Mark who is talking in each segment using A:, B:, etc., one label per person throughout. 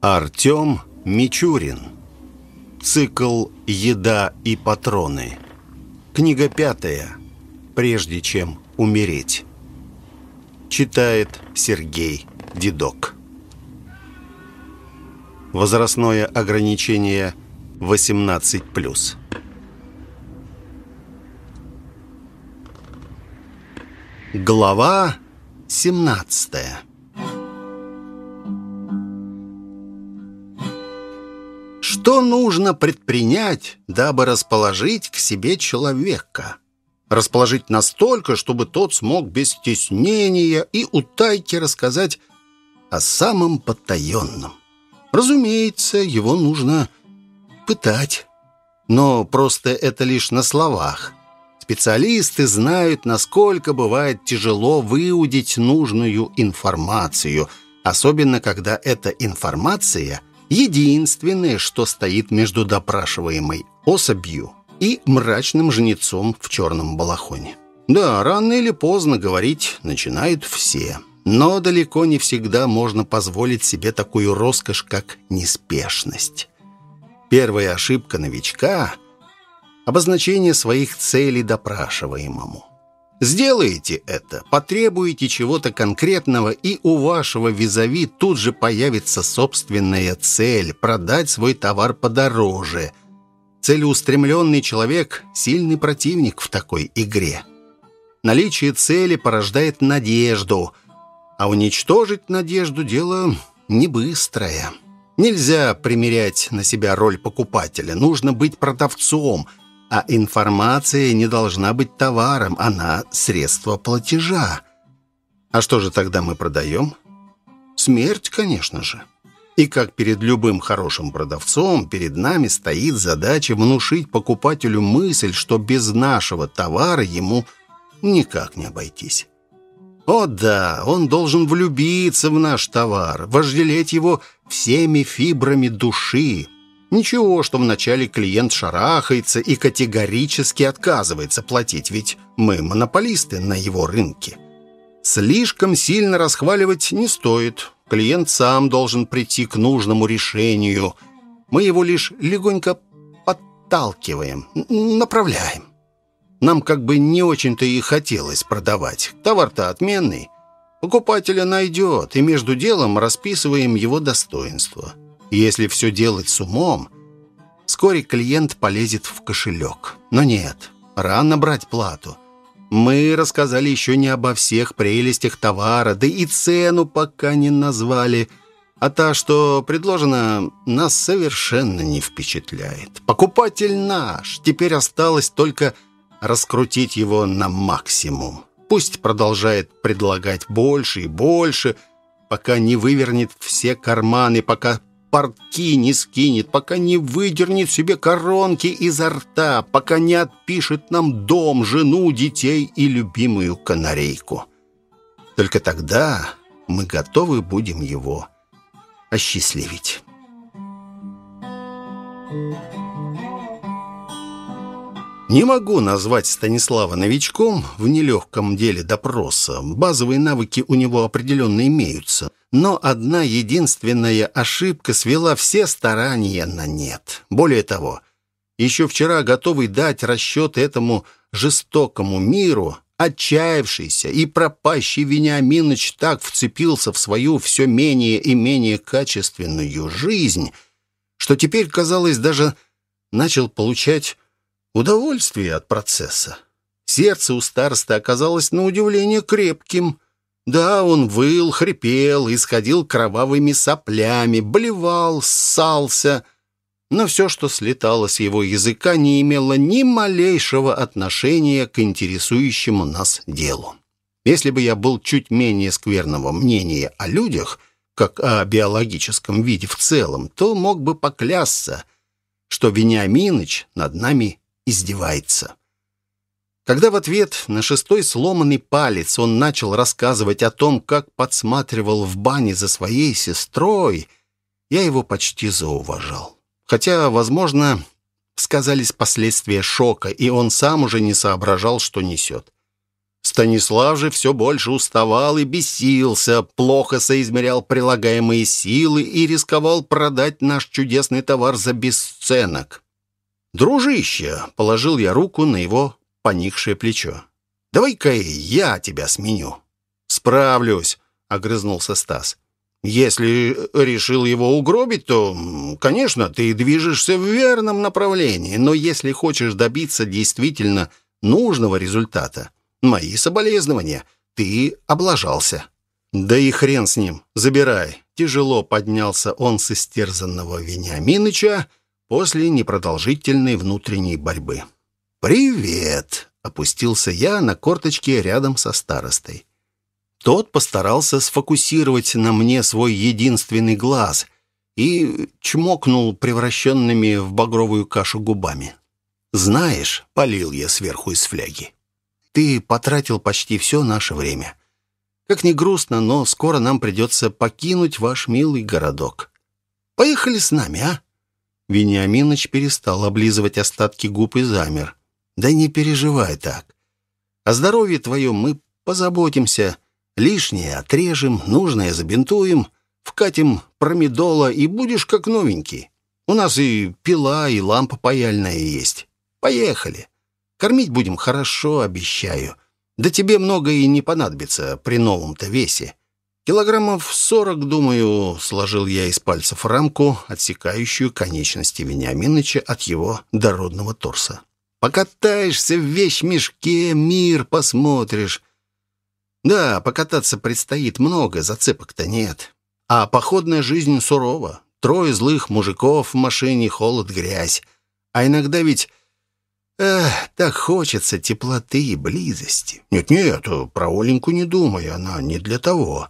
A: Артем Мичурин. Цикл «Еда и патроны». Книга пятая. «Прежде чем умереть». Читает Сергей Дедок. Возрастное ограничение 18+. Глава 17 Что нужно предпринять, дабы расположить к себе человека? Расположить настолько, чтобы тот смог без стеснения и утайки рассказать о самом потаенном. Разумеется, его нужно пытать. Но просто это лишь на словах. Специалисты знают, насколько бывает тяжело выудить нужную информацию, особенно когда эта информация единственное, что стоит между допрашиваемой особью и мрачным жнецом в черном балахоне. Да, рано или поздно говорить начинают все, но далеко не всегда можно позволить себе такую роскошь, как неспешность. Первая ошибка новичка – обозначение своих целей допрашиваемому. Сделаете это, потребуете чего-то конкретного, и у вашего визави тут же появится собственная цель – продать свой товар подороже. Целеустремленный человек – сильный противник в такой игре. Наличие цели порождает надежду, а уничтожить надежду – дело не быстрое. Нельзя примерять на себя роль покупателя, нужно быть продавцом – а информация не должна быть товаром, она средство платежа. А что же тогда мы продаем? Смерть, конечно же. И как перед любым хорошим продавцом, перед нами стоит задача внушить покупателю мысль, что без нашего товара ему никак не обойтись. О да, он должен влюбиться в наш товар, вожделеть его всеми фибрами души, Ничего, что вначале клиент шарахается и категорически отказывается платить, ведь мы монополисты на его рынке. Слишком сильно расхваливать не стоит. Клиент сам должен прийти к нужному решению. Мы его лишь легонько подталкиваем, направляем. Нам как бы не очень-то и хотелось продавать. Товар-то отменный. Покупателя найдет, и между делом расписываем его достоинства. Если все делать с умом, вскоре клиент полезет в кошелек. Но нет, рано брать плату. Мы рассказали еще не обо всех прелестях товара, да и цену пока не назвали. А та, что предложена, нас совершенно не впечатляет. Покупатель наш. Теперь осталось только раскрутить его на максимум. Пусть продолжает предлагать больше и больше, пока не вывернет все карманы, пока портки не скинет, пока не выдернет себе коронки изо рта, пока не отпишет нам дом, жену, детей и любимую канарейку. Только тогда мы готовы будем его осчастливить. Не могу назвать Станислава новичком в нелегком деле допроса. Базовые навыки у него определенно имеются. Но одна единственная ошибка свела все старания на нет. Более того, еще вчера готовый дать расчет этому жестокому миру, отчаявшийся и пропащий Вениаминович так вцепился в свою все менее и менее качественную жизнь, что теперь, казалось, даже начал получать удовольствие от процесса. Сердце у староста оказалось на удивление крепким. Да, он выл, хрипел, исходил кровавыми соплями, блевал, ссался, но все, что слетало с его языка, не имело ни малейшего отношения к интересующему нас делу. Если бы я был чуть менее скверного мнения о людях, как о биологическом виде в целом, то мог бы поклясться, что Вениаминыч над нами издевается. Когда в ответ на шестой сломанный палец он начал рассказывать о том, как подсматривал в бане за своей сестрой, я его почти зауважал. Хотя, возможно, сказались последствия шока, и он сам уже не соображал, что несет. Станислав же все больше уставал и бесился, плохо соизмерял прилагаемые силы и рисковал продать наш чудесный товар за бесценок. «Дружище!» — положил я руку на его поникшее плечо. «Давай-ка я тебя сменю». «Справлюсь», — огрызнулся Стас. «Если решил его угробить, то, конечно, ты движешься в верном направлении, но если хочешь добиться действительно нужного результата, мои соболезнования, ты облажался». «Да и хрен с ним, забирай». Тяжело поднялся он с истерзанного Вениаминыча после непродолжительной внутренней борьбы. «Привет!» — опустился я на корточки рядом со старостой. Тот постарался сфокусировать на мне свой единственный глаз и чмокнул превращенными в багровую кашу губами. «Знаешь», — полил я сверху из фляги, — «ты потратил почти все наше время. Как ни грустно, но скоро нам придется покинуть ваш милый городок. Поехали с нами, а?» Вениаминович перестал облизывать остатки губ и замер. «Да не переживай так. О здоровье твоем мы позаботимся. Лишнее отрежем, нужное забинтуем, вкатим промедола и будешь как новенький. У нас и пила, и лампа паяльная есть. Поехали. Кормить будем хорошо, обещаю. Да тебе много и не понадобится при новом-то весе. Килограммов сорок, думаю, сложил я из пальцев рамку, отсекающую конечности Вениаминыча от его дородного торса. Покатаешься в вещмешке, мир посмотришь. Да, покататься предстоит много, зацепок-то нет. А походная жизнь сурова. Трое злых мужиков в машине, холод, грязь. А иногда ведь... Эх, так хочется теплоты и близости. Нет-нет, про Оленьку не думай, она не для того.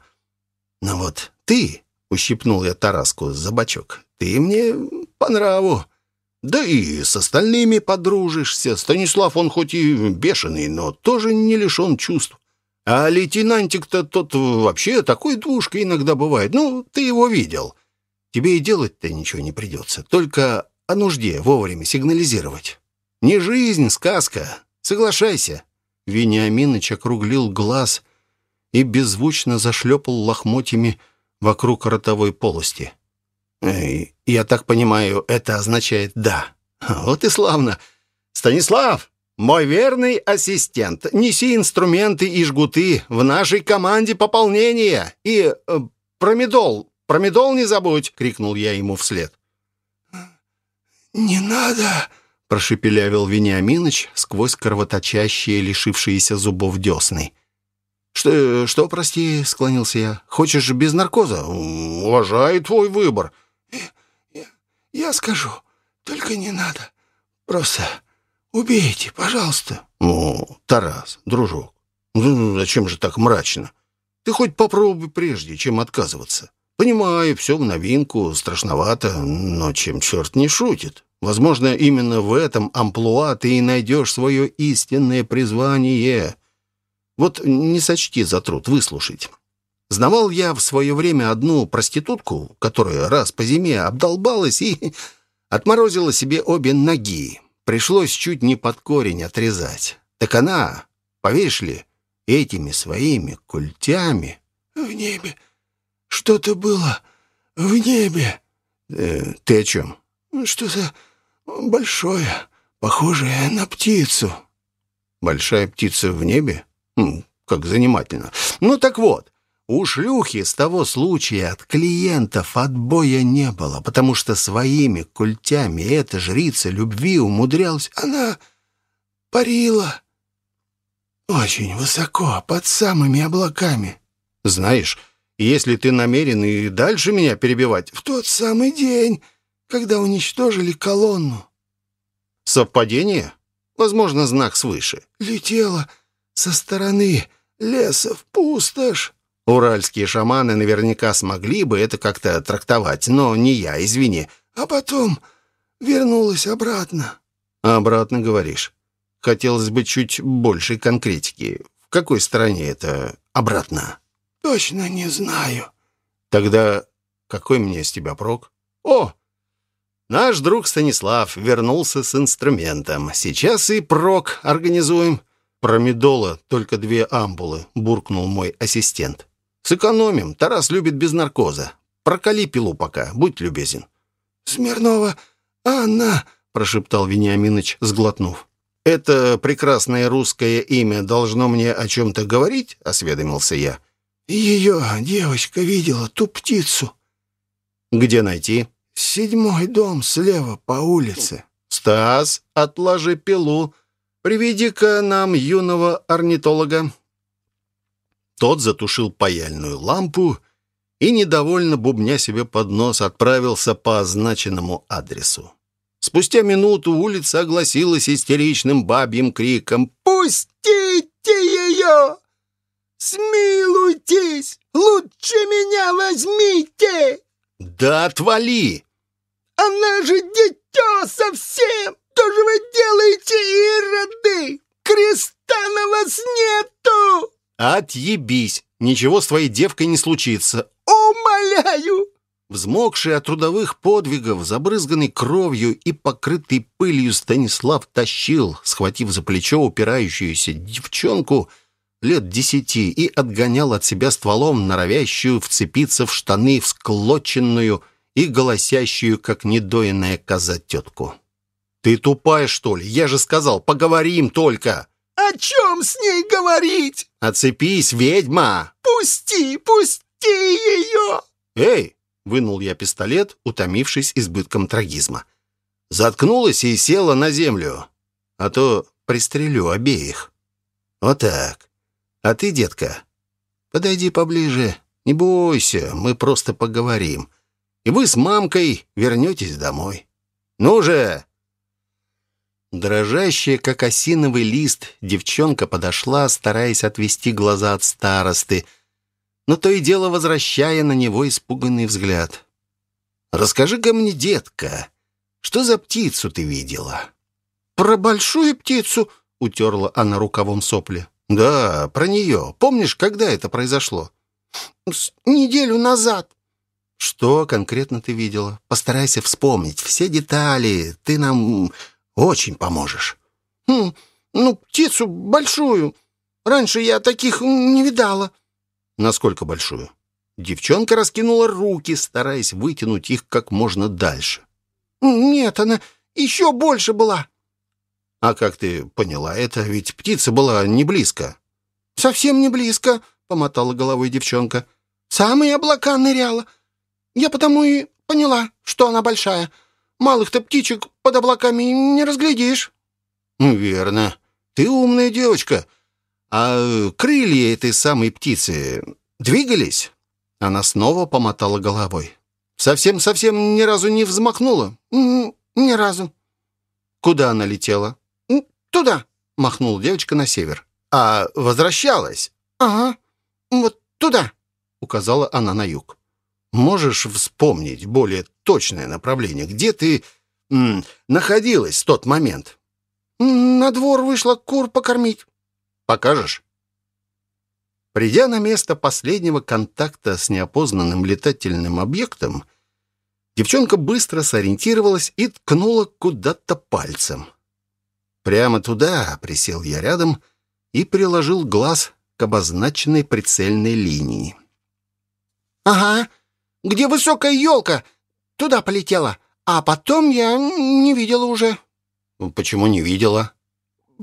A: Но вот ты, — ущипнул я Тараску за бочок, — ты мне по нраву. Да и с остальными подружишься. Станислав, он хоть и бешеный, но тоже не лишен чувств. А лейтенантик-то тот вообще такой двушка иногда бывает. Ну, ты его видел. Тебе и делать-то ничего не придется. Только о нужде вовремя сигнализировать. Не жизнь, сказка. Соглашайся. Вениаминыч округлил глаз и беззвучно зашлепал лохмотьями вокруг ротовой полости. «Я так понимаю, это означает «да». Вот и славно. Станислав, мой верный ассистент, неси инструменты и жгуты. В нашей команде пополнение. И э, промедол, промедол не забудь!» — крикнул я ему вслед.
B: «Не надо!» — прошепелявил Вениаминыч сквозь кровоточащие, лишившиеся зубов десны.
A: «Что, что, прости?» — склонился я. «Хочешь без наркоза? Уважаю твой выбор».
B: Я, я скажу, только не надо. Просто убейте, пожалуйста».
A: «О, Тарас, дружок, ну зачем же так мрачно? Ты хоть попробуй прежде, чем отказываться. Понимаю, все в новинку, страшновато, но чем черт не шутит. Возможно, именно в этом амплуа ты и найдешь свое истинное призвание». Вот не сочти за труд выслушать. Знавал я в свое время одну проститутку, которая раз по зиме обдолбалась и отморозила себе обе ноги. Пришлось чуть не под корень отрезать. Так она, поверишь ли, этими своими культями...
B: В небе что-то было в небе.
A: Э, ты о чем?
B: Что-то большое, похожее на птицу.
A: Большая птица в небе? Хм, как занимательно. Ну так вот, у шлюхи с того случая от клиентов отбоя не было, потому что своими культями эта жрица любви умудрялась.
B: Она парила очень высоко, под самыми облаками.
A: Знаешь, если ты намерен и дальше меня перебивать...
B: В тот самый день, когда уничтожили колонну.
A: Совпадение? Возможно, знак свыше.
B: Летела со стороны леса в пустошь.
A: Уральские шаманы наверняка смогли бы это как-то трактовать, но не я, извини.
B: А потом вернулась обратно.
A: Обратно, говоришь? Хотелось бы чуть больше конкретики. В какой стороне это обратно?
B: Точно не знаю.
A: Тогда какой мне с тебя прок? О, наш друг Станислав вернулся с инструментом. Сейчас и прок организуем. «Промедола, только две ампулы», — буркнул мой ассистент. «Сэкономим. Тарас любит без наркоза. Проколи пилу пока, будь любезен».
B: «Смирнова Анна», — прошептал Вениаминович, сглотнув.
A: «Это прекрасное русское имя должно мне о чем-то говорить?» — осведомился я.
B: «Ее девочка видела, ту птицу».
A: «Где найти?»
B: «Седьмой дом слева по улице».
A: «Стас, отложи пилу. Приведи-ка нам юного орнитолога». Тот затушил паяльную лампу и, недовольно бубня себе под нос, отправился по означенному адресу. Спустя минуту улица огласилась истеричным бабьим криком «Пустите ее! Смилуйтесь! Лучше меня возьмите!» «Да отвали!»
C: «Она же дитя совсем! Что же вы делаете, ироды? Креста на вас нету!»
A: «Отъебись! Ничего с твоей девкой не случится!»
C: «Умоляю!»
A: Взмокший от трудовых подвигов, забрызганный кровью и покрытый пылью Станислав тащил, схватив за плечо упирающуюся девчонку лет десяти и отгонял от себя стволом норовящую вцепиться в штаны всклоченную и голосящую, как недоенная коза тетку. «Ты тупая, что ли? Я же сказал, поговорим только!»
C: «О чем с ней говорить?»
A: «Оцепись, ведьма!»
C: «Пусти, пусти ее!»
A: «Эй!» — вынул я пистолет, утомившись избытком трагизма. Заткнулась и села на землю. А то пристрелю обеих. Вот так. А ты, детка, подойди поближе. Не бойся, мы просто поговорим. И вы с мамкой вернетесь домой. Ну же!» Дрожащая, как осиновый лист, девчонка подошла, стараясь отвести глаза от старосты, но то и дело возвращая на него испуганный взгляд. «Расскажи-ка мне, детка, что за птицу ты видела?»
C: «Про большую птицу?» — утерла она рукавом сопли.
A: «Да, про нее. Помнишь, когда это произошло?»
C: «С неделю назад».
A: «Что конкретно ты видела? Постарайся вспомнить все детали. Ты нам очень поможешь».
C: «Хм, ну, птицу большую. Раньше я таких не видала».
A: «Насколько большую?» Девчонка раскинула руки, стараясь вытянуть их как можно дальше.
C: «Нет, она еще больше была».
A: «А как ты поняла это? Ведь птица была не близко».
C: «Совсем не близко», — помотала головой девчонка. «Самые облака ныряла. Я потому и поняла, что она большая. Малых-то птичек под облаками не разглядишь».
A: «Верно. Ты умная девочка. А крылья этой самой птицы двигались?» Она снова помотала головой. «Совсем-совсем ни разу не взмахнула?»
C: «Ни разу».
A: «Куда она летела?»
C: «Туда», —
A: махнула девочка на север. «А возвращалась?»
C: «Ага, вот туда», —
A: указала она на юг. «Можешь вспомнить более точное направление, где ты м, находилась в тот момент?»
C: «На двор вышла кур покормить».
A: «Покажешь?» Придя на место последнего контакта с неопознанным летательным объектом, девчонка быстро сориентировалась и ткнула куда-то пальцем. Прямо туда присел я рядом и приложил глаз к обозначенной прицельной линии.
C: «Ага, где высокая елка? Туда полетела. А потом я не видела уже».
A: «Почему не видела?»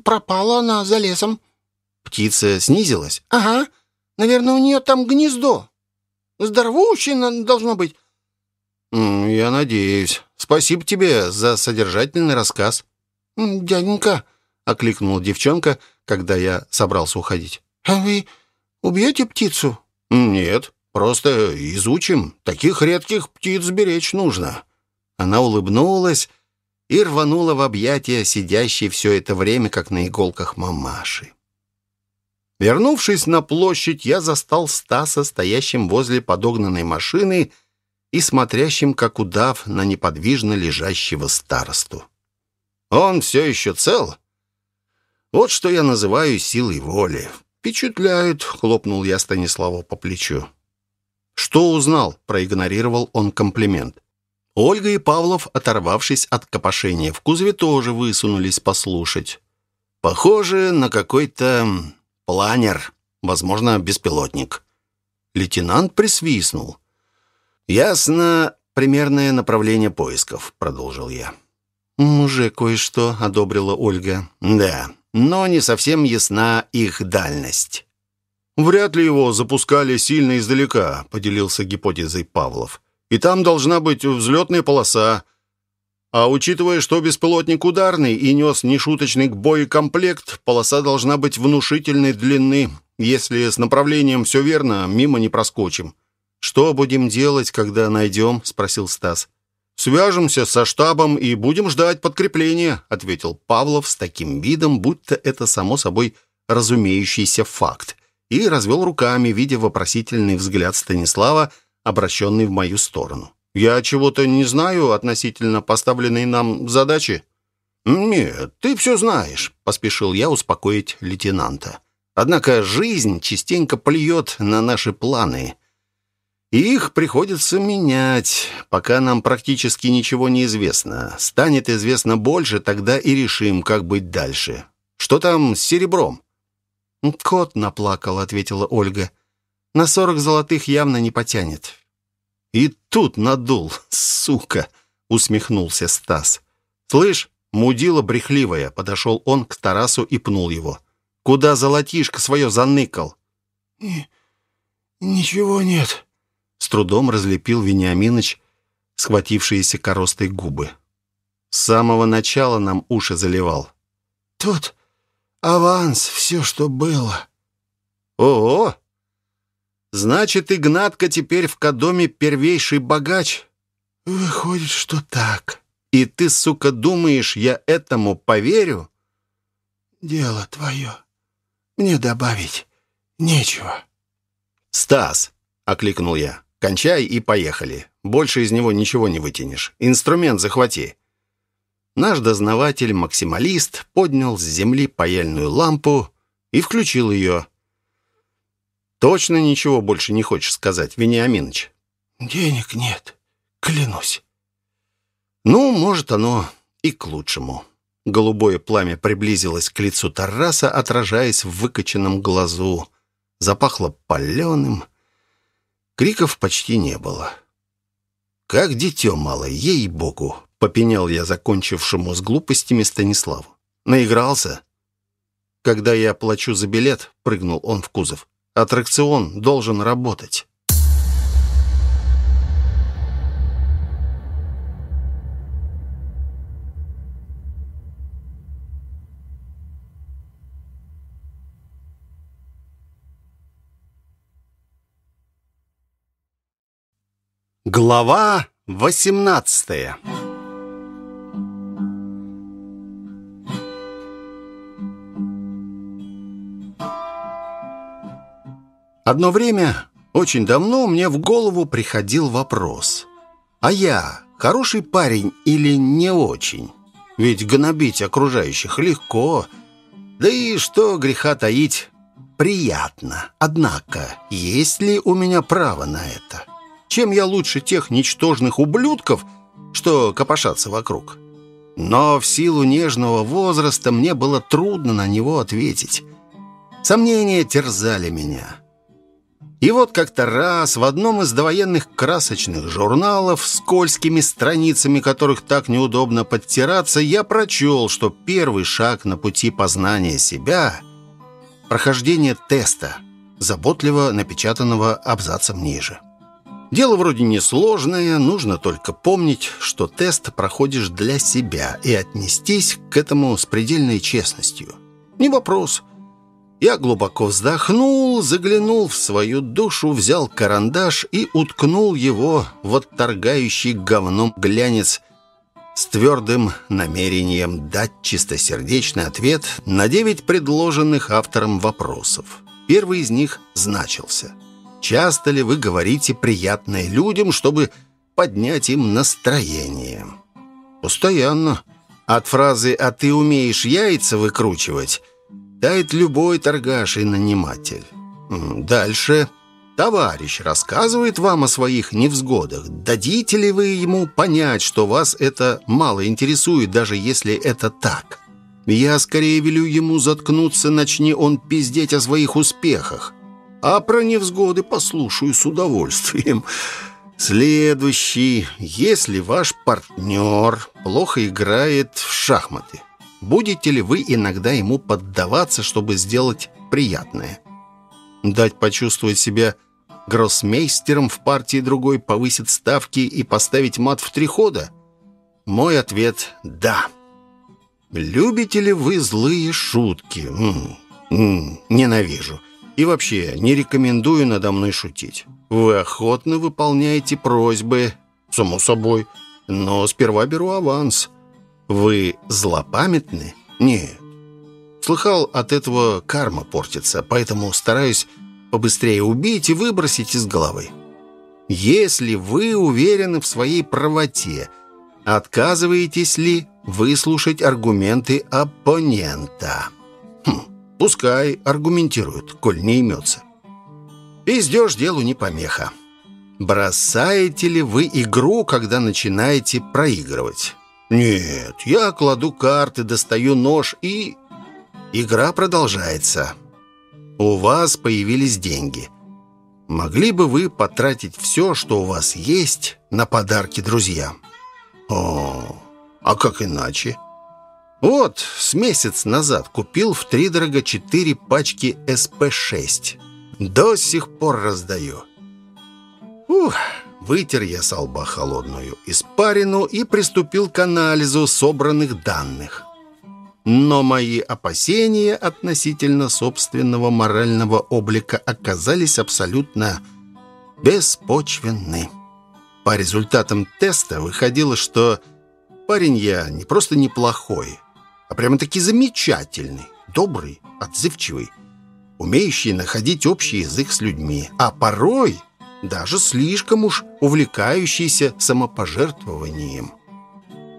C: «Пропала она за лесом».
A: «Птица снизилась?»
C: «Ага. Наверное, у нее там гнездо. Здоровущее должно быть».
A: «Я надеюсь. Спасибо тебе за содержательный рассказ».
C: «Дяденька», — окликнула девчонка, когда я собрался уходить. «А вы убьете птицу?»
A: «Нет, просто изучим. Таких редких птиц беречь нужно». Она улыбнулась и рванула в объятия сидящей все это время, как на иголках мамаши. Вернувшись на площадь, я застал Стаса, стоящим возле подогнанной машины и смотрящим, как удав, на неподвижно лежащего старосту. Он все еще цел? Вот что я называю силой воли. Впечатляет, хлопнул я Станиславу по плечу. Что узнал? Проигнорировал он комплимент. Ольга и Павлов, оторвавшись от копошения в кузове, тоже высунулись послушать. Похоже на какой-то планер, возможно, беспилотник. Лейтенант присвистнул. «Ясно примерное направление поисков», — продолжил я.
B: «Уже кое-что», — одобрила Ольга.
A: «Да, но не совсем ясна их дальность».
B: «Вряд ли его запускали сильно издалека», — поделился гипотезой Павлов. «И там должна быть взлетная полоса. А учитывая, что беспилотник ударный и нес нешуточный боекомплект, полоса должна быть внушительной длины. Если с направлением все верно, мимо не проскочим». «Что будем делать, когда найдем?» — спросил Стас. «Свяжемся со штабом и будем ждать подкрепления», — ответил Павлов с таким видом, будто это само собой разумеющийся факт, и развел руками, видя вопросительный взгляд Станислава, обращенный в мою сторону. «Я чего-то не знаю относительно поставленной нам задачи?»
A: «Нет, ты все знаешь», — поспешил я успокоить лейтенанта. «Однако жизнь частенько плюет на наши планы». Их приходится менять, пока нам практически ничего не известно. Станет известно больше, тогда и решим, как быть дальше. Что там с серебром?»
B: «Кот наплакал», — ответила Ольга. «На сорок золотых явно не потянет».
A: «И тут надул, сука!» — усмехнулся Стас. «Слышь, мудила брехливая!» — подошел он к Тарасу и пнул его. «Куда золотишко свое заныкал?»
C: «Ничего нет»,
B: с трудом разлепил Вениаминыч схватившиеся коростой губы. С самого начала нам уши заливал.
C: «Тут аванс, все, что было».
A: «Ого! Значит, Игнатка теперь в Кадоме первейший богач?»
C: «Выходит, что так».
A: «И ты, сука, думаешь, я этому поверю?»
C: «Дело твое. Мне добавить нечего».
A: «Стас!» — окликнул я. Кончай и поехали. Больше из него ничего не вытянешь. Инструмент захвати». Наш дознаватель-максималист поднял с земли паяльную лампу и включил ее. «Точно ничего больше не хочешь сказать, Вениаминович?»
C: «Денег нет, клянусь».
A: «Ну, может, оно и к лучшему». Голубое пламя приблизилось к лицу Тараса, отражаясь в выкоченном глазу. Запахло паленым, Криков почти не было. «Как дитё малое, ей-богу!» — попенял я закончившему с глупостями Станиславу. «Наигрался?» «Когда я плачу за билет», — прыгнул он в кузов, — «аттракцион должен работать». Глава 18 Одно время, очень давно, мне в голову приходил вопрос. А я хороший парень или не очень? Ведь гнобить окружающих легко. Да и что греха таить, приятно. Однако, есть ли у меня право на это? Чем я лучше тех ничтожных ублюдков, что копошатся вокруг? Но в силу нежного возраста мне было трудно на него ответить. Сомнения терзали меня. И вот как-то раз в одном из довоенных красочных журналов, скользкими страницами которых так неудобно подтираться, я прочел, что первый шаг на пути познания себя – прохождение теста, заботливо напечатанного абзацем ниже. Дело вроде несложное, нужно только помнить, что тест проходишь для себя и отнестись к этому с предельной честностью. Не вопрос. Я глубоко вздохнул, заглянул в свою душу, взял карандаш и уткнул его в отторгающий говном глянец с твердым намерением дать чистосердечный ответ на девять предложенных автором вопросов. Первый из них значился – Часто ли вы говорите приятное людям, чтобы поднять им настроение? Постоянно. От фразы «а ты умеешь яйца выкручивать» тает любой торгаш и наниматель. Дальше. Товарищ рассказывает вам о своих невзгодах. Дадите ли вы ему понять, что вас это мало интересует, даже если это так? Я скорее велю ему заткнуться, начни он пиздеть о своих успехах. А про невзгоды послушаю с удовольствием. Следующий. Если ваш партнер плохо играет в шахматы, будете ли вы иногда ему поддаваться, чтобы сделать приятное? Дать почувствовать себя гроссмейстером в партии другой, повысить ставки и поставить мат в три хода? Мой ответ – да. Любите ли вы злые шутки? М -м -м, ненавижу. И вообще, не рекомендую надо мной шутить. Вы охотно выполняете просьбы, само собой, но сперва беру аванс. Вы злопамятны? Нет. Слыхал, от этого карма портится, поэтому стараюсь побыстрее убить и выбросить из головы. Если вы уверены в своей правоте, отказываетесь ли выслушать аргументы оппонента? Хм, пускай аргументирует, коль не имется. Пиздеж делу не помеха. Бросаете ли вы игру, когда начинаете проигрывать? Нет, я кладу карты, достаю нож и... Игра продолжается. У вас появились деньги. Могли бы вы потратить все, что у вас есть, на подарки друзьям? О, а как иначе? Вот, с месяц назад купил в втридорого четыре пачки СП-6. До сих пор раздаю. Ух, вытер я с лба холодную испарину и приступил к анализу собранных данных но мои опасения относительно собственного морального облика оказались абсолютно беспочвенны. По результатам теста выходило, что парень я не просто неплохой, а прямо-таки замечательный, добрый, отзывчивый, умеющий находить общий язык с людьми, а порой даже слишком уж увлекающийся самопожертвованием.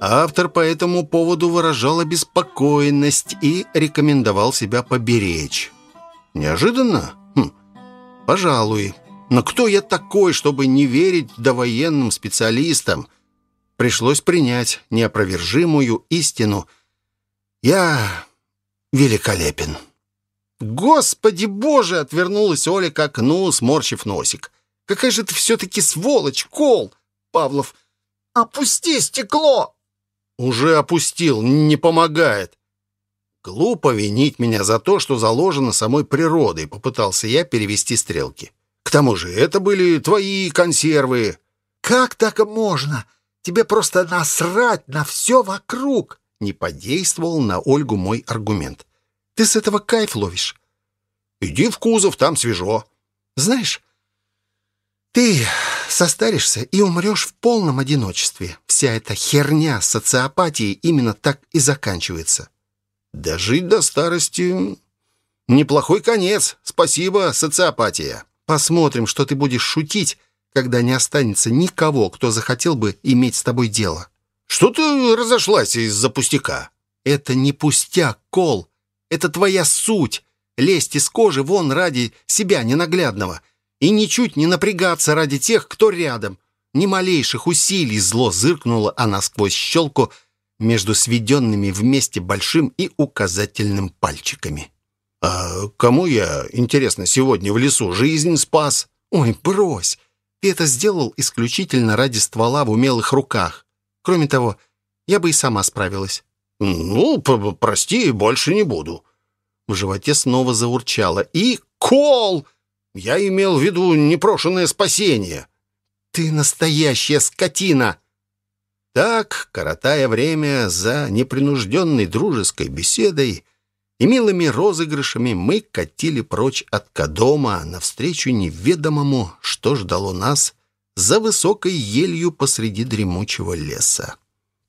A: Автор по этому поводу выражал обеспокоенность и рекомендовал себя поберечь. Неожиданно? Хм, пожалуй. Но кто я такой, чтобы не верить довоенным специалистам? Пришлось принять неопровержимую истину. Я великолепен. «Господи боже!» — отвернулась Оля к окну, сморщив носик. «Какая же ты все-таки сволочь, Кол!» Павлов. «Опусти стекло!» «Уже опустил, не помогает». Глупо винить меня за то, что заложено самой природой, попытался я перевести стрелки. К тому же это были твои консервы. Как так можно? Тебе просто насрать на все вокруг. Не подействовал на Ольгу мой аргумент. Ты с этого кайф ловишь. Иди в кузов, там свежо. Знаешь, ты состаришься и умрешь в полном одиночестве. Вся эта херня социопатии именно так и заканчивается. Дожить до старости — неплохой конец. Спасибо, социопатия. Посмотрим, что ты будешь шутить, когда не останется никого, кто захотел бы иметь с тобой дело. Что ты разошлась из-за пустяка? Это не пустяк, Кол. Это твоя суть. Лезть из кожи вон ради себя ненаглядного — и ничуть не напрягаться ради тех, кто рядом. Ни малейших усилий зло зыркнуло она сквозь щелку между сведенными вместе большим и указательным пальчиками. «А кому я, интересно, сегодня в лесу жизнь спас?» «Ой, брось! Ты это сделал исключительно ради ствола в умелых руках. Кроме того, я бы и сама справилась».
B: «Ну, прости, больше не буду».
A: В животе снова заурчало. «И кол!»
B: Я имел в виду непрошенное спасение.
A: Ты настоящая скотина!» Так, коротая время за непринужденной дружеской беседой и милыми розыгрышами, мы катили прочь от Кадома навстречу неведомому, что ждало нас за высокой елью посреди дремучего леса.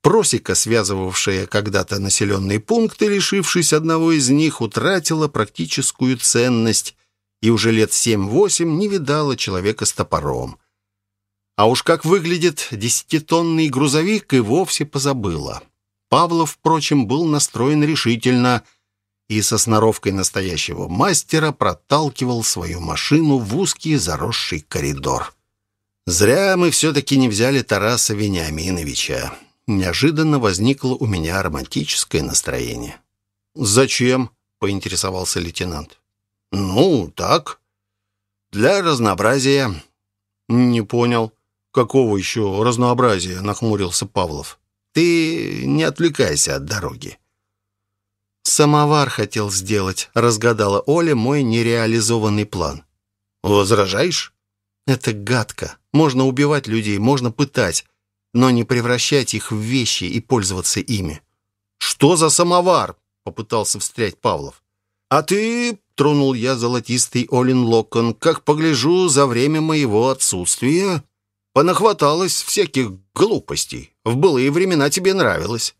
A: Просека, связывавшая когда-то населенные пункты, лишившись одного из них, утратила практическую ценность и уже лет семь-восемь не видала человека с топором. А уж как выглядит десятитонный грузовик, и вовсе позабыла. Павлов, впрочем, был настроен решительно и со сноровкой настоящего мастера проталкивал свою машину в узкий заросший коридор. Зря мы все-таки не взяли Тараса Вениаминовича. Неожиданно возникло у меня романтическое настроение. «Зачем?» — поинтересовался лейтенант. «Ну, так. Для разнообразия». «Не понял. Какого еще разнообразия?» — нахмурился Павлов. «Ты не отвлекайся от дороги».
C: «Самовар хотел сделать», — разгадала Оля мой нереализованный план.
A: «Возражаешь?»
C: «Это гадко. Можно убивать людей, можно пытать, но не превращать их в вещи и пользоваться ими».
A: «Что за самовар?» — попытался встрять Павлов. «А ты...» — тронул я золотистый Олин Локон. «Как погляжу, за время моего отсутствия понахваталось всяких глупостей. В былые времена тебе нравилось».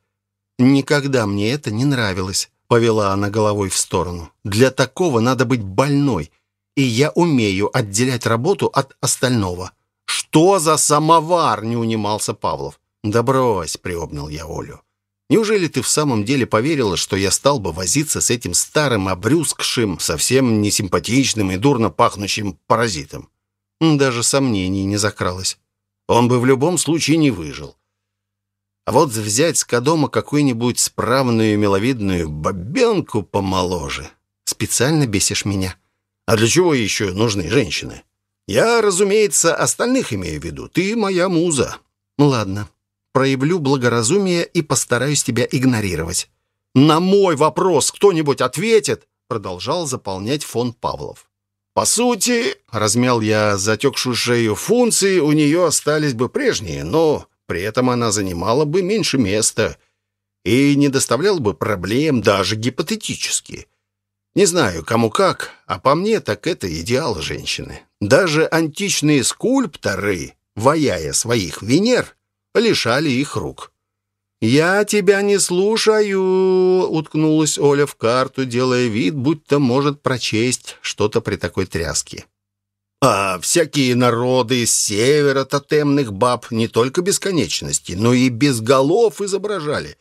C: «Никогда мне это не нравилось», — повела она головой в сторону. «Для такого надо быть больной, и я умею отделять работу от остального».
A: «Что за самовар?» — не унимался Павлов.
C: «Да брось», — приобнял я Олю. «Неужели ты в самом деле поверила, что я стал бы возиться с этим старым, обрюзгшим, совсем несимпатичным и дурно пахнущим паразитом?» Даже сомнений не закралось. Он бы в любом случае не выжил. А вот взять с Кадома какую-нибудь справную миловидную бабенку помоложе. Специально бесишь меня.
A: А для чего еще нужны женщины? Я, разумеется, остальных имею в виду. Ты моя муза.
C: Ладно, проявлю благоразумие и постараюсь тебя игнорировать.
A: На мой вопрос кто-нибудь ответит? Продолжал заполнять фон Павлов. По сути, размял я затекшую шею, функции у нее остались бы прежние, но при этом она занимала бы меньше места и не доставляла бы проблем даже гипотетически. Не знаю, кому как, а по мне так это идеал женщины. Даже античные скульпторы, ваяя своих Венер, лишали их рук.
C: «Я тебя не слушаю», — уткнулась Оля в карту, делая вид, будто может прочесть что-то при такой тряске.
A: А всякие народы с севера тотемных баб не только бесконечности, но и без голов изображали.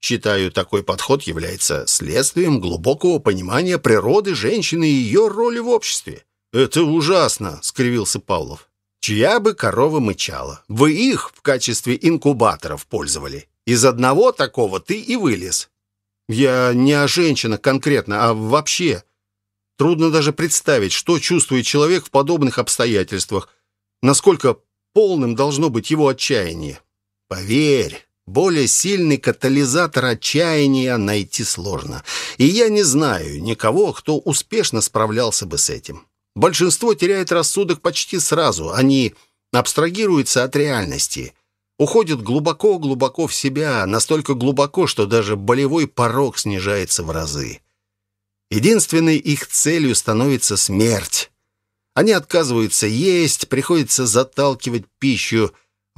A: Считаю, такой подход является следствием глубокого понимания природы женщины и ее роли в обществе.
B: «Это ужасно», — скривился Павлов.
A: «Чья бы корова мычала? Вы их в качестве инкубаторов пользовали. Из одного такого ты и вылез».
B: «Я не о женщинах конкретно, а вообще. Трудно даже представить, что чувствует человек в подобных обстоятельствах, насколько полным должно быть его отчаяние.
A: Поверь, более сильный катализатор отчаяния найти сложно. И я не знаю никого, кто успешно справлялся бы с этим. Большинство теряет рассудок почти сразу. Они абстрагируются от реальности, уходят глубоко-глубоко в себя, настолько глубоко, что даже болевой порог снижается в разы. Единственной их целью становится смерть. Они отказываются есть, приходится заталкивать пищу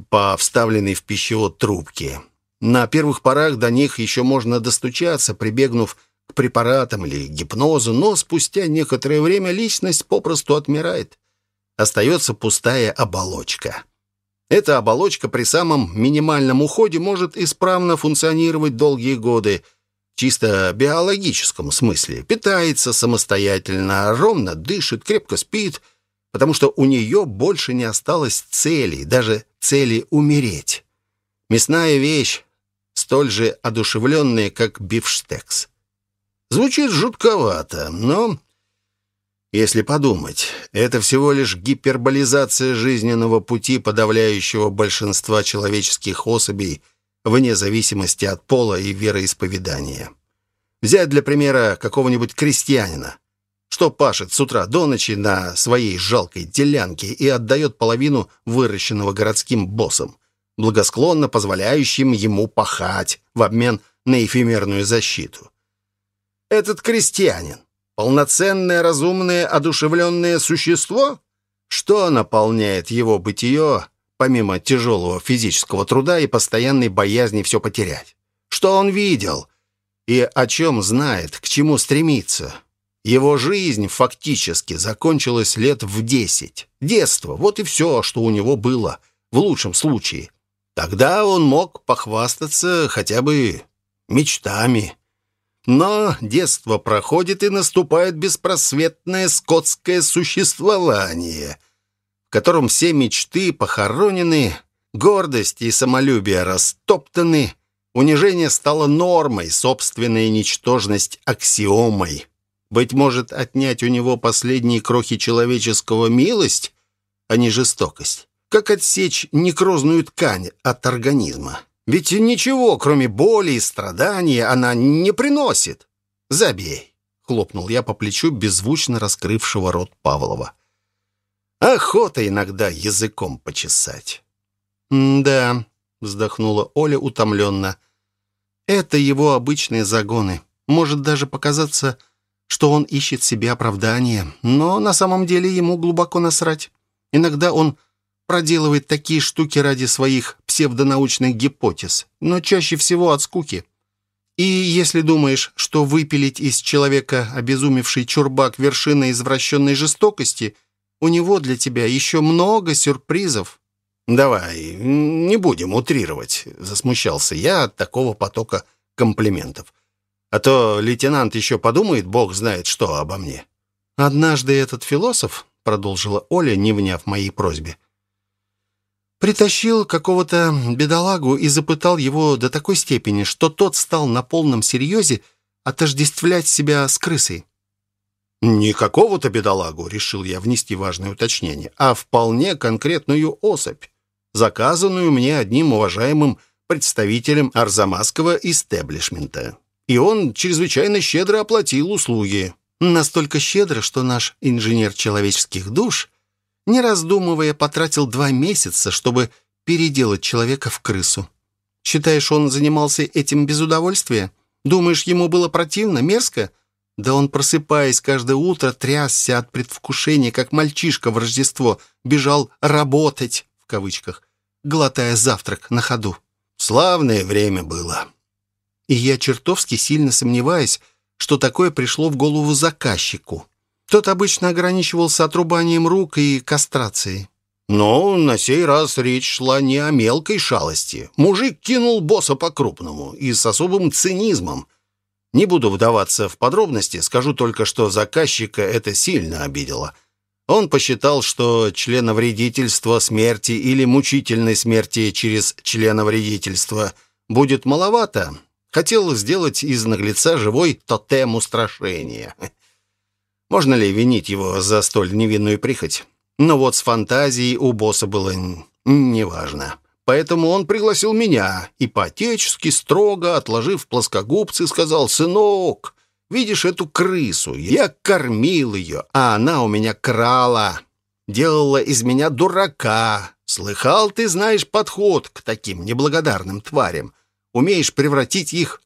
A: по вставленной в пищевод трубке. На первых порах до них еще можно достучаться, прибегнув к препаратам или гипнозу, но спустя некоторое время личность попросту отмирает. Остается пустая оболочка. Эта оболочка при самом минимальном уходе может исправно функционировать долгие годы – чисто биологическом смысле. Питается самостоятельно, ровно дышит, крепко спит, потому что у нее больше не осталось целей, даже цели умереть. Мясная вещь, столь же одушевленная, как бифштекс. Звучит жутковато, но, если подумать, это всего лишь гиперболизация жизненного пути подавляющего большинства человеческих особей – вне зависимости от пола и вероисповедания. Взять для примера какого-нибудь крестьянина, что пашет с утра до ночи на своей жалкой делянке и отдает половину выращенного городским боссам, благосклонно позволяющим ему пахать в обмен на эфемерную защиту. Этот крестьянин — полноценное, разумное, одушевленное существо? Что наполняет его бытие помимо тяжелого физического труда и постоянной боязни все потерять. Что он видел и о чем знает, к чему стремится. Его жизнь фактически закончилась лет в десять. Детство, вот и все, что у него было, в лучшем случае. Тогда он мог похвастаться хотя бы мечтами. Но детство проходит и наступает беспросветное скотское существование — в котором все мечты похоронены, гордость и самолюбие растоптаны, Унижение стало нормой, собственная ничтожность — аксиомой. Быть может, отнять у него последние крохи человеческого милость, а не жестокость. Как отсечь некрозную ткань от организма? Ведь ничего, кроме боли и страданий, она не приносит. Забей, хлопнул я по плечу беззвучно раскрывшего рот Павлова. Охота иногда языком почесать.
C: «Да», — вздохнула Оля утомленно, — «это его обычные загоны. Может даже показаться, что он ищет себе оправдание, но на самом деле ему глубоко насрать. Иногда он проделывает такие штуки ради своих псевдонаучных гипотез, но чаще всего от скуки. И если думаешь, что выпилить из человека обезумевший чурбак вершина извращенной жестокости, у него для тебя еще много сюрпризов.
A: «Давай, не будем утрировать», — засмущался я от такого потока комплиментов. «А то лейтенант еще подумает, бог знает что обо мне».
C: «Однажды этот философ», — продолжила Оля, не вняв моей просьбе, — Притащил какого-то бедолагу и запытал его до такой степени, что тот стал на полном серьезе отождествлять себя с крысой.
A: «Не какого-то бедолагу», — решил я внести важное уточнение, «а вполне конкретную особь, заказанную мне одним уважаемым представителем арзамасского истеблишмента. И он чрезвычайно щедро оплатил услуги».
C: Настолько щедро, что наш инженер человеческих душ — не раздумывая, потратил два месяца, чтобы переделать человека в крысу. Считаешь, он занимался этим без удовольствия? Думаешь, ему было противно, мерзко? Да он, просыпаясь каждое утро, трясся от предвкушения, как мальчишка в Рождество, бежал «работать», в кавычках, глотая завтрак на ходу.
A: Славное время было.
C: И я чертовски сильно сомневаюсь, что такое пришло в голову заказчику. Тот обычно ограничивался отрубанием рук и кастрацией.
A: Но на сей раз речь шла не о мелкой шалости. Мужик кинул босса по-крупному и с особым цинизмом. Не буду вдаваться в подробности, скажу только, что заказчика это сильно обидело. Он посчитал, что членовредительство смерти или мучительной смерти через членовредительство будет маловато. Хотел сделать из наглеца живой тотем устрашения. Можно ли винить его за столь невинную прихоть? Но вот с фантазией у босса было неважно. Поэтому он пригласил меня и по-отечески строго, отложив плоскогубцы, сказал, «Сынок, видишь эту крысу? Я кормил ее, а она у меня крала, делала из меня дурака. Слыхал, ты знаешь подход к таким неблагодарным тварям. Умеешь превратить их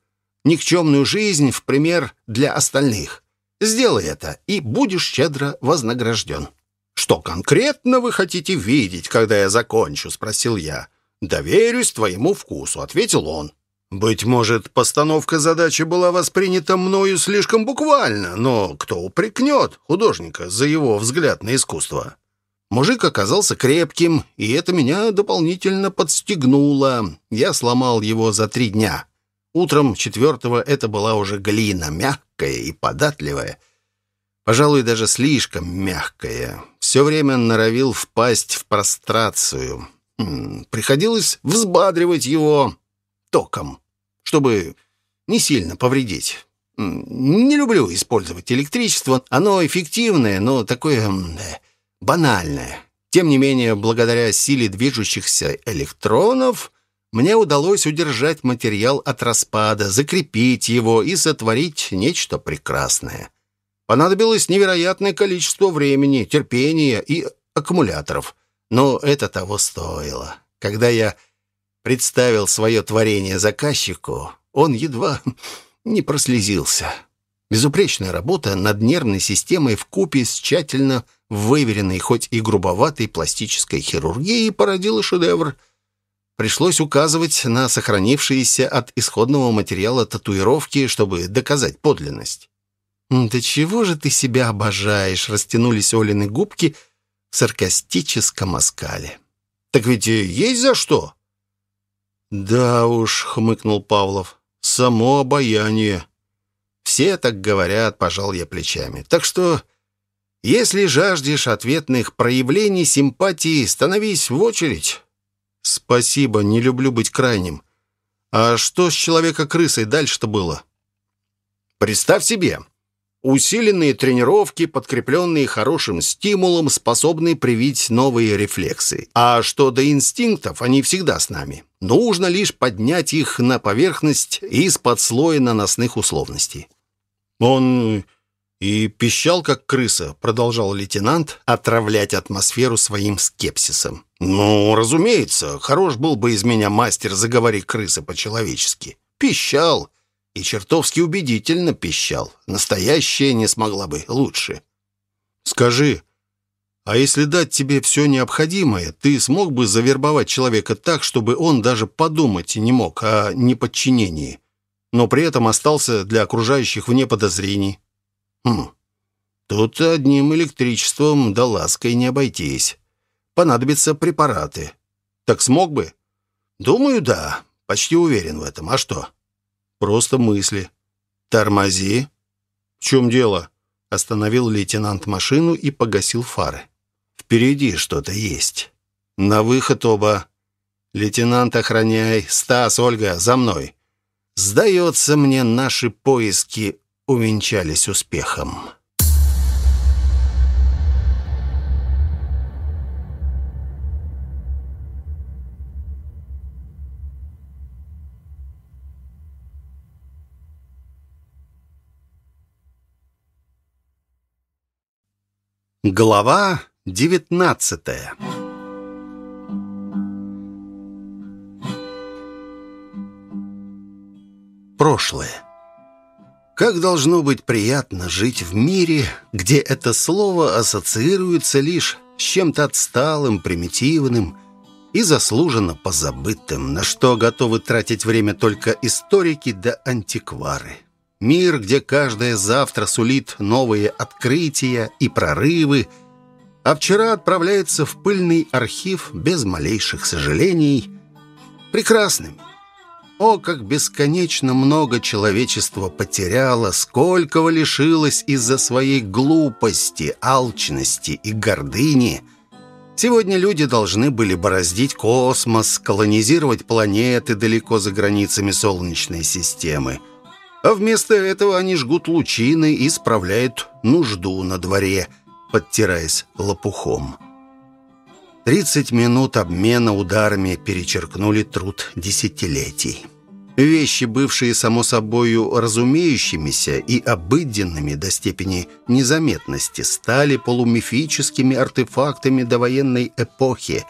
A: никчемную жизнь в пример для остальных. Сделай это, и будешь щедро вознагражден». «Что конкретно вы хотите видеть, когда я закончу?» — спросил я. «Доверюсь твоему вкусу», — ответил он. Быть может, постановка задачи была воспринята мною слишком буквально, но кто упрекнет художника за его взгляд на искусство? Мужик оказался крепким, и это меня дополнительно подстегнуло. Я сломал его за три дня. Утром четвертого это была уже глина, мягкая и податливая. Пожалуй, даже слишком мягкая. Все время норовил впасть в прострацию. Приходилось взбадривать его током, чтобы не сильно повредить. Не люблю использовать электричество. Оно эффективное, но такое банальное. Тем не менее, благодаря силе движущихся электронов мне удалось удержать материал от распада, закрепить его и сотворить нечто прекрасное. Понадобилось невероятное количество времени, терпения и аккумуляторов. Но это того стоило. Когда я представил свое творение заказчику, он едва не прослезился. Безупречная работа над нервной системой в купе с тщательно выверенной, хоть и грубоватой пластической хирургией породила шедевр — Пришлось указывать на сохранившиеся от исходного материала татуировки, чтобы доказать подлинность. «Да чего же ты себя обожаешь?» — растянулись Олины губки в саркастическом оскале. «Так ведь есть за что?» «Да уж», — хмыкнул Павлов, — «само обаяние». «Все так говорят», — пожал я плечами. «Так что, если жаждешь ответных проявлений симпатии, становись в очередь». «Спасибо, не люблю быть крайним.
B: А что с человека-крысой дальше-то было? Представь себе, усиленные тренировки, подкрепленные хорошим стимулом, способны привить новые рефлексы. А что до инстинктов, они всегда с нами. Нужно лишь поднять их на поверхность из-под слоя наносных условностей. Он и пищал, как крыса, продолжал лейтенант отравлять атмосферу своим скепсисом. «Ну, разумеется, хорош был бы из меня мастер заговори крысы по-человечески. Пищал, и чертовски убедительно пищал. Настоящая не смогла бы лучше». «Скажи, а если дать тебе все необходимое, ты смог бы завербовать человека так, чтобы он даже подумать не мог о неподчинении, но при этом остался для окружающих вне подозрений?» «Хм, тут одним электричеством да лаской не обойтись. Понадобятся препараты. Так смог бы?» «Думаю, да. Почти уверен в этом. А что?» «Просто мысли». «Тормози». «В чем дело?» Остановил лейтенант машину и погасил фары. Впереди что-то есть. На выход оба. Лейтенант, охраняй. Стас, Ольга, за мной. Сдается мне, наши поиски увенчались успехом. Глава Девятнадцатое. Прошлое. Как должно быть приятно жить в мире, где это слово ассоциируется лишь с чем-то отсталым, примитивным и заслуженно позабытым, на что готовы тратить время только историки да антиквары. Мир, где каждое завтра сулит новые открытия и прорывы – а вчера отправляется в пыльный архив без малейших сожалений. Прекрасным. О, как бесконечно много человечества потеряло, сколького лишилось из-за своей глупости, алчности и гордыни. Сегодня люди должны были бороздить космос, колонизировать планеты далеко за границами Солнечной системы. А вместо этого они жгут лучины и справляют нужду на дворе – подтираясь лопухом. Тридцать минут обмена ударами перечеркнули труд десятилетий. Вещи, бывшие само собою разумеющимися и обыденными до степени незаметности, стали полумифическими артефактами довоенной эпохи.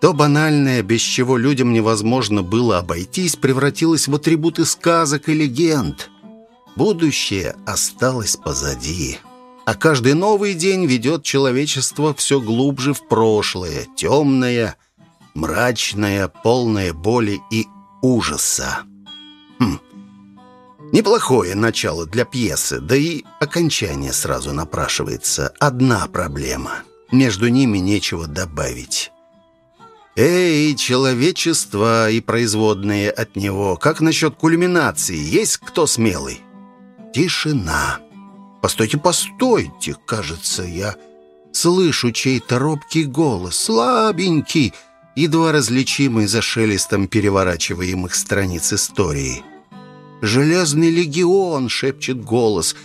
B: То банальное, без чего людям невозможно было обойтись, превратилось в атрибуты сказок и легенд. Будущее осталось позади а каждый новый день ведет человечество все глубже в прошлое, темное, мрачное, полное боли и ужаса. Хм. Неплохое начало для пьесы, да и окончание сразу напрашивается. Одна проблема. Между ними нечего добавить. Эй, человечество и производные от него, как насчет кульминации? Есть кто смелый? Тишина. «Постойте, постойте!» Кажется, я слышу чей-то робкий голос, слабенький, едва различимый за шелестом переворачиваемых страниц истории. «Железный легион!» — шепчет голос,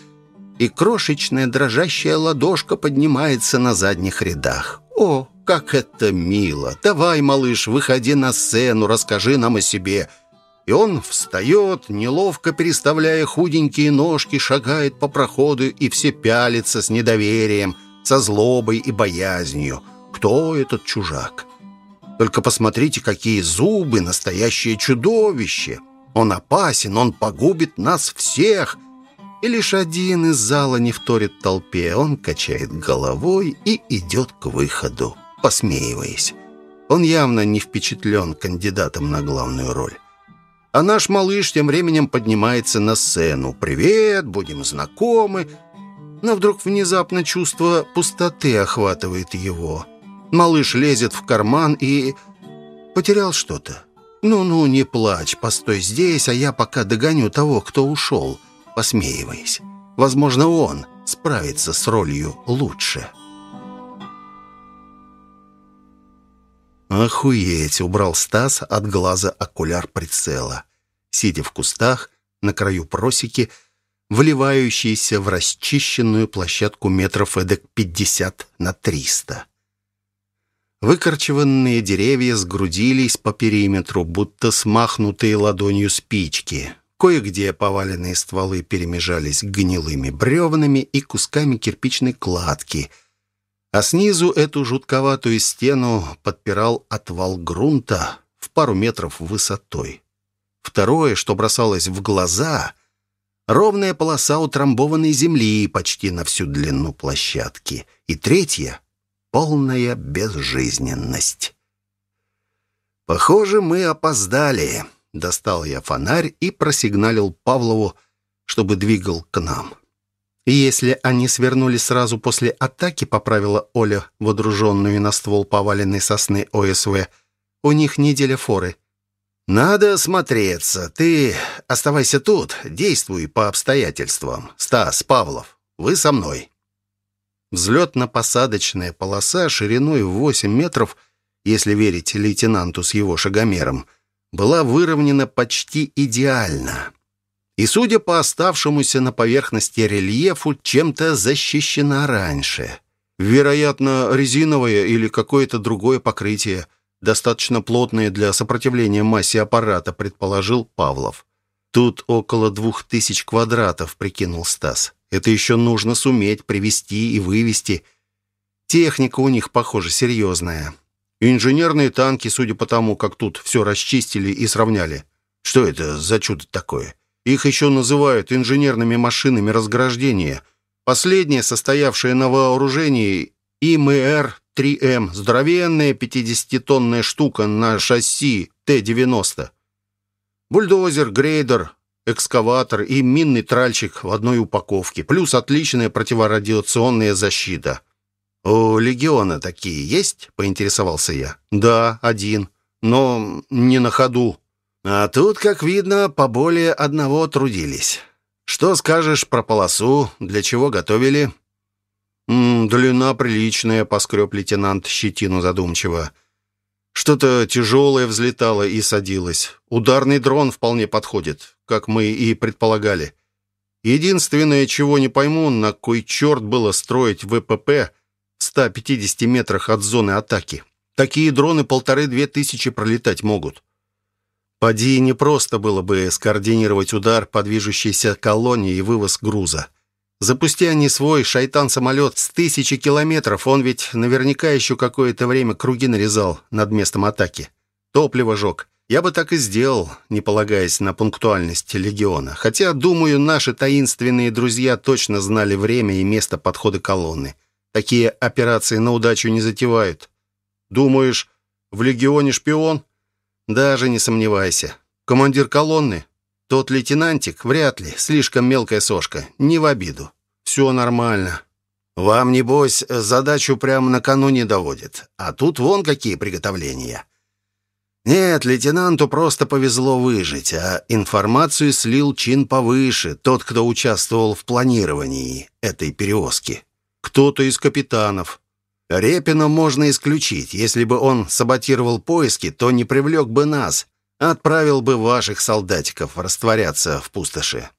B: и крошечная дрожащая ладошка поднимается на задних рядах. «О, как это мило! Давай, малыш, выходи на сцену, расскажи нам о себе!» И он встает, неловко переставляя худенькие ножки, шагает по проходу, и все пялятся с недоверием, со злобой и боязнью. Кто этот чужак? Только посмотрите, какие зубы, настоящее чудовище! Он опасен, он погубит нас всех!» И лишь один из зала не вторит толпе. Он качает головой и идет к выходу, посмеиваясь. Он явно не впечатлен кандидатом на главную роль. А наш малыш тем временем поднимается на сцену. «Привет, будем знакомы». Но вдруг внезапно чувство пустоты охватывает его. Малыш лезет в карман и... потерял что-то. «Ну-ну, не плачь, постой здесь, а я пока догоню того, кто ушел», посмеиваясь. «Возможно, он справится с ролью лучше».
A: «Охуеть!» — убрал Стас от глаза окуляр прицела. Сидя в кустах, на краю просеки, вливающейся в расчищенную площадку метров эдак пятьдесят на триста. Выкорчеванные деревья сгрудились по периметру, будто смахнутые ладонью спички. Кое-где поваленные стволы перемежались гнилыми бревнами и кусками кирпичной кладки, а снизу эту жутковатую стену подпирал отвал грунта в пару метров высотой. Второе, что бросалось в глаза — ровная полоса утрамбованной земли почти на всю длину площадки. И третье — полная безжизненность. «Похоже, мы опоздали», Достал я фонарь и просигналил Павлову, чтобы двигал к нам. «Если они свернули сразу после атаки», — поправила Оля, водруженную на ствол поваленной сосны ОСВ, «у них неделя форы». «Надо смотреться. Ты оставайся тут, действуй по обстоятельствам. Стас, Павлов, вы со мной». Взлетно-посадочная полоса шириной в 8 метров, если верить лейтенанту с его шагомером, была выровнена почти идеально. И, судя по оставшемуся на поверхности рельефу, чем-то защищена раньше. Вероятно, резиновое или какое-то другое покрытие, достаточно плотное для сопротивления массе аппарата, предположил Павлов. Тут около двух тысяч квадратов, прикинул Стас. Это еще нужно суметь привести и вывести. Техника у них, похоже, серьезная. Инженерные танки, судя по тому, как тут все расчистили и сравняли. Что это за чудо такое? Их еще называют инженерными машинами разграждения. Последняя, состоявшая на вооружении ИМР-3М, здоровенная 50-тонная штука на шасси Т-90. Бульдозер, грейдер, экскаватор и минный тральщик в одной упаковке, плюс отличная противорадиационная защита. «У легиона такие есть?» — поинтересовался я. «Да, один, но не на ходу». «А тут, как видно, поболее одного трудились. Что скажешь про полосу? Для чего готовили?» М «Длина приличная», — поскреб лейтенант щетину задумчиво. «Что-то тяжелое взлетало и садилось. Ударный дрон вполне подходит, как мы и предполагали. Единственное, чего не пойму, на кой черт было строить ВПП — 150 метрах от зоны атаки. Такие дроны полторы-две тысячи пролетать могут. Поди не просто было бы скоординировать удар по движущейся колонне и вывоз груза. Запусти они свой шайтан-самолет с тысячи километров, он ведь наверняка еще какое-то время круги нарезал над местом атаки. Топливо жег. Я бы так и сделал, не полагаясь на пунктуальность легиона. Хотя, думаю, наши таинственные друзья точно знали время и место подхода колонны. Такие операции на удачу не затевают. Думаешь, в легионе шпион? Даже не сомневайся. Командир колонны? Тот лейтенантик? Вряд ли. Слишком мелкая сошка. Не в обиду. Все нормально. Вам, небось, задачу прямо накануне доводит. А тут вон какие приготовления. Нет, лейтенанту просто повезло выжить, а информацию слил чин повыше, тот, кто участвовал в планировании этой перевозки кто-то из капитанов. Репина можно исключить. Если бы он саботировал поиски, то не привлек бы нас, отправил бы ваших солдатиков растворяться в пустоши.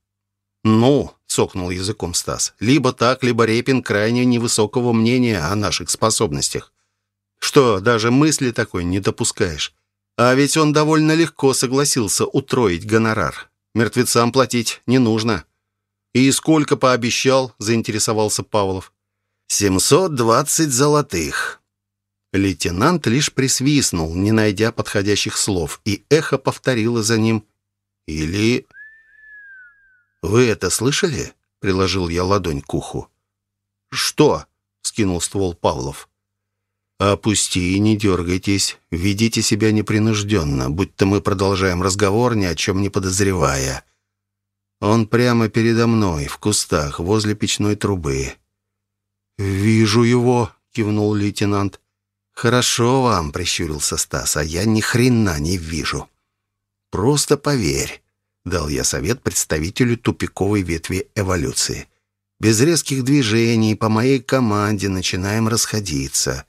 A: «Ну», — цокнул языком Стас, — «либо так, либо Репин крайне невысокого мнения о наших способностях. Что, даже мысли такой не допускаешь? А ведь он довольно легко согласился утроить гонорар. Мертвецам платить не нужно». «И сколько пообещал?» — заинтересовался Павлов. «Семьсот двадцать золотых». Лейтенант лишь присвистнул, не найдя подходящих слов, и эхо повторило за ним. «Или...» «Вы это слышали?» — приложил я ладонь к уху. «Что?» — скинул ствол Павлов. «Опусти и не дергайтесь. Ведите себя непринужденно, будто мы продолжаем разговор, ни о чем не подозревая. Он прямо передо мной, в кустах, возле печной трубы. «Вижу его», — кивнул лейтенант. «Хорошо вам», — прищурился Стас, — «а я ни хрена не вижу». «Просто поверь», — дал я совет представителю тупиковой ветви эволюции. «Без резких движений по моей команде начинаем расходиться.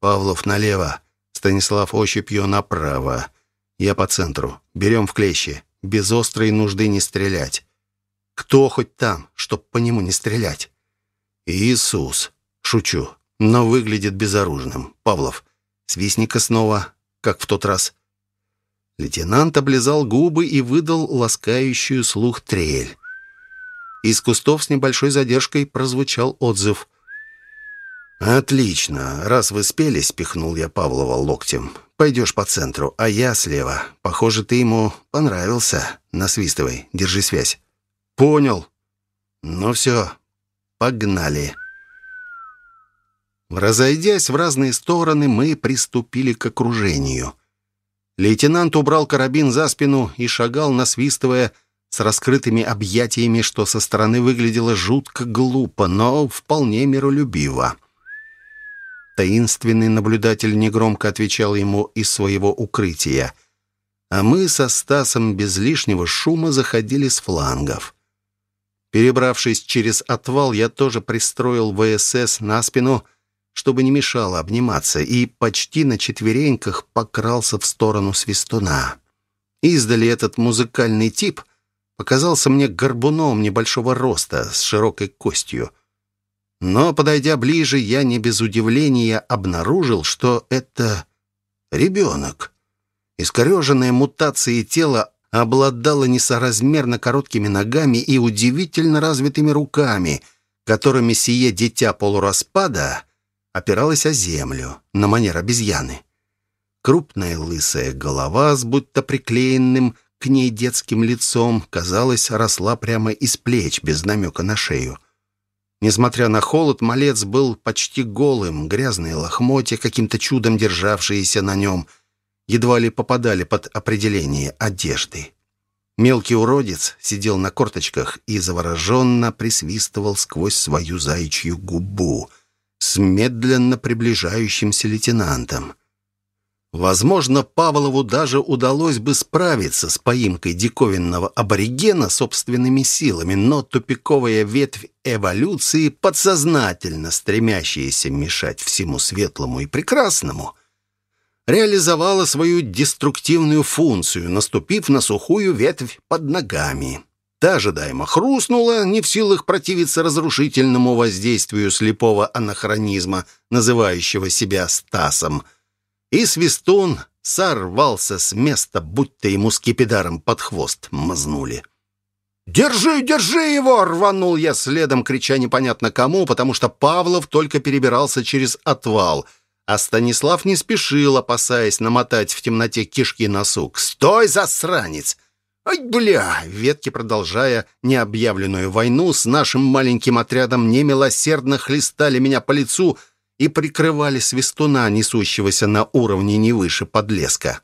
A: Павлов налево, Станислав ощупью направо. Я по центру. Берем в клещи. Без острой нужды не стрелять. Кто хоть там, чтоб по нему не стрелять? Иисус. Шучу, но выглядит безоружным. Павлов. Свистника снова, как в тот раз. Лейтенант облизал губы и выдал ласкающую слух трель. Из кустов с небольшой задержкой прозвучал отзыв. «Отлично. Раз вы спелись, — пихнул я Павлова локтем, — пойдешь по центру, а я слева. Похоже, ты ему понравился. Насвистывай, держи связь». «Понял». «Ну все, погнали». Разойдясь в разные стороны, мы приступили к окружению. Лейтенант убрал карабин за спину и шагал, насвистывая, с раскрытыми объятиями, что со стороны выглядело жутко глупо, но вполне миролюбиво. Таинственный наблюдатель негромко отвечал ему из своего укрытия. А мы со Стасом без лишнего шума заходили с флангов. Перебравшись через отвал, я тоже пристроил ВСС на спину, чтобы не мешало обниматься, и почти на четвереньках покрался в сторону свистуна. Издали этот музыкальный тип показался мне горбуном небольшого роста с широкой костью — но, подойдя ближе, я не без удивления обнаружил, что это ребенок. Искореженное мутацией тело обладало несоразмерно короткими ногами и удивительно развитыми руками, которыми сие дитя полураспада опиралось о землю на манер обезьяны. Крупная лысая голова с будто приклеенным к ней детским лицом, казалось, росла прямо из плеч, без намека на шею. Несмотря на холод, малец был почти голым, грязные лохмотья, каким-то чудом державшиеся на нем, едва ли попадали под определение одежды. Мелкий уродец сидел на корточках и завороженно присвистывал сквозь свою заячью губу с медленно приближающимся лейтенантом. Возможно, Павлову даже удалось бы справиться с поимкой диковинного аборигена собственными силами, но тупиковая ветвь эволюции, подсознательно стремящаяся мешать всему светлому и прекрасному, реализовала свою деструктивную функцию, наступив на сухую ветвь под ногами. Та ожидаемо хрустнула, не в силах противиться разрушительному воздействию слепого анахронизма, называющего себя Стасом – и свистун сорвался с места, будто ему скипидаром под хвост мазнули. «Держи, держи его!» — рванул я следом, крича непонятно кому, потому что Павлов только перебирался через отвал, а Станислав не спешил, опасаясь намотать в темноте кишки на сук. «Стой, засранец!» «Ай, бля!» Ветки, продолжая необъявленную войну, с нашим маленьким отрядом немилосердно хлестали меня по лицу — и прикрывали свистуна, несущегося на уровне не выше подлеска.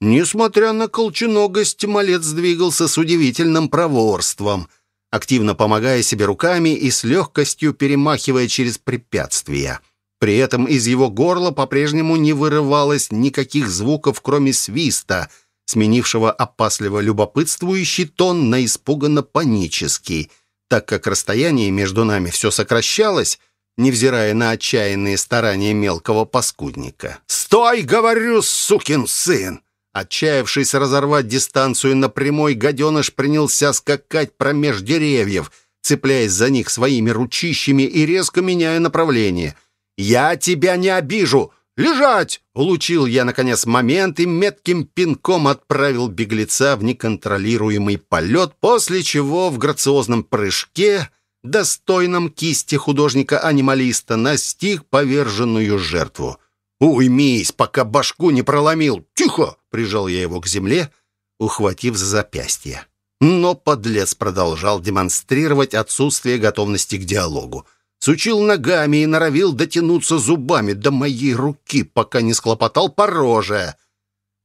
A: Несмотря на колченогость, малец двигался с удивительным проворством, активно помогая себе руками и с легкостью перемахивая через препятствия. При этом из его горла по-прежнему не вырывалось никаких звуков, кроме свиста, сменившего опасливо любопытствующий тон на испуганно панический. Так как расстояние между нами все сокращалось, невзирая на отчаянные старания мелкого паскудника. «Стой, говорю, сукин сын!» Отчаявшись разорвать дистанцию на прямой, гаденыш принялся скакать промеж деревьев, цепляясь за них своими ручищами и резко меняя направление. «Я тебя не обижу! Лежать!» Улучил я, наконец, момент и метким пинком отправил беглеца в неконтролируемый полет, после чего в грациозном прыжке достойном кисти художника-анималиста, настиг поверженную жертву. «Уймись, пока башку не проломил! Тихо!» — прижал я его к земле, ухватив за запястье. Но подлец продолжал демонстрировать отсутствие готовности к диалогу. Сучил ногами и норовил дотянуться зубами до моей руки, пока не склопотал по роже.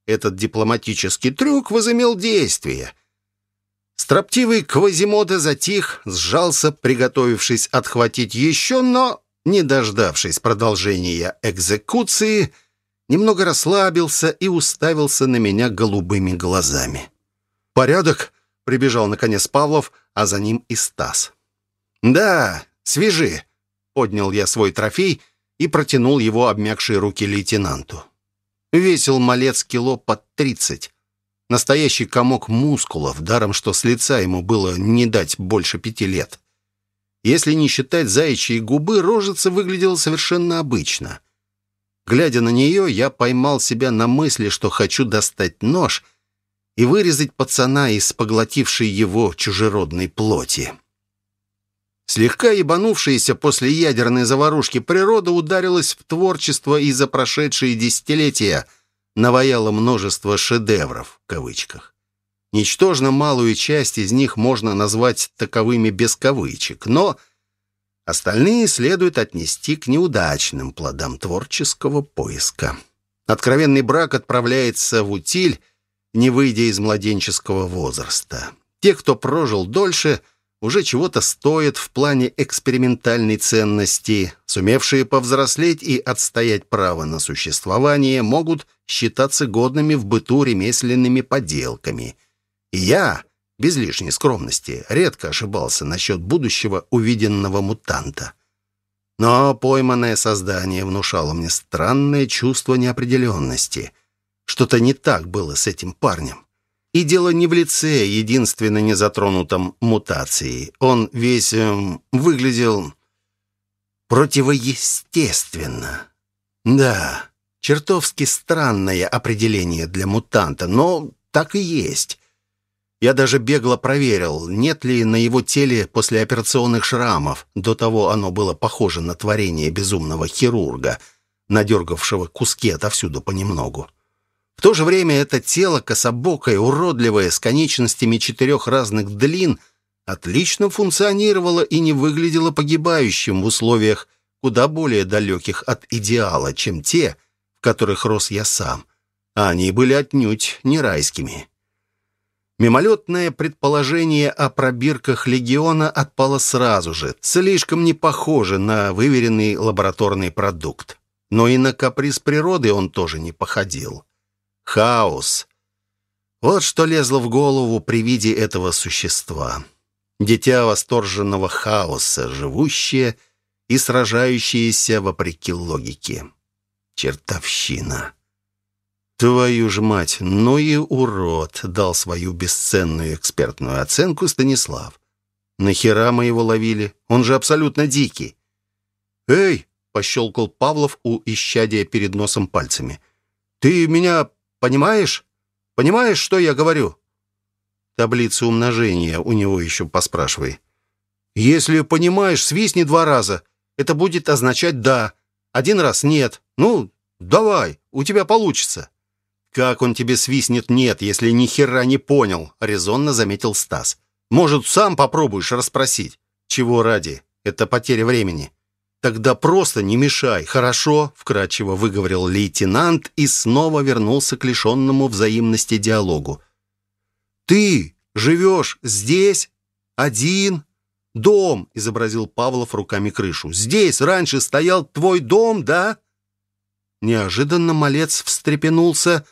A: Этот дипломатический трюк возымел действие — Строптивый Квазимода затих, сжался, приготовившись отхватить еще, но, не дождавшись продолжения экзекуции, немного расслабился и уставился на меня голубыми глазами. «Порядок!» — прибежал, наконец, Павлов, а за ним и Стас. «Да, свежи!» — поднял я свой трофей и протянул его обмякшие руки лейтенанту. Весил малец кило под тридцать. Настоящий комок мускулов, даром что с лица ему было не дать больше пяти лет. Если не считать заячьей губы, рожица выглядела совершенно обычно. Глядя на нее, я поймал себя на мысли, что хочу достать нож и вырезать пацана из поглотившей его чужеродной плоти. Слегка ебанувшаяся после ядерной заварушки природа ударилась в творчество и за прошедшие десятилетия наваяла множество «шедевров» в кавычках. Ничтожно малую часть из них можно назвать таковыми без кавычек, но остальные следует отнести к неудачным плодам творческого поиска. Откровенный брак отправляется в утиль, не выйдя из младенческого возраста. Те, кто прожил дольше – уже чего-то стоят в плане экспериментальной ценности, сумевшие повзрослеть и отстоять право на существование, могут считаться годными в быту ремесленными поделками. И я, без лишней скромности, редко ошибался насчет будущего увиденного мутанта. Но пойманное создание внушало мне странное чувство неопределенности. Что-то не так было с этим парнем. И дело не в лице, единственно не затронутом мутацией. Он весь эм, выглядел противоестественно. Да, чертовски странное определение для мутанта, но так и есть. Я даже бегло проверил, нет ли на его теле послеоперационных шрамов. До того оно было похоже на творение безумного хирурга, надергавшего куски отовсюду понемногу. В то же время это тело, кособокое, уродливое, с конечностями четырех разных длин, отлично функционировало и не выглядело погибающим в условиях куда более далеких от идеала, чем те, в которых рос я сам. А они были отнюдь не райскими. Мимолетное предположение о пробирках легиона отпало сразу же, слишком не похоже на выверенный лабораторный продукт. Но и на каприз природы он тоже не походил. Хаос. Вот что лезло в голову при виде этого существа. Дитя восторженного хаоса, живущее и сражающееся вопреки логике. Чертовщина. «Твою ж мать, ну и урод!» — дал свою бесценную экспертную оценку Станислав. «Нахера мы его ловили? Он же абсолютно дикий!» «Эй!» — пощелкал Павлов у исчадия перед носом пальцами. «Ты меня Понимаешь? Понимаешь, что я говорю?» Таблицу умножения у него еще поспрашивай. «Если понимаешь, свистни два раза. Это будет означать «да». Один раз «нет». Ну, давай, у тебя получится». «Как он тебе свистнет «нет», если ни хера не понял?» — резонно заметил Стас. «Может, сам попробуешь расспросить?» «Чего ради? Это потеря времени». «Тогда просто не мешай, хорошо?» — вкратчиво выговорил лейтенант и снова вернулся к лишенному взаимности диалогу. «Ты живешь здесь? Один?» «Дом», — изобразил Павлов руками крышу. «Здесь раньше стоял твой дом, да?» Неожиданно малец встрепенулся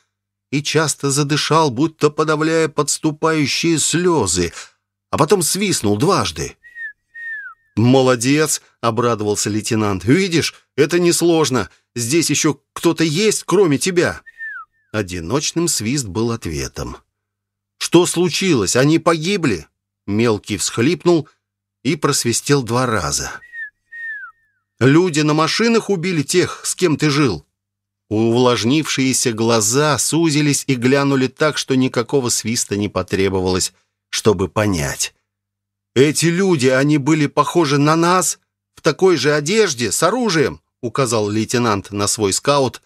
A: и часто задышал, будто подавляя подступающие слезы, а потом свистнул дважды. «Молодец!» — обрадовался лейтенант. «Видишь, это несложно. Здесь еще кто-то есть, кроме тебя». Одиночным свист был ответом. «Что случилось? Они погибли?» Мелкий всхлипнул и просвистел два раза. «Люди на машинах убили тех, с кем ты жил?» Увлажнившиеся глаза сузились и глянули так, что никакого свиста не потребовалось, чтобы понять. «Эти люди, они были похожи на нас, в такой же одежде, с оружием», указал лейтенант на свой скаут,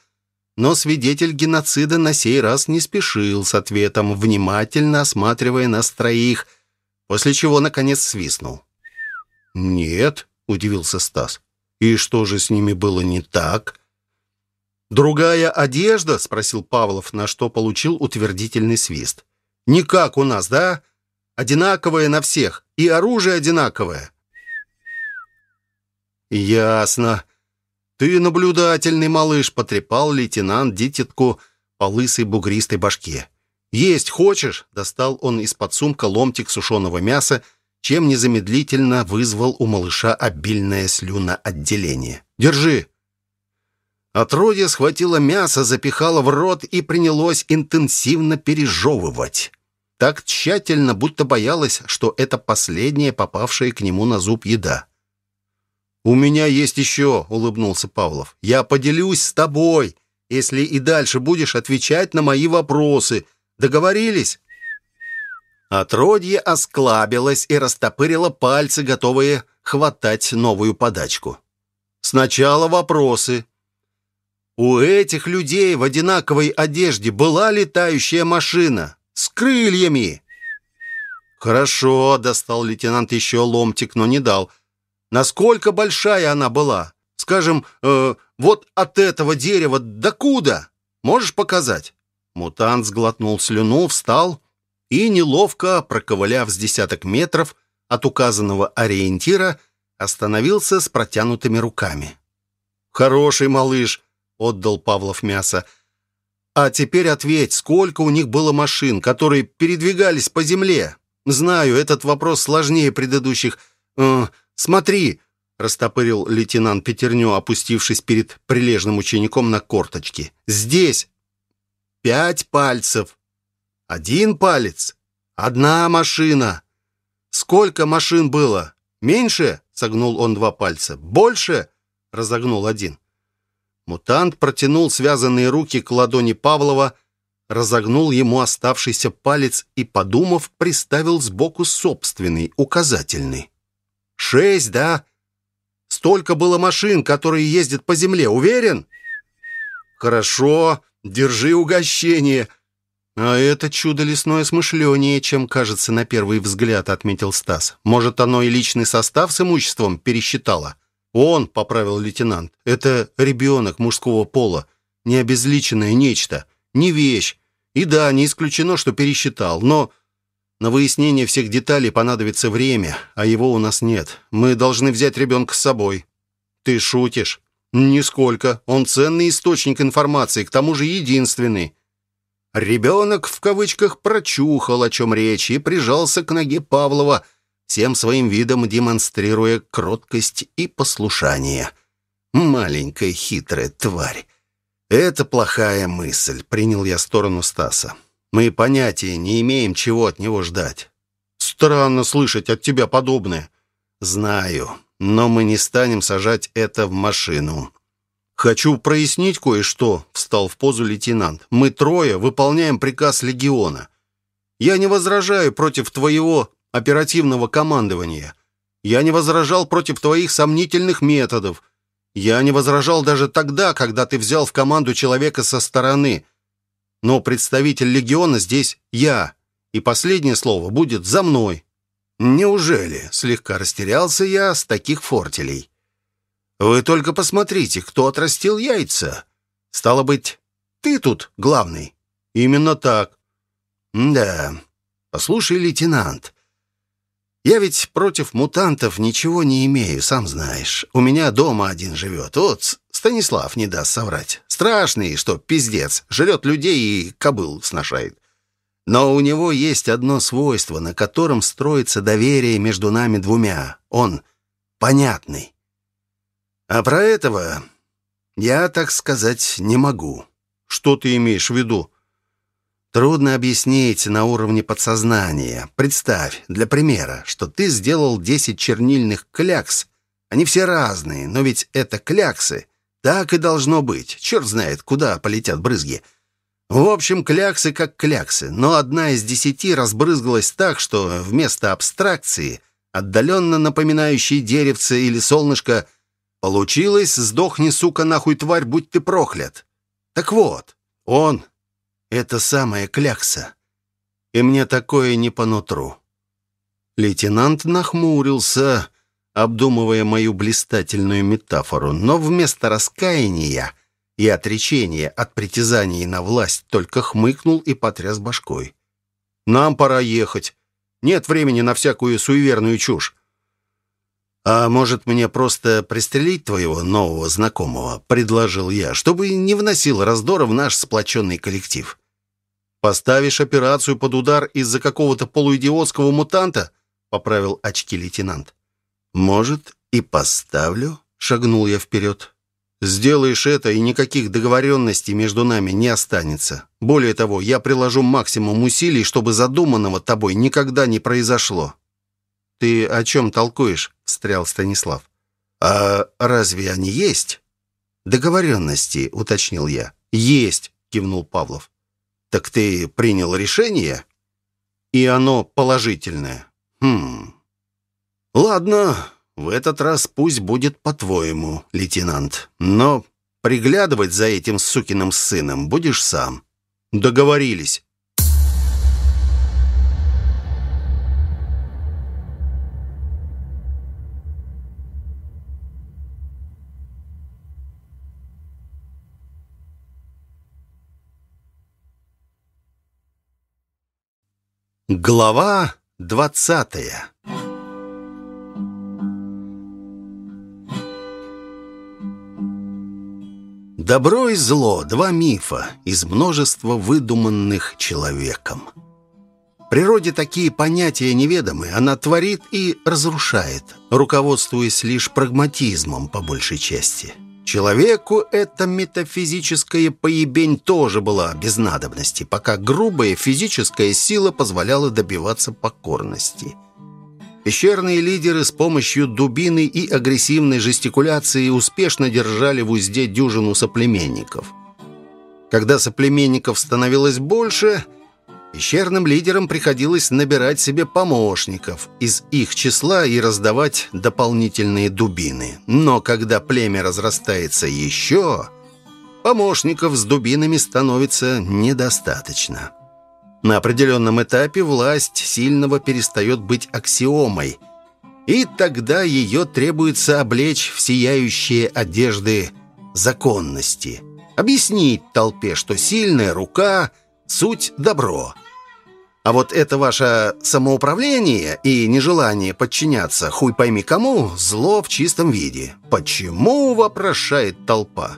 A: но свидетель геноцида на сей раз не спешил с ответом, внимательно осматривая нас троих, после чего, наконец, свистнул. «Нет», — удивился Стас. «И что же с ними было не так?» «Другая одежда?» — спросил Павлов, на что получил утвердительный свист. «Не как у нас, да? Одинаковое на всех, и оружие одинаковое». «Ясно. Ты наблюдательный малыш», — потрепал лейтенант дитятку по лысой бугристой башке. «Есть хочешь?» — достал он из-под сумка ломтик сушеного мяса, чем незамедлительно вызвал у малыша обильное слюноотделение. «Держи!» Отродье схватило мясо, запихало в рот и принялось интенсивно пережевывать. Так тщательно, будто боялась, что это последняя попавшая к нему на зуб еда. «У меня есть еще», — улыбнулся Павлов. «Я поделюсь с тобой, если и дальше будешь отвечать на мои вопросы. Договорились?» Отродье осклабилось и растопырило пальцы, готовые хватать новую подачку. «Сначала вопросы», у этих людей в одинаковой одежде была летающая машина с крыльями. Хорошо, достал лейтенант еще ломтик, но не дал. Насколько большая она была? Скажем, э, вот от этого дерева до куда? Можешь показать? Мутант сглотнул слюну, встал и, неловко проковыляв с десяток метров от указанного ориентира, остановился с протянутыми руками. «Хороший малыш», отдал Павлов мясо. «А теперь ответь, сколько у них было машин, которые передвигались по земле? Знаю, этот вопрос сложнее предыдущих. Э, смотри!» — растопырил лейтенант Петерню, опустившись перед прилежным учеником на корточки. «Здесь пять пальцев. Один палец. Одна машина. Сколько машин было? Меньше?» — согнул он два пальца. «Больше?» — разогнул один. Мутант протянул связанные руки к ладони Павлова, разогнул ему оставшийся палец и, подумав, приставил сбоку собственный, указательный. «Шесть, да? Столько было машин, которые ездят по земле, уверен?» «Хорошо, держи угощение». «А это чудо лесное смышленнее, чем кажется на первый взгляд», — отметил Стас. «Может, оно и личный состав с имуществом пересчитало?» «Он», — поправил лейтенант, — «это ребенок мужского пола, не обезличенное нечто, не вещь. И да, не исключено, что пересчитал, но на выяснение всех деталей понадобится время, а его у нас нет. Мы должны взять ребенка с собой». «Ты шутишь?» «Нисколько. Он ценный источник информации, к тому же единственный». Ребенок, в кавычках, прочухал, о чем речь, и прижался к ноге Павлова, всем своим видом демонстрируя кроткость и послушание. Маленькая хитрая тварь. Это плохая мысль, принял я сторону Стаса. Мы понятия не имеем, чего от него ждать. Странно слышать от тебя подобное. Знаю, но мы не станем сажать это в машину. Хочу прояснить кое-что, встал в позу лейтенант. Мы трое выполняем приказ легиона. Я не возражаю против твоего оперативного командования. Я не возражал против твоих сомнительных методов. Я не возражал даже тогда, когда ты взял в команду человека со стороны. Но представитель легиона здесь я, и последнее слово будет за мной. Неужели? Слегка растерялся я с таких фортелей. Вы только посмотрите, кто отрастил яйца. Стало быть, ты тут главный. Именно так. Да. Послушай, лейтенант, я ведь против мутантов ничего не имею, сам знаешь. У меня дома один живет. Вот Станислав не даст соврать. Страшный, что пиздец. Жрет людей и кобыл сношает. Но у него есть одно свойство, на котором строится доверие между нами двумя. Он понятный. А про этого я, так сказать, не могу. Что ты имеешь в виду? Трудно объяснить на уровне подсознания. Представь, для примера, что ты сделал 10 чернильных клякс. Они все разные, но ведь это кляксы. Так и должно быть. Черт знает, куда полетят брызги. В общем, кляксы как кляксы, но одна из десяти разбрызгалась так, что вместо абстракции, отдаленно напоминающей деревце или солнышко, получилось «сдохни, сука, нахуй, тварь, будь ты проклят». Так вот, он это самая клякса. И мне такое не по нутру. Лейтенант нахмурился, обдумывая мою блистательную метафору, но вместо раскаяния и отречения от притязаний на власть только хмыкнул и потряс башкой. «Нам пора ехать. Нет времени на всякую суеверную чушь. «А может, мне просто пристрелить твоего нового знакомого?» — предложил я, чтобы не вносил раздора в наш сплоченный коллектив. «Поставишь операцию под удар из-за какого-то полуидиотского мутанта?» — поправил очки лейтенант. «Может, и поставлю?» — шагнул я вперед. Сделаешь это, и никаких договоренностей между нами не останется. Более того, я приложу максимум усилий, чтобы задуманного тобой никогда не произошло». «Ты о чем толкуешь?» — встрял Станислав. «А разве они есть?» «Договоренности», — уточнил я. «Есть», — кивнул Павлов. «Так ты принял решение?» «И оно положительное». «Хм... Ладно, в этот раз пусть будет по-твоему, лейтенант. Но приглядывать за этим сукиным сыном будешь сам. Договорились. Глава двадцатая Добро и зло – два мифа из множества выдуманных человеком. Природе такие понятия неведомы, она творит и разрушает, руководствуясь лишь прагматизмом по большей части. Человеку эта метафизическая поебень тоже была без надобности, пока грубая физическая сила позволяла добиваться покорности – Пещерные лидеры с помощью дубины и агрессивной жестикуляции успешно держали в узде дюжину соплеменников. Когда соплеменников становилось больше, пещерным лидерам приходилось набирать себе помощников из их числа и раздавать дополнительные дубины. Но когда племя разрастается еще, помощников с дубинами становится недостаточно. На определенном этапе власть сильного перестает быть аксиомой, и тогда ее требуется облечь в сияющие одежды законности. Объяснить толпе, что сильная рука – суть добро. А вот это ваше самоуправление и нежелание подчиняться хуй пойми кому – зло в чистом виде. «Почему?» – вопрошает толпа.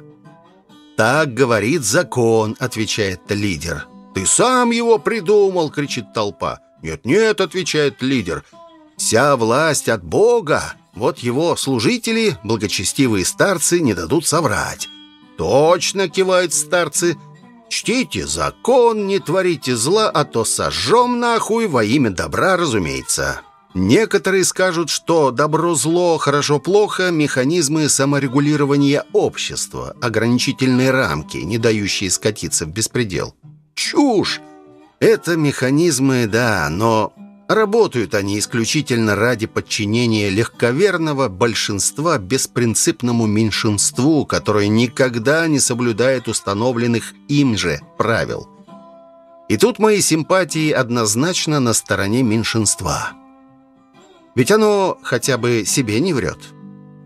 A: «Так говорит закон», – отвечает лидер. «Ты сам его придумал!» — кричит толпа. «Нет-нет!» — отвечает лидер. «Вся власть от Бога! Вот его служители, благочестивые старцы, не дадут соврать». «Точно!» — кивают старцы. «Чтите закон, не творите зла, а то сожжем нахуй во имя добра, разумеется». Некоторые скажут, что добро-зло, хорошо-плохо – механизмы саморегулирования общества, ограничительные рамки, не дающие скатиться в беспредел чушь. Это механизмы, да, но работают они исключительно ради подчинения легковерного большинства беспринципному меньшинству, которое никогда не соблюдает установленных им же правил. И тут мои симпатии однозначно на стороне меньшинства. Ведь оно хотя бы себе не врет.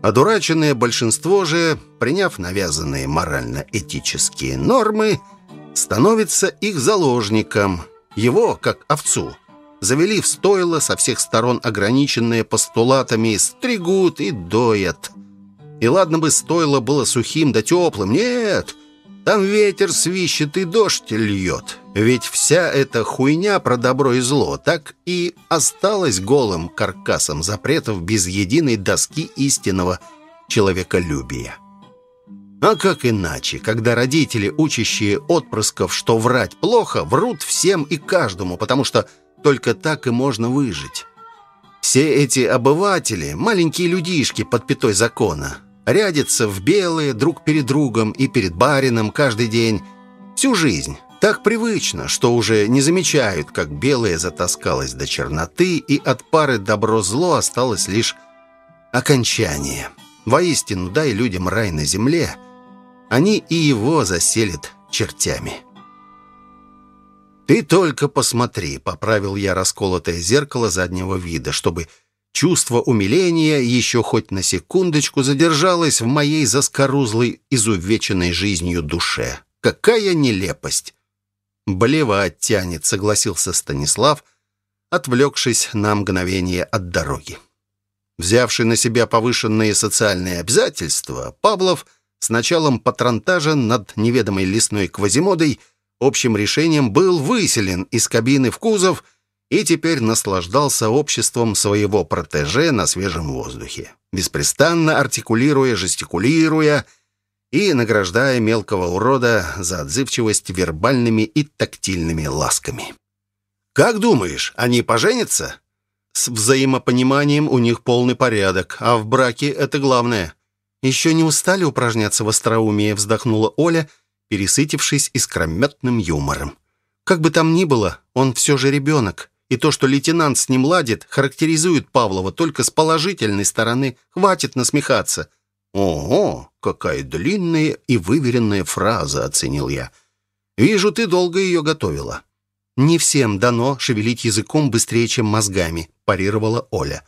A: Одураченное большинство же, приняв навязанные морально-этические нормы, становится их заложником, его, как овцу. Завели в стойло со всех сторон ограниченные постулатами, стригут и доят. И ладно бы стойло было сухим да теплым, нет, там ветер свищет и дождь льет. Ведь вся эта хуйня про добро и зло так и осталась голым каркасом запретов без единой доски истинного человеколюбия. А как иначе, когда родители, учащие отпрысков, что врать плохо, врут всем и каждому, потому что только так и можно выжить. Все эти обыватели, маленькие людишки под пятой закона, рядятся в белые друг перед другом и перед барином каждый день, всю жизнь. Так привычно, что уже не замечают, как белое затаскалось до черноты, и от пары добро-зло осталось лишь окончание. Воистину, дай людям рай на земле — они и его заселят чертями. «Ты только посмотри», — поправил я расколотое зеркало заднего вида, чтобы чувство умиления еще хоть на секундочку задержалось в моей заскорузлой, изувеченной жизнью душе. Какая нелепость! «Болевать тянет», — согласился Станислав, отвлекшись на мгновение от дороги. Взявший на себя повышенные социальные обязательства, Павлов — с началом патронтажа над неведомой лесной квазимодой общим решением был выселен из кабины в кузов и теперь наслаждался обществом своего протеже на свежем воздухе, беспрестанно артикулируя, жестикулируя и награждая мелкого урода за отзывчивость вербальными и тактильными ласками. «Как думаешь, они поженятся?» «С взаимопониманием у них полный порядок, а в браке это главное». «Еще не устали упражняться в остроумии?» вздохнула Оля, пересытившись искрометным юмором. «Как бы там ни было, он все же ребенок, и то, что лейтенант с ним ладит, характеризует Павлова только с положительной стороны. Хватит насмехаться». «Ого, какая длинная и выверенная фраза», — оценил я. «Вижу, ты долго ее готовила». «Не всем дано шевелить языком быстрее, чем мозгами», — парировала Оля.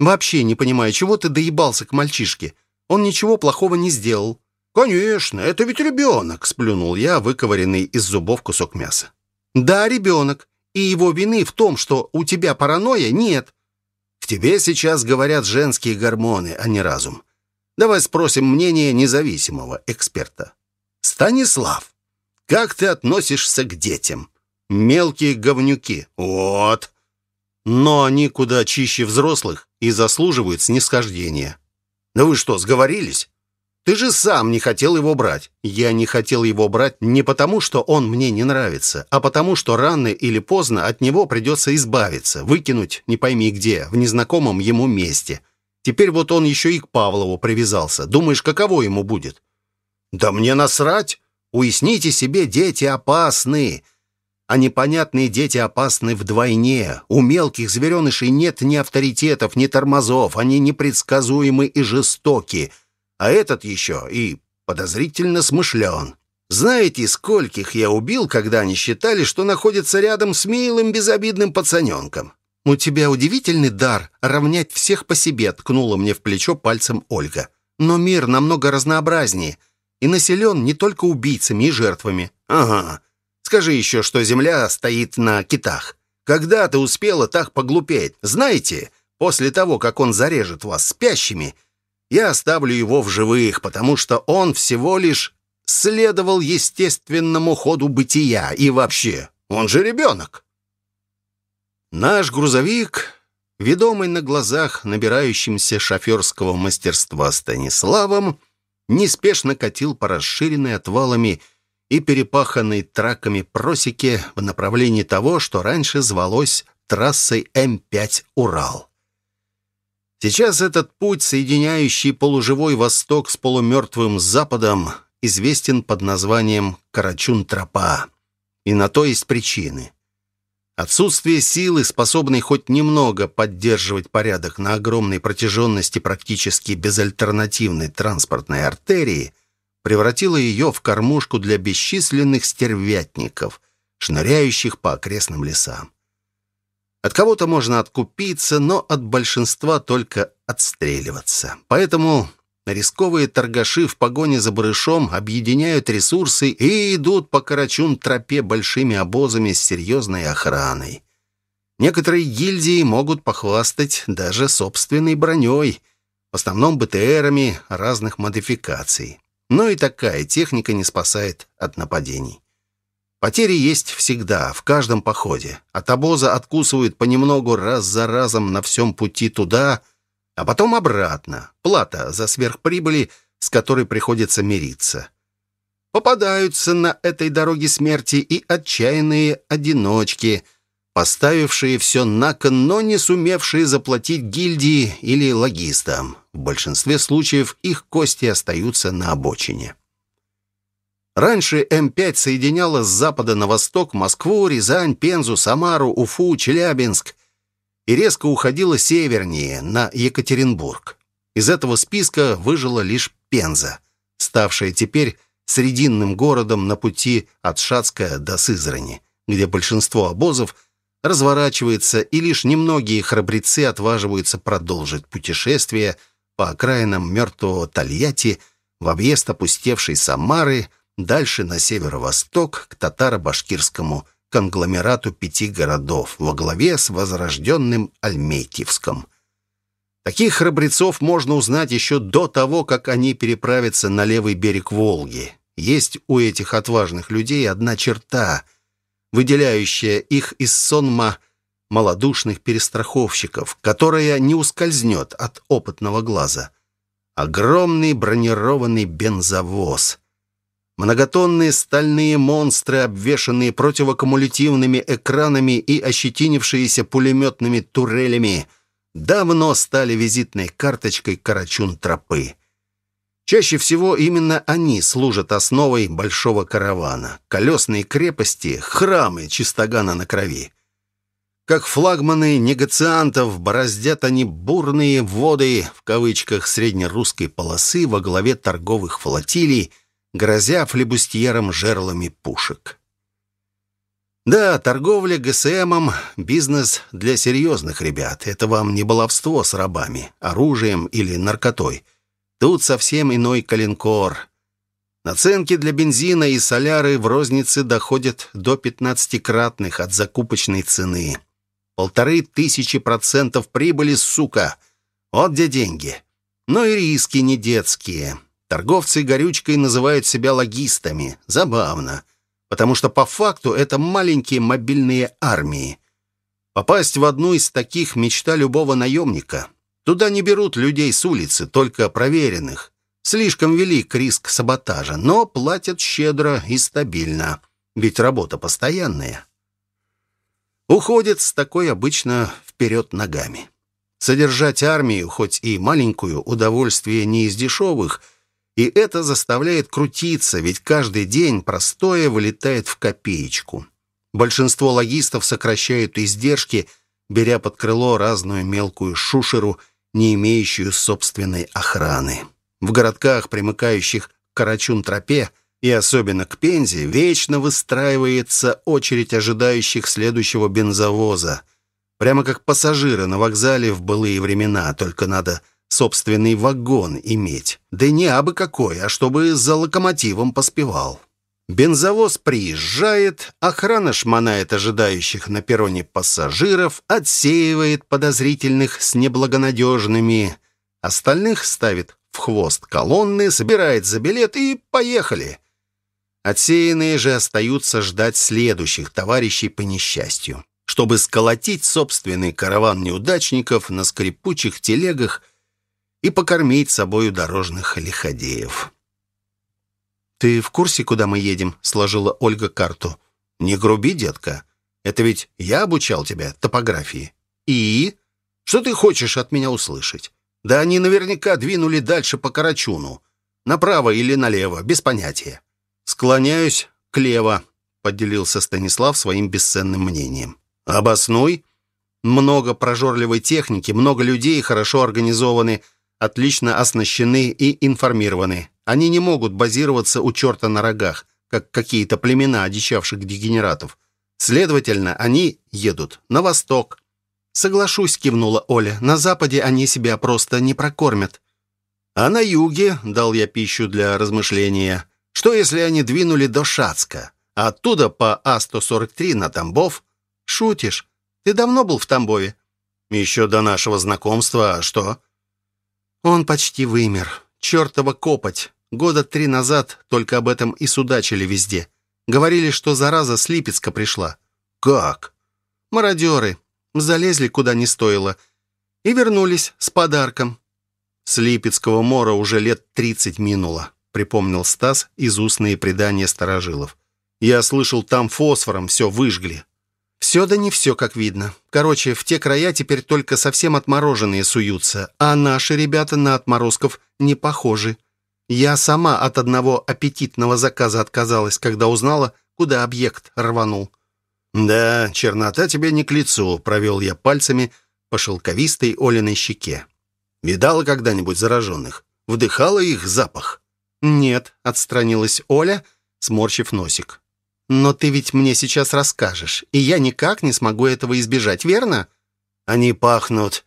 A: «Вообще не понимаю, чего ты доебался к мальчишке? Он ничего плохого не сделал». «Конечно, это ведь ребенок», — сплюнул я, выковыренный из зубов кусок мяса.
C: «Да, ребенок. И его вины в том, что у тебя паранойя, нет».
A: «В тебе сейчас говорят женские гормоны, а не разум. Давай спросим мнение независимого эксперта. Станислав, как ты относишься к детям? Мелкие говнюки. Вот. Но они куда чище взрослых и заслуживают снисхождения. Да вы что, сговорились? Ты же сам не хотел его брать. Я не хотел его брать не потому, что он мне не нравится, а потому, что рано или поздно от него придется избавиться, выкинуть не пойми где, в незнакомом ему месте. Теперь вот он еще и к Павлову привязался. Думаешь, каково ему будет? Да мне насрать. Уясните себе, дети опасны. А непонятные дети опасны вдвойне. У мелких зверенышей нет ни авторитетов, ни тормозов. Они непредсказуемы и жестоки. А этот еще и подозрительно смышлен. Знаете, скольких я убил, когда они считали, что находятся рядом с милым безобидным пацаненком?
C: «У тебя удивительный дар равнять всех по себе», — ткнула мне в плечо пальцем Ольга. «Но мир намного разнообразнее и населен не только убийцами и жертвами».
A: «Ага. Скажи еще, что Земля стоит на китах. Когда ты успела так поглупеть? Знаете, после того, как он зарежет вас спящими, я оставлю его в живых, потому что он всего лишь следовал естественному ходу бытия. И вообще, он же ребенок». Наш грузовик, ведомый на глазах набирающимся шоферского мастерства Станиславом, неспешно катил по расширенной отвалами и перепаханной траками просеке в направлении того, что раньше звалось трассой М5 «Урал». Сейчас этот путь, соединяющий полуживой Восток с полумертвым Западом, известен под названием Карачун-тропа. И на то есть причины. Отсутствие силы, способной хоть немного поддерживать порядок на огромной протяженности практически безальтернативной транспортной артерии, превратило ее в кормушку для бесчисленных стервятников, шныряющих по окрестным лесам. От кого-то можно откупиться, но от большинства только отстреливаться. Поэтому Рисковые торгаши в погоне за барышом объединяют ресурсы и идут по Карачун-тропе большими обозами с серьезной охраной. Некоторые гильдии могут похвастать даже собственной броней, в основном БТРами разных модификаций. Но и такая техника не спасает от нападений. Потери есть всегда, в каждом походе. От обоза откусывают понемногу раз за разом на всем пути туда – а потом обратно. Плата за сверхприбыли, с которой приходится мириться. Попадаются на этой дороге смерти и отчаянные одиночки, поставившие все на кон, но не сумевшие заплатить гильдии или логистам. В большинстве случаев их кости остаются на обочине. Раньше М5 соединяла с запада на восток Москву, Рязань, Пензу, Самару, Уфу, Челябинск и резко уходила севернее, на Екатеринбург. Из этого списка выжила лишь Пенза, ставшая теперь срединным городом на пути от Шацка до Сызрани, где большинство обозов разворачивается, и лишь немногие храбрецы отваживаются продолжить путешествие по окраинам мертвого Тольятти в объезд опустевшей Самары, дальше на северо-восток к татаро-башкирскому конгломерату пяти городов во главе с возрожденным Альметьевском. Таких храбрецов можно узнать еще до того, как они переправятся на левый берег Волги. Есть у этих отважных людей одна черта, выделяющая их из сонма малодушных перестраховщиков, которая не ускользнет от опытного глаза. Огромный бронированный бензовоз. Многотонные стальные монстры, обвешанные противокумулятивными экранами и ощетинившиеся пулеметными турелями, давно стали визитной карточкой Карачун-тропы. Чаще всего именно они служат основой большого каравана. Колесные крепости, храмы чистогана на крови. Как флагманы негациантов бороздят они бурные воды, в кавычках, среднерусской полосы во главе торговых флотилий, грозя флебустьерам жерлами пушек. Да, торговля ГСМом – бизнес для серьезных ребят. Это вам не баловство с рабами, оружием или наркотой. Тут совсем иной калинкор. Наценки для бензина и соляры в рознице доходят до 15-кратных от закупочной цены. Полторы тысячи процентов прибыли, сука. Вот где деньги. Но и риски не детские. Торговцы горючкой называют себя логистами. Забавно. Потому что по факту это маленькие мобильные армии. Попасть в одну из таких – мечта любого наемника. Туда не берут людей с улицы, только проверенных. Слишком велик риск саботажа, но платят щедро и стабильно. Ведь работа постоянная. Уходит с такой обычно вперед ногами. Содержать армию, хоть и маленькую, удовольствие не из дешевых, и это заставляет крутиться, ведь каждый день простое вылетает в копеечку. Большинство логистов сокращают издержки, беря под крыло разную мелкую шушеру – не имеющую собственной охраны. В городках, примыкающих к Карачун-тропе, и особенно к Пензе, вечно выстраивается очередь ожидающих следующего бензовоза. Прямо как пассажиры на вокзале в былые времена, только надо собственный вагон иметь. Да не абы какой, а чтобы за локомотивом поспевал. Бензовоз приезжает, охрана шмонает ожидающих на перроне пассажиров, отсеивает подозрительных с неблагонадежными, остальных ставит в хвост колонны, собирает за билет и поехали. Отсеянные же остаются ждать следующих товарищей по несчастью, чтобы сколотить собственный караван неудачников на скрипучих телегах и покормить собою дорожных лиходеев. «Ты в курсе, куда мы едем?» — сложила Ольга карту. «Не груби, детка. Это ведь я обучал тебя топографии». «И? Что ты хочешь от меня услышать?» «Да они наверняка двинули дальше по Карачуну. Направо или налево, без понятия». «Склоняюсь к лево», — поделился Станислав своим бесценным мнением. «Обоснуй. Много прожорливой техники, много людей хорошо организованы, отлично оснащены и информированы. Они не могут базироваться у черта на рогах, как какие-то племена одичавших дегенератов. Следовательно, они едут на восток. «Соглашусь», — кивнула Оля, — «на западе они себя просто не прокормят». «А на юге», — дал я пищу для размышления, — «что если они двинули до Шацка, а оттуда по А-143 на Тамбов?» «Шутишь? Ты давно был в Тамбове?» «Еще до нашего знакомства, а что?» «Он почти вымер. Чертова копоть. Года три назад только об этом и судачили везде. Говорили, что зараза с Липецка пришла. Как? Мародеры. Залезли куда не стоило. И вернулись с подарком. С Липецкого мора уже лет тридцать минуло, припомнил Стас из устные предания старожилов. Я слышал, там фосфором все выжгли. Все да не все, как видно. Короче, в те края теперь только совсем отмороженные суются, а наши ребята на отморозков не похожи. Я сама от одного аппетитного заказа отказалась, когда узнала, куда объект рванул. «Да, чернота тебе не к лицу», — провел я пальцами по шелковистой Олиной щеке. «Видала когда-нибудь зараженных? Вдыхала их запах?» «Нет», — отстранилась Оля, сморщив носик. Но ты ведь мне сейчас расскажешь, и я никак не смогу этого избежать, верно? Они пахнут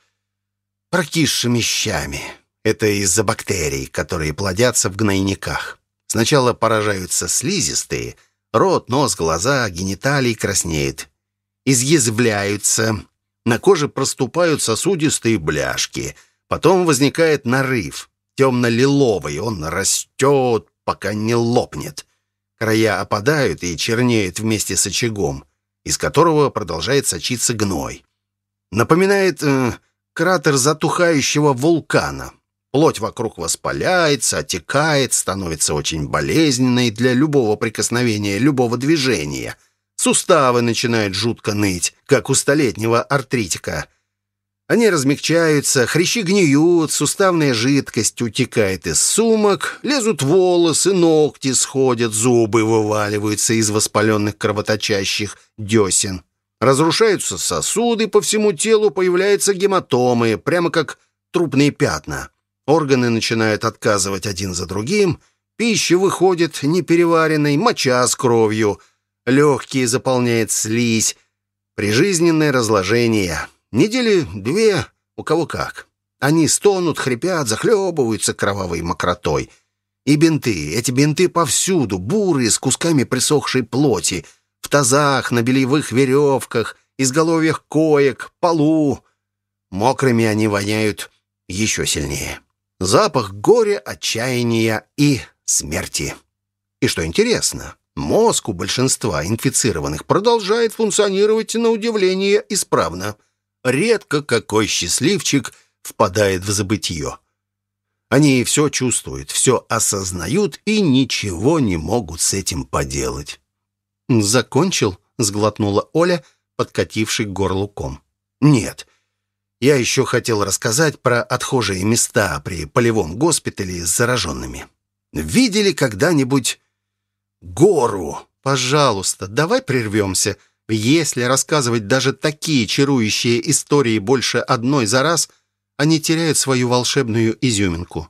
A: прокисшими щами. Это из-за бактерий, которые плодятся в гнойниках. Сначала поражаются слизистые, рот, нос, глаза, гениталии краснеют. Изъязвляются, на коже проступают сосудистые бляшки. Потом возникает нарыв, темно-лиловый, он растет, пока не лопнет. Края опадают и чернеют вместе с очагом, из которого продолжает сочиться гной. Напоминает э, кратер затухающего вулкана. Плоть вокруг воспаляется, отекает, становится очень болезненной для любого прикосновения, любого движения. Суставы начинают жутко ныть, как у столетнего артритика. Они размягчаются, хрящи гниют, суставная жидкость утекает из сумок, лезут волосы, ногти сходят, зубы вываливаются из воспаленных кровоточащих десен. Разрушаются сосуды, по всему телу появляются гематомы, прямо как трупные пятна. Органы начинают отказывать один за другим, пища выходит непереваренной, моча с кровью, легкие заполняет слизь, прижизненное разложение — Недели две, у кого как. Они стонут, хрипят, захлебываются кровавой мокротой. И бинты, эти бинты повсюду, бурые, с кусками присохшей плоти, в тазах, на бельевых веревках, изголовьях коек, полу. Мокрыми они воняют еще сильнее. Запах горя, отчаяния и смерти. И что интересно, мозг у большинства инфицированных продолжает функционировать на удивление исправно редко какой счастливчик впадает в забытье. Они все чувствуют, все осознают и ничего не могут с этим поделать.
C: «Закончил?» — сглотнула Оля, подкативший к горлу ком.
A: «Нет. Я еще хотел рассказать про отхожие места при полевом госпитале с зараженными. Видели когда-нибудь гору?»
C: «Пожалуйста, давай прервемся», если рассказывать даже такие чарующие истории больше одной за раз, они теряют свою волшебную изюминку.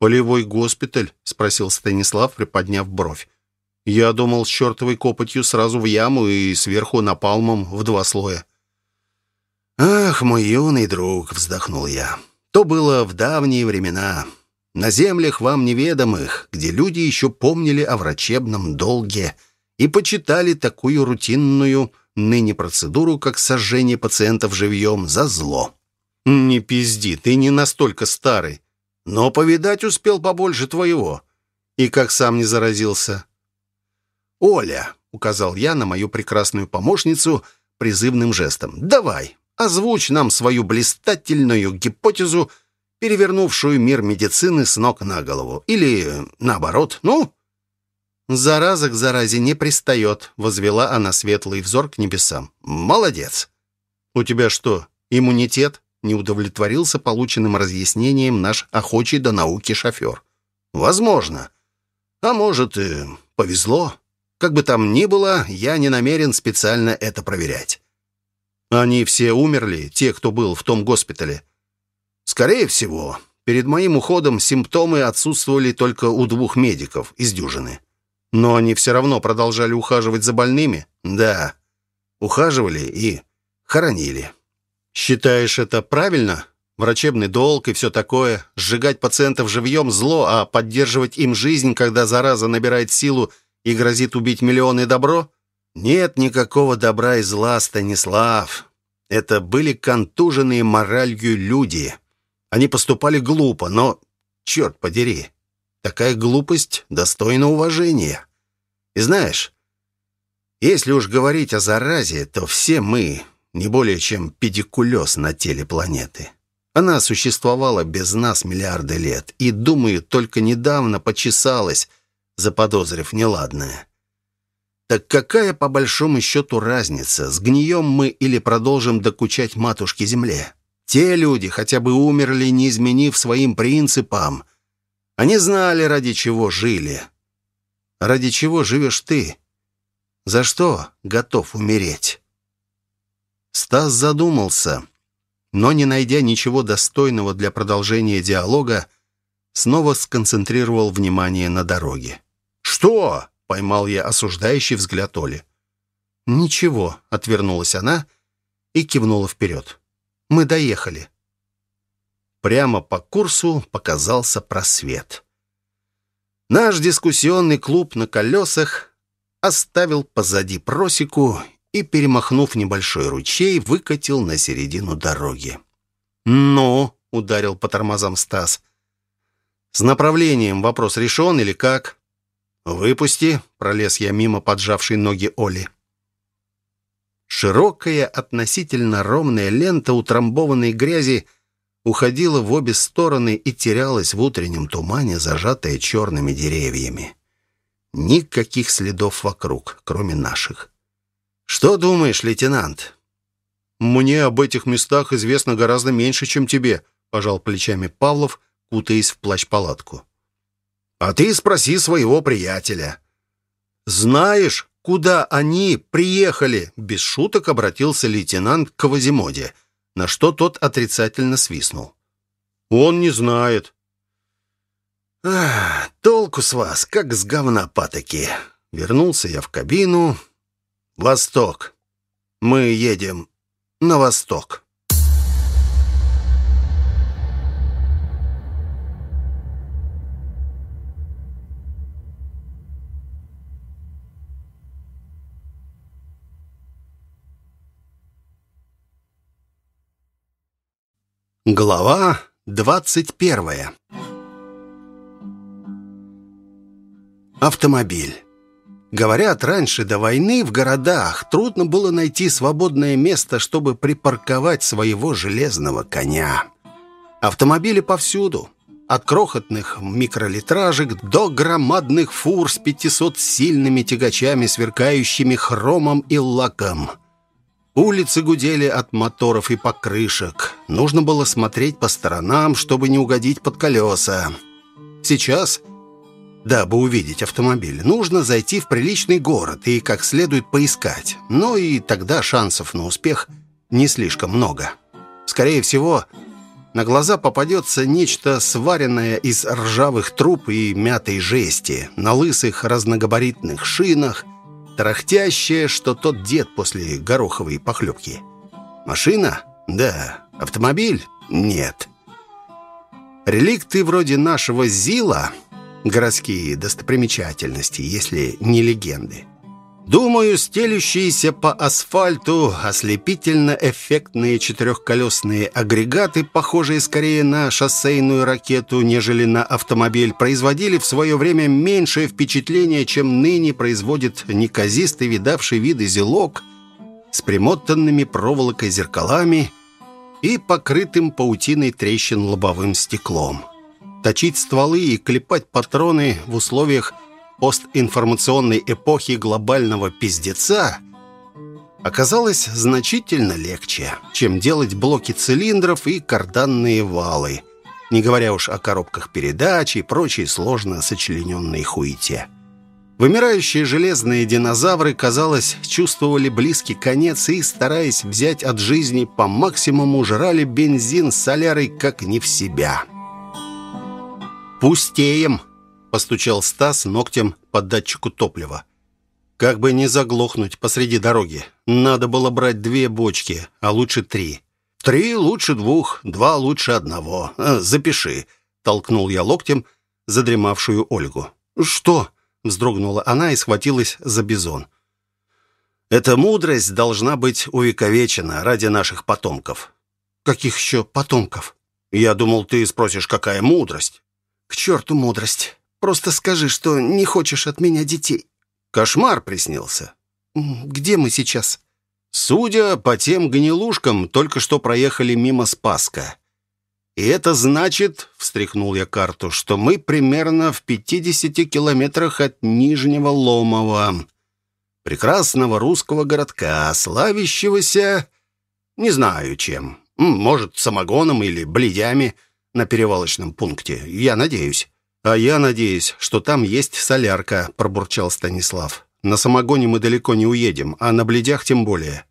B: «Полевой госпиталь?» — спросил Станислав, приподняв бровь. «Я думал, с чертовой копотью сразу в яму и сверху напалмом в два слоя».
A: «Ах, мой юный друг!» — вздохнул я. «То было в давние времена, на землях вам неведомых, где люди еще помнили о врачебном долге» и почитали такую рутинную ныне процедуру, как сожжение пациентов живьем, за зло.
B: «Не пизди, ты не настолько старый, но повидать успел побольше твоего. И как сам не заразился».
A: «Оля», — указал я на мою прекрасную помощницу призывным жестом, «давай, озвучь нам свою блистательную гипотезу, перевернувшую мир медицины с ног на голову. Или наоборот, ну?»
C: «Зараза к заразе не пристает», — возвела она светлый взор к небесам.
A: «Молодец!»
B: «У тебя что, иммунитет?» — не удовлетворился полученным разъяснением наш охочий до науки шофер.
A: «Возможно. А может, и повезло. Как бы там ни было, я не намерен специально это проверять».
B: «Они все умерли, те, кто был в том госпитале?»
A: «Скорее всего. Перед моим уходом симптомы отсутствовали только у двух медиков из дюжины».
B: Но они все равно продолжали ухаживать за больными?
A: Да. Ухаживали и хоронили.
B: Считаешь это правильно? Врачебный долг и все такое. Сжигать пациентов живьем – зло, а поддерживать им жизнь, когда зараза набирает силу и грозит убить миллионы – добро?
A: Нет никакого добра и зла, Станислав. Это были контуженные моралью люди. Они поступали глупо, но, черт подери, Такая глупость достойна уважения. И знаешь, если уж говорить о заразе, то все мы не более чем педикулез на теле планеты. Она существовала без нас миллиарды лет и, думаю, только недавно почесалась, заподозрив неладное. Так какая, по большому счету, разница, сгнием мы или продолжим докучать матушке-земле? Те люди хотя бы умерли, не изменив своим принципам, они знали, ради чего жили. Ради чего живешь ты? За что готов умереть?» Стас задумался, но, не найдя ничего достойного для продолжения диалога, снова сконцентрировал внимание на дороге. «Что?» — поймал я осуждающий взгляд Оли.
C: «Ничего», — отвернулась она и кивнула вперед. «Мы доехали».
A: Прямо по курсу показался просвет. Наш дискуссионный клуб на колесах оставил позади просеку и, перемахнув небольшой ручей, выкатил на середину дороги.
B: «Ну?» — ударил по тормозам Стас. «С направлением вопрос решен или как?»
A: «Выпусти», — пролез я мимо поджавшей ноги Оли. Широкая, относительно ровная лента утрамбованной грязи уходила в обе стороны и терялась в утреннем тумане, зажатая черными деревьями. Никаких следов вокруг, кроме наших. «Что думаешь, лейтенант?»
B: «Мне об этих местах известно гораздо меньше, чем тебе», пожал плечами Павлов, кутаясь в плащ-палатку.
A: «А ты спроси своего приятеля».
B: «Знаешь, куда они приехали?» Без шуток обратился лейтенант к Квазимоде, на что тот отрицательно свистнул. «Он не знает».
A: «Ах, толку с вас, как с говна патоки». Вернулся я в кабину. «Восток. Мы едем на восток». Глава двадцать первая Автомобиль. Говорят, раньше до войны в городах трудно было найти свободное место, чтобы припарковать своего железного коня. Автомобили повсюду. От крохотных микролитражек до громадных фур с 500-сильными тягачами, сверкающими хромом и лаком – Улицы гудели от моторов и покрышек. Нужно было смотреть по сторонам, чтобы не угодить под колеса. Сейчас, дабы увидеть автомобиль, нужно зайти в приличный город и как следует поискать. Но и тогда шансов на успех не слишком много. Скорее всего, на глаза попадется нечто сваренное из ржавых труб и мятой жести, на лысых разногабаритных шинах – Тарахтящая, что тот дед после гороховой похлебки. Машина? Да. Автомобиль? Нет. Реликты вроде нашего ЗИЛа, городские достопримечательности, если не легенды, Думаю, стелющиеся по асфальту ослепительно-эффектные четырехколесные агрегаты, похожие скорее на шоссейную ракету, нежели на автомобиль, производили в свое время меньшее впечатление, чем ныне производит неказистый видавший виды зелок с примотанными проволокой зеркалами и покрытым паутиной трещин лобовым стеклом. Точить стволы и клепать патроны в условиях постинформационной эпохи глобального пиздеца оказалось значительно легче, чем делать блоки цилиндров и карданные валы, не говоря уж о коробках передач и прочей сложно сочлененной хуете. Вымирающие железные динозавры, казалось, чувствовали близкий конец и, стараясь взять от жизни по максимуму, жрали бензин с солярой как не в себя. «Пустеем!» Постучал Стас ногтем по датчику топлива. Как бы не заглохнуть посреди дороги. Надо было брать две бочки, а лучше три. Три лучше двух, два лучше одного. А, запиши. Толкнул я локтем задремавшую Ольгу. Что? Вздрогнула она и схватилась за бизон. Эта мудрость должна быть увековечена ради наших потомков. Каких еще потомков? Я думал, ты спросишь, какая мудрость. К черту мудрость. Просто скажи, что не хочешь от меня детей». «Кошмар приснился». «Где мы сейчас?» «Судя по тем гнилушкам, только что проехали мимо Спаска». «И это значит, — встряхнул я карту, — что мы примерно в 50 километрах от Нижнего Ломова, прекрасного русского городка, славящегося, не знаю чем, может, самогоном или бледями на перевалочном пункте, я надеюсь». «А я надеюсь, что там есть солярка», – пробурчал Станислав. «На самогоне мы далеко не уедем, а на бледях тем более».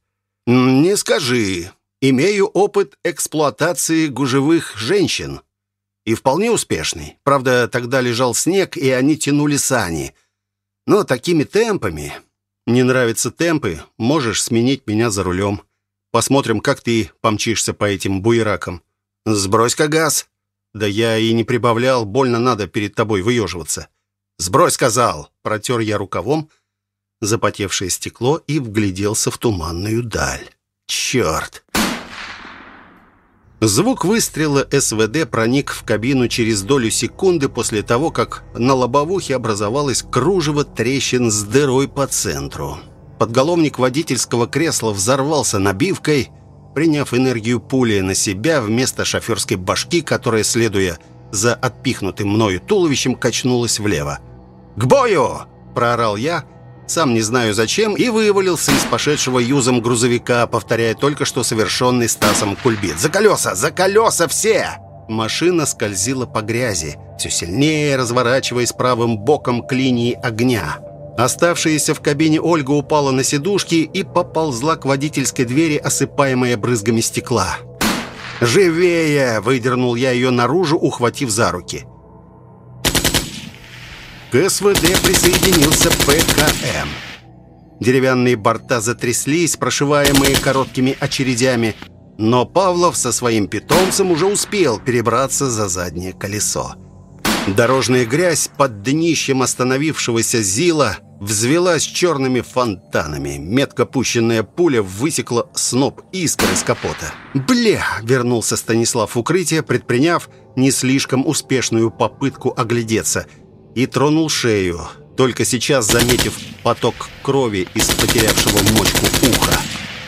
A: «Не скажи. Имею опыт эксплуатации гужевых женщин. И вполне успешный. Правда, тогда лежал снег, и они тянули сани. Но такими темпами...» «Не нравятся темпы? Можешь сменить меня за рулем. Посмотрим, как ты помчишься по этим буеракам». «Сбрось-ка газ», «Да я и не прибавлял, больно надо перед тобой выеживаться». «Сбрось!» — сказал. Протер я рукавом запотевшее стекло и вгляделся в туманную даль. «Черт!» Звук выстрела СВД проник в кабину через долю секунды после того, как на лобовухе образовалось кружево трещин с дырой по центру. Подголовник водительского кресла взорвался набивкой — приняв энергию пули на себя вместо шоферской башки, которая, следуя за отпихнутым мною туловищем, качнулась влево. «К бою!» – проорал я, сам не знаю зачем, и вывалился из пошедшего юзом грузовика, повторяя только что совершенный Стасом кульбит. «За колеса! За колеса все!» Машина скользила по грязи, все сильнее разворачиваясь правым боком к линии огня. Оставшаяся в кабине Ольга упала на сидушки и поползла к водительской двери, осыпаемая брызгами стекла. «Живее!» – выдернул я ее наружу, ухватив за руки. К СВД присоединился ПКМ. Деревянные борта затряслись, прошиваемые короткими очередями, но Павлов со своим питомцем уже успел перебраться за заднее колесо. Дорожная грязь под днищем остановившегося Зила взвелась черными фонтанами. Метко пущенная пуля высекла сноп искр из капота. «Бля!» — вернулся Станислав в укрытие, предприняв не слишком успешную попытку оглядеться — и тронул шею, только сейчас заметив поток крови из потерявшего мочку уха.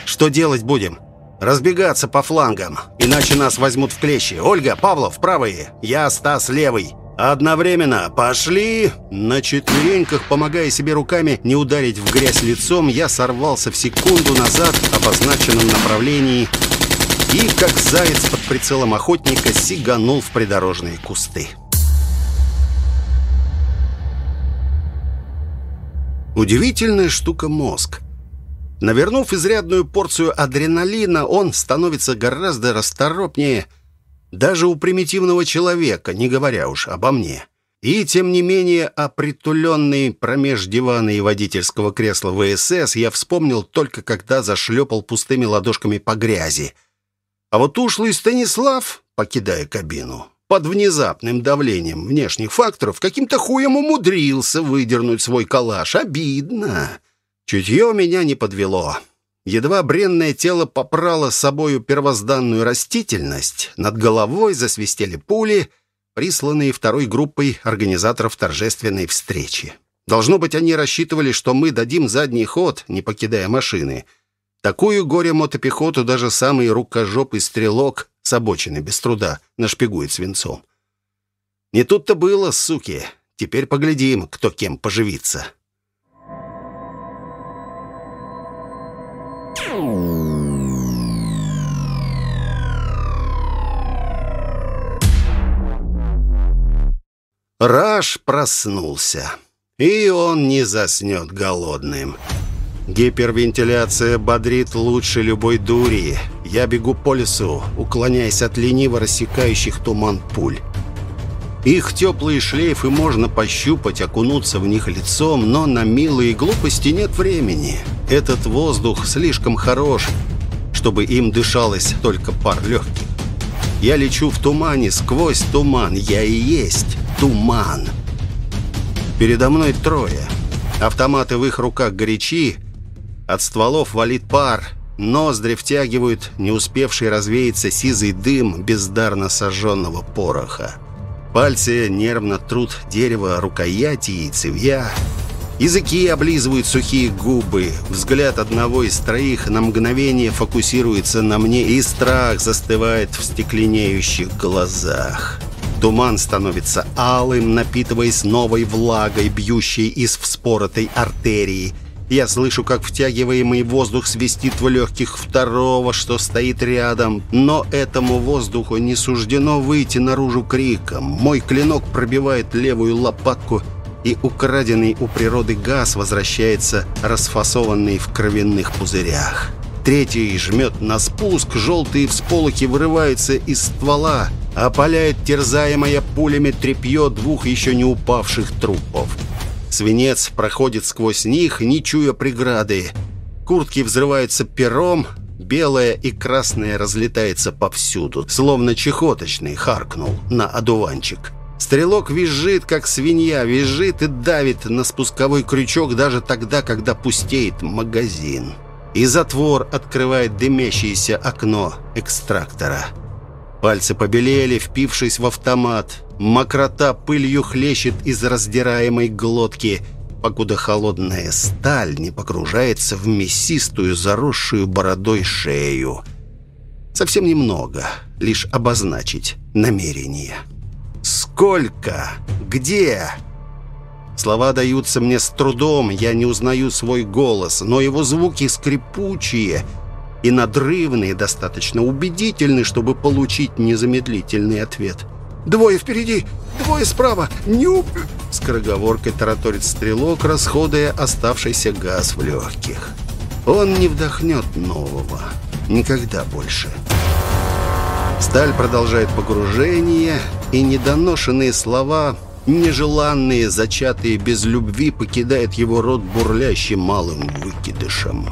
A: «Что делать будем?» «Разбегаться по флангам, иначе нас возьмут в клещи. Ольга, Павлов, правые, я, Стас, левый. Одновременно пошли!» На четвереньках, помогая себе руками не ударить в грязь лицом, я сорвался в секунду назад в обозначенном направлении и, как заяц под прицелом охотника, сиганул в придорожные кусты. Удивительная штука мозг. Навернув изрядную порцию адреналина, он становится гораздо расторопнее даже у примитивного человека, не говоря уж обо мне. И, тем не менее, о притуленной промеж дивана и водительского кресла ВСС я вспомнил только когда зашлепал пустыми ладошками по грязи. А вот ушлый Станислав, покидая кабину, под внезапным давлением внешних факторов каким-то хуем умудрился выдернуть свой калаш. Обидно. Чутье меня не подвело. Едва бренное тело попрало с собою первозданную растительность, над головой засвистели пули, присланные второй группой организаторов торжественной встречи. Должно быть, они рассчитывали, что мы дадим задний ход, не покидая машины. Такую горе-мотопехоту даже самый рукожопый стрелок с обочины без труда нашпигует свинцом. Не тут-то было, суки. Теперь поглядим, кто кем поживится. Раш проснулся, и он не заснет голодным. Гипервентиляция бодрит лучше любой дури. Я бегу по лесу, уклоняясь от лениво рассекающих туман пуль. Их теплые шлейфы можно пощупать, окунуться в них лицом, но на милые глупости нет времени. Этот воздух слишком хорош, чтобы им дышалось только пар легких. Я лечу в тумане, сквозь туман. Я и есть туман. Передо мной трое. Автоматы в их руках горячи, от стволов валит пар, ноздри втягивают не успевший развеяться сизый дым бездарно сожженного пороха. Пальцы нервно трут дерево рукояти и цевья. Языки облизывают сухие губы. Взгляд одного из троих на мгновение фокусируется на мне, и страх застывает в стекленеющих глазах. Туман становится алым, напитываясь новой влагой, бьющей из вспоротой артерии – я слышу, как втягиваемый воздух свистит в легких второго, что стоит рядом. Но этому воздуху не суждено выйти наружу криком. Мой клинок пробивает левую лопатку, и украденный у природы газ возвращается расфасованный в кровяных пузырях. Третий жмет на спуск, желтые всполохи вырываются из ствола, опаляет терзаемое пулями тряпье двух еще не упавших трупов. Свинец проходит сквозь них, не чуя преграды. Куртки взрываются пером, белое и красное разлетается повсюду, словно чехоточный харкнул на одуванчик. Стрелок визжит, как свинья, визжит и давит на спусковой крючок даже тогда, когда пустеет магазин. И затвор открывает дымящееся окно экстрактора. Пальцы побелели, впившись в автомат. Мокрота пылью хлещет из раздираемой глотки, покуда холодная сталь не погружается в мясистую, заросшую бородой шею. Совсем немного, лишь обозначить намерение. «Сколько? Где?» Слова даются мне с трудом, я не узнаю свой голос, но его звуки скрипучие и надрывные, достаточно убедительны, чтобы получить незамедлительный ответ. «Двое впереди! Двое справа! Нюб!» Скороговоркой тараторит стрелок, расходуя оставшийся газ в легких. Он не вдохнет нового. Никогда больше. Сталь продолжает погружение, и недоношенные слова нежеланные, зачатые без любви, покидают его рот бурлящим малым выкидышем.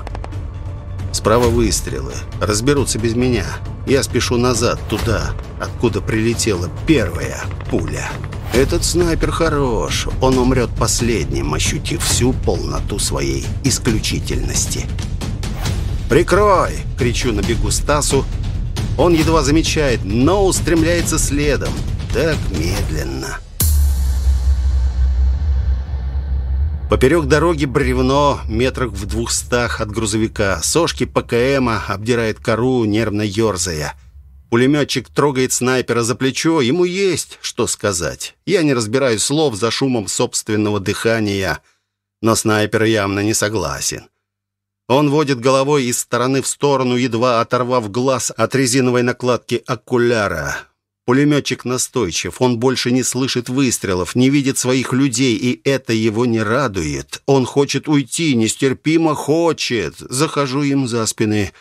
A: Справа выстрелы. Разберутся без меня. Я спешу назад, туда, откуда прилетела первая пуля. Этот снайпер хорош. Он умрет последним, ощутив всю полноту своей исключительности. «Прикрой!» — кричу на бегу Стасу. Он едва замечает, но устремляется следом. Так медленно. Поперек дороги бревно, метрах в двухстах от грузовика. Сошки ПКМа обдирает кору, нервно ерзая. Пулеметчик трогает снайпера за плечо. Ему есть что сказать. Я не разбираю слов за шумом собственного дыхания. Но снайпер явно не согласен. Он водит головой из стороны в сторону, едва оторвав глаз от резиновой накладки окуляра. Пулеметчик настойчив, он больше не слышит выстрелов, не видит своих людей, и это его не радует. Он хочет уйти, нестерпимо хочет. Захожу им за спины.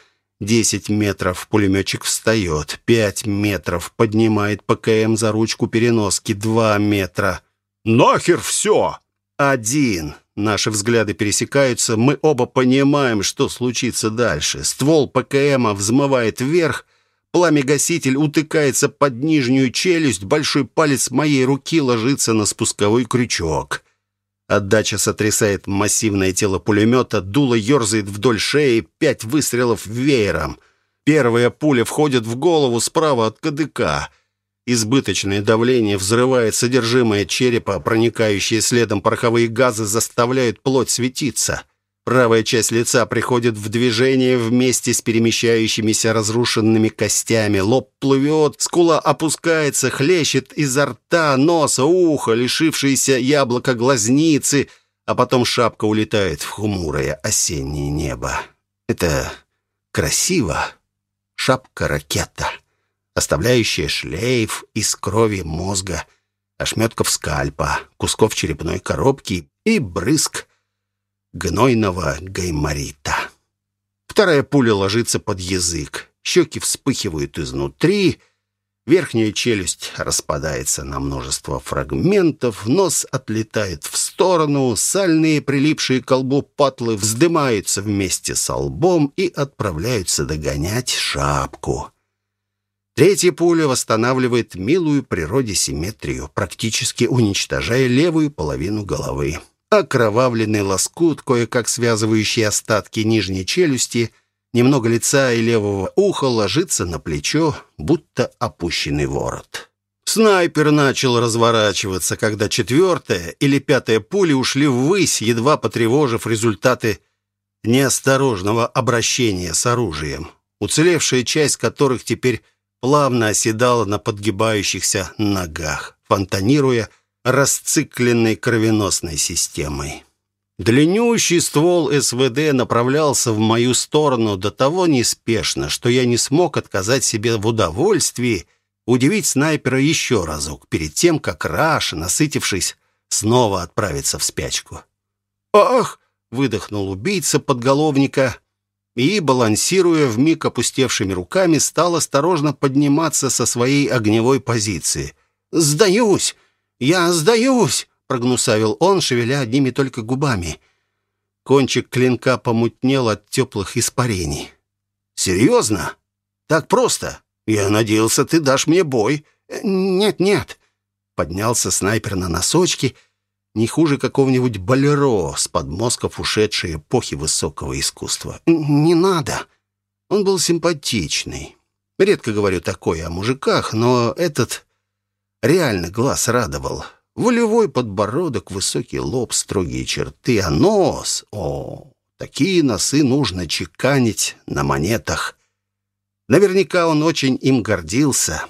A: Десять метров, пулеметчик встает. Пять метров, поднимает ПКМ за ручку переноски. Два метра. «Нахер все!» «Один!» Наши взгляды пересекаются, мы оба понимаем, что случится дальше. Ствол ПКМа взмывает вверх, Пламя-гаситель утыкается под нижнюю челюсть, большой палец моей руки ложится на спусковой крючок. Отдача сотрясает массивное тело пулемета, дуло ерзает вдоль шеи, пять выстрелов веером. Первая пуля входит в голову справа от кадыка. Избыточное давление взрывает содержимое черепа, проникающие следом пороховые газы заставляют плоть светиться. Правая часть лица приходит в движение вместе с перемещающимися разрушенными костями. Лоб плывет, скула опускается, хлещет изо рта, носа, уха, лишившиеся яблока глазницы, а потом шапка улетает в хмурое осеннее небо. Это красиво. Шапка-ракета, оставляющая шлейф из крови мозга, ошметков скальпа, кусков черепной коробки и брызг гнойного гайморита. Вторая пуля ложится под язык. Щеки вспыхивают изнутри. Верхняя челюсть распадается на множество фрагментов, нос отлетает в сторону, сальные, прилипшие к колбу патлы, вздымаются вместе с лбом и отправляются догонять шапку. Третья пуля восстанавливает милую природе симметрию, практически уничтожая левую половину головы. Окровавленный лоскут, кое-как связывающий остатки нижней челюсти, немного лица и левого уха ложится на плечо, будто опущенный ворот. Снайпер начал разворачиваться, когда четвертая или пятая пули ушли ввысь, едва потревожив результаты неосторожного обращения с оружием, уцелевшая часть которых теперь плавно оседала на подгибающихся ногах, фонтанируя расцикленной кровеносной системой. Длиннющий ствол СВД направлялся в мою сторону до того неспешно, что я не смог отказать себе в удовольствии удивить снайпера еще разок, перед тем, как Раш, насытившись, снова отправится в спячку. «Ах!» — выдохнул убийца подголовника и, балансируя в миг опустевшими руками, стал осторожно подниматься со своей огневой позиции. «Сдаюсь! «Я сдаюсь!» — прогнусавил он, шевеля одними только губами. Кончик клинка помутнел от теплых испарений. «Серьезно? Так просто? Я надеялся, ты дашь мне бой». «Нет-нет». Поднялся снайпер на носочки, не хуже какого-нибудь болеро с подмозгов ушедшей эпохи высокого искусства. «Не надо». Он был симпатичный. Редко говорю такое о мужиках, но этот Реально глаз радовал. Волевой подбородок, высокий лоб, строгие черты, а нос... О, такие носы нужно чеканить на монетах. Наверняка он очень им гордился.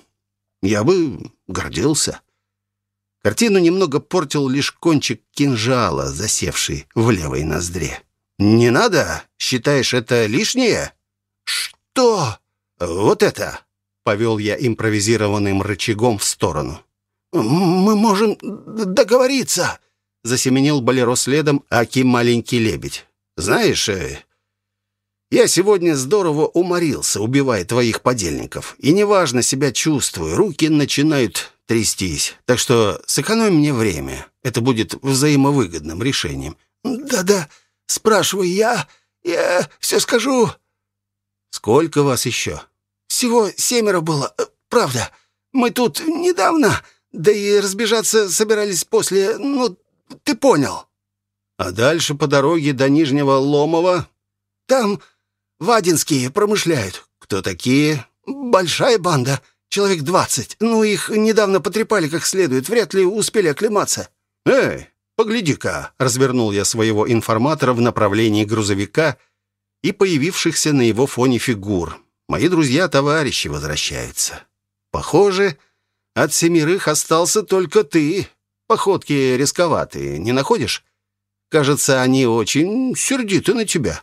A: Я бы гордился. Картину немного портил лишь кончик кинжала, засевший в левой ноздре. «Не надо? Считаешь, это лишнее?» «Что?» «Вот это!» — повел я импровизированным рычагом в сторону.
C: «Мы можем договориться!»
A: — засеменил Болеро следом, аки маленький лебедь. «Знаешь, э, я сегодня здорово уморился, убивая твоих подельников. И неважно себя чувствую, руки начинают трястись. Так что сэкономь мне время. Это будет взаимовыгодным решением».
C: «Да-да, спрашивай я, я все скажу».
A: «Сколько вас еще?»
C: Всего семеро было, э, правда. Мы тут недавно, да и разбежаться собирались после, ну, ты понял».
A: «А дальше по дороге до Нижнего Ломова?»
C: «Там вадинские промышляют».
A: «Кто такие?»
C: «Большая банда, человек двадцать. Ну, их недавно потрепали как следует, вряд ли успели оклематься».
A: «Эй, погляди-ка!» — развернул я своего информатора в направлении грузовика и появившихся на его фоне фигур. Мои друзья-товарищи возвращаются. Похоже, от семерых остался только ты. Походки рисковатые, не находишь? Кажется, они очень сердиты на тебя.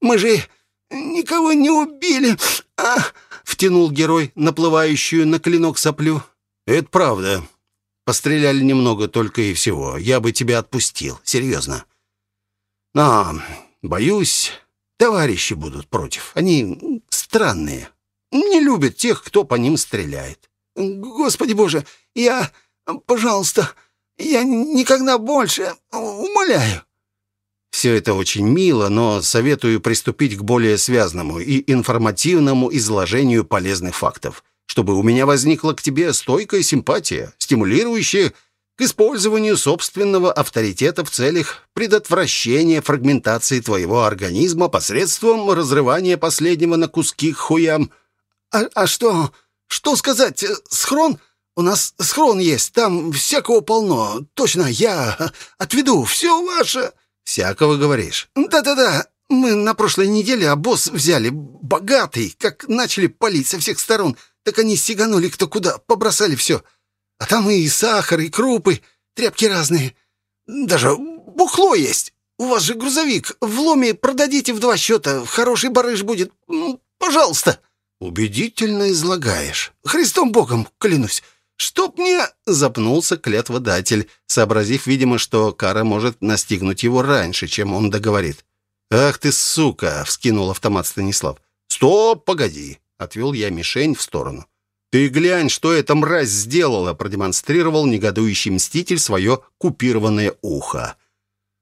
C: Мы же никого не убили, а...
A: Втянул герой наплывающую на клинок соплю. Это правда. Постреляли немного только и всего. Я бы тебя отпустил, серьезно. Но, боюсь, Товарищи будут против. Они странные. Не любят тех, кто по ним стреляет.
C: Господи боже, я... Пожалуйста, я никогда больше... Умоляю.
A: Все это очень мило, но советую приступить к более связному и информативному изложению полезных фактов, чтобы у меня возникла к тебе стойкая симпатия, стимулирующая к использованию собственного авторитета в целях предотвращения фрагментации твоего организма посредством разрывания последнего на куски хуям.
C: А, а что? Что сказать? Схрон? У нас схрон есть, там всякого полно. Точно, я отведу, все ваше.
A: Всякого говоришь?
C: Да-да-да. Мы на прошлой неделе обоз взяли, богатый. Как начали палить со всех сторон, так они сиганули кто куда, побросали все. — а там и сахар, и крупы, тряпки разные. Даже бухло есть. У вас же грузовик. В ломе продадите в два счета. Хороший барыш будет. Ну, пожалуйста».
A: «Убедительно излагаешь.
C: Христом Богом, клянусь. Чтоб мне...» — запнулся клятводатель, сообразив, видимо, что кара может настигнуть его раньше, чем он договорит.
A: «Ах ты, сука!» — вскинул автомат Станислав. «Стоп, погоди!» — отвел я мишень в сторону. «Ты глянь, что эта мразь сделала!» продемонстрировал негодующий мститель свое купированное ухо.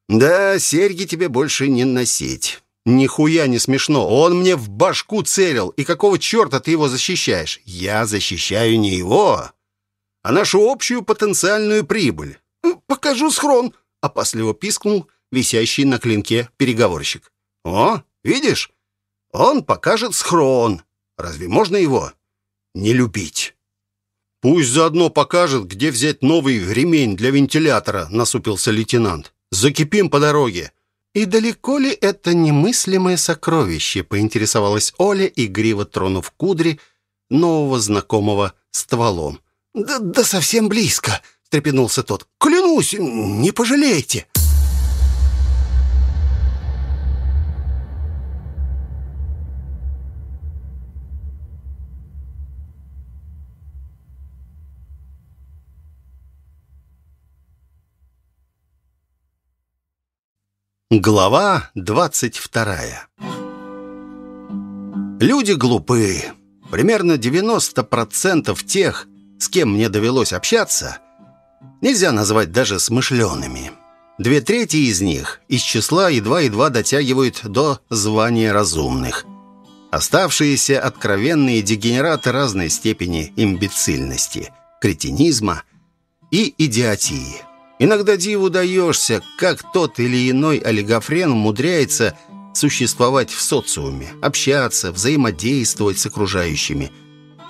A: «Да, серьги тебе больше не носить. Нихуя не смешно. Он мне в башку целил. И какого черта ты его защищаешь? Я защищаю не его, а нашу общую потенциальную прибыль».
C: «Покажу схрон!» — опасливо пискнул висящий на клинке переговорщик.
A: «О, видишь? Он покажет схрон. Разве можно его не любить. «Пусть заодно покажет, где взять новый ремень для вентилятора», — насупился лейтенант. «Закипим по дороге».
C: «И далеко ли это немыслимое сокровище?» — поинтересовалась Оля, игриво тронув кудри нового знакомого стволом. «Да, да совсем близко», — встрепенулся тот. «Клянусь, не пожалеете».
A: Глава двадцать вторая Люди глупы. Примерно 90% тех, с кем мне довелось общаться, нельзя назвать даже смышленными. Две трети из них из числа едва-едва дотягивают до звания разумных. Оставшиеся откровенные дегенераты разной степени имбецильности, кретинизма и идиотии. Иногда диву даешься, как тот или иной олигофрен умудряется существовать в социуме, общаться, взаимодействовать с окружающими,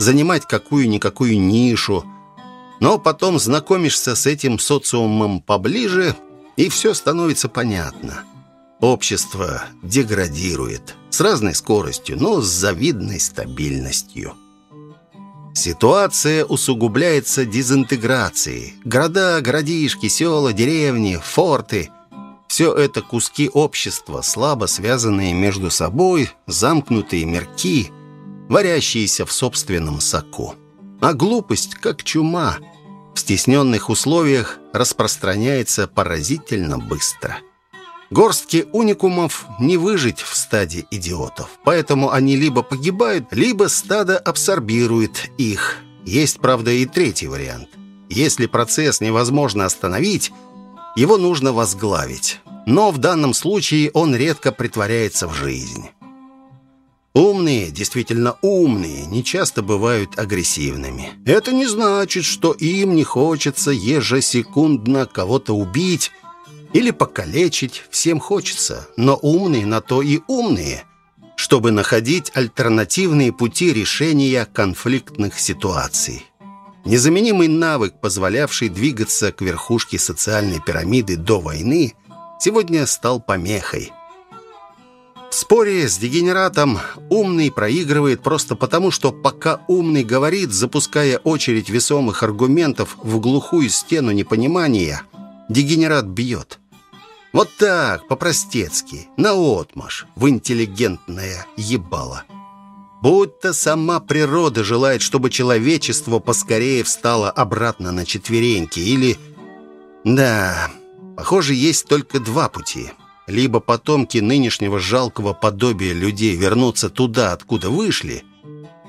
A: занимать какую-никакую нишу. Но потом знакомишься с этим социумом поближе, и все становится понятно. Общество деградирует с разной скоростью, но с завидной стабильностью. Ситуация усугубляется дезинтеграцией. Города, городишки, села, деревни, форты – все это куски общества, слабо связанные между собой, замкнутые мирки, варящиеся в собственном соку. А глупость, как чума, в стесненных условиях распространяется поразительно быстро – Горстки уникумов не выжить в стаде идиотов, поэтому они либо погибают, либо стадо абсорбирует их. Есть, правда, и третий вариант. Если процесс невозможно остановить, его нужно возглавить. Но в данном случае он редко притворяется в жизнь. Умные, действительно умные, не часто бывают агрессивными. Это не значит, что им не хочется ежесекундно кого-то убить или покалечить всем хочется, но умные на то и умные, чтобы находить альтернативные пути решения конфликтных ситуаций. Незаменимый навык, позволявший двигаться к верхушке социальной пирамиды до войны, сегодня стал помехой. В споре с дегенератом умный проигрывает просто потому, что пока умный говорит, запуская очередь весомых аргументов в глухую стену непонимания, дегенерат бьет – вот так, по-простецки, наотмашь, в интеллигентное ебало. Будто сама природа желает, чтобы человечество поскорее встало обратно на четвереньки, или... Да, похоже, есть только два пути. Либо потомки нынешнего жалкого подобия людей вернутся туда, откуда вышли,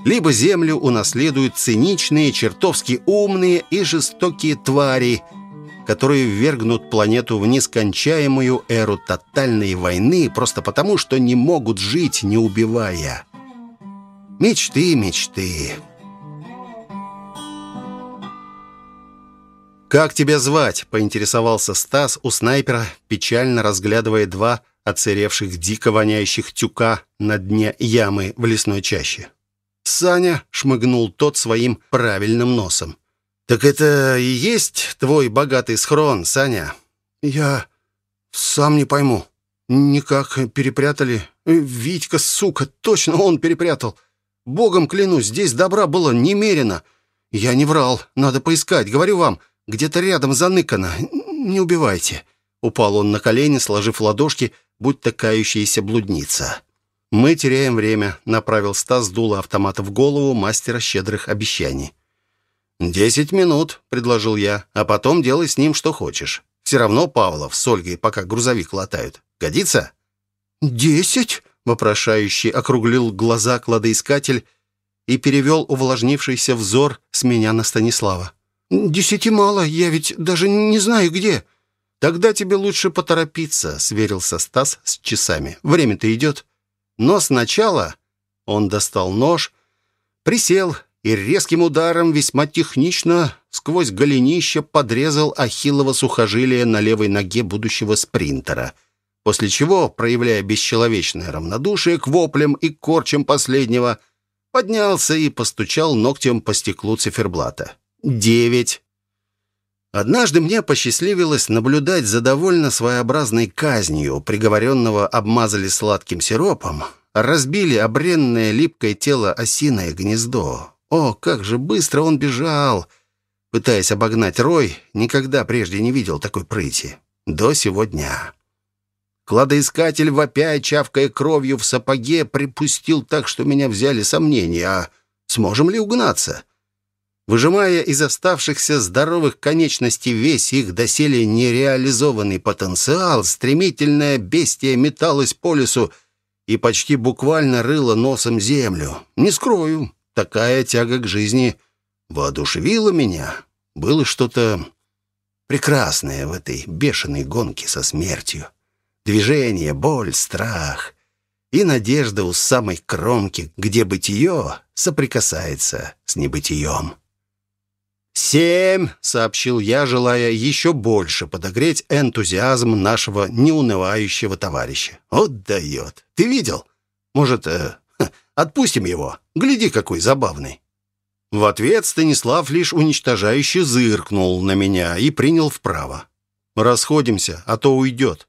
A: либо землю унаследуют циничные, чертовски умные и жестокие твари – которые ввергнут планету в нескончаемую эру тотальной войны просто потому, что не могут жить, не убивая. Мечты, мечты. «Как тебя звать?» — поинтересовался Стас у снайпера, печально разглядывая два оцеревших дико воняющих тюка на дне ямы в лесной чаще. «Саня!» — шмыгнул тот своим правильным носом. «Так это и есть твой богатый схрон, Саня?»
C: «Я сам не пойму. Никак перепрятали. Витька, сука, точно он перепрятал. Богом клянусь, здесь добра было немерено. Я не врал, надо поискать. Говорю вам, где-то рядом заныкано. Не убивайте». Упал он на колени, сложив ладошки, будь такающаяся блудница. «Мы теряем время», — направил Стас дуло автомата в голову мастера щедрых обещаний. «Десять минут», — предложил я, «а потом делай с ним что хочешь. Все равно Павлов с Ольгой пока грузовик латают. Годится?» «Десять?» — вопрошающий округлил глаза кладоискатель и перевел увлажнившийся взор с меня на Станислава. «Десяти мало, я ведь даже не знаю, где».
A: «Тогда тебе лучше поторопиться», — сверился Стас с часами. «Время-то идет». Но сначала он достал нож, присел и резким ударом весьма технично сквозь голенище подрезал ахиллово сухожилие на левой ноге будущего спринтера, после чего, проявляя бесчеловечное равнодушие к воплям и корчам последнего, поднялся и постучал ногтем по стеклу циферблата. «Девять». Однажды мне посчастливилось наблюдать за довольно своеобразной казнью. Приговоренного обмазали сладким сиропом, разбили обренное липкое тело осиное гнездо. О, как же быстро он бежал! Пытаясь обогнать рой, никогда прежде не видел такой прыти. До сего дня. Кладоискатель, вопя чавкая кровью в сапоге, припустил так, что меня взяли сомнения, а сможем ли угнаться? Выжимая из оставшихся здоровых конечностей весь их доселе нереализованный потенциал, стремительное бестие металось по лесу и почти буквально рыло носом землю. Не скрою, такая тяга к жизни воодушевила меня. Было что-то прекрасное в этой бешеной гонке со смертью. Движение, боль, страх и надежда у самой кромки, где бытие соприкасается с небытием. «Семь!» — сообщил я, желая еще больше подогреть энтузиазм нашего неунывающего товарища. «Вот дает! Ты видел? Может, э, Отпустим его. Гляди, какой забавный». В ответ Станислав лишь уничтожающе зыркнул на меня и принял вправо. «Расходимся, а то уйдет».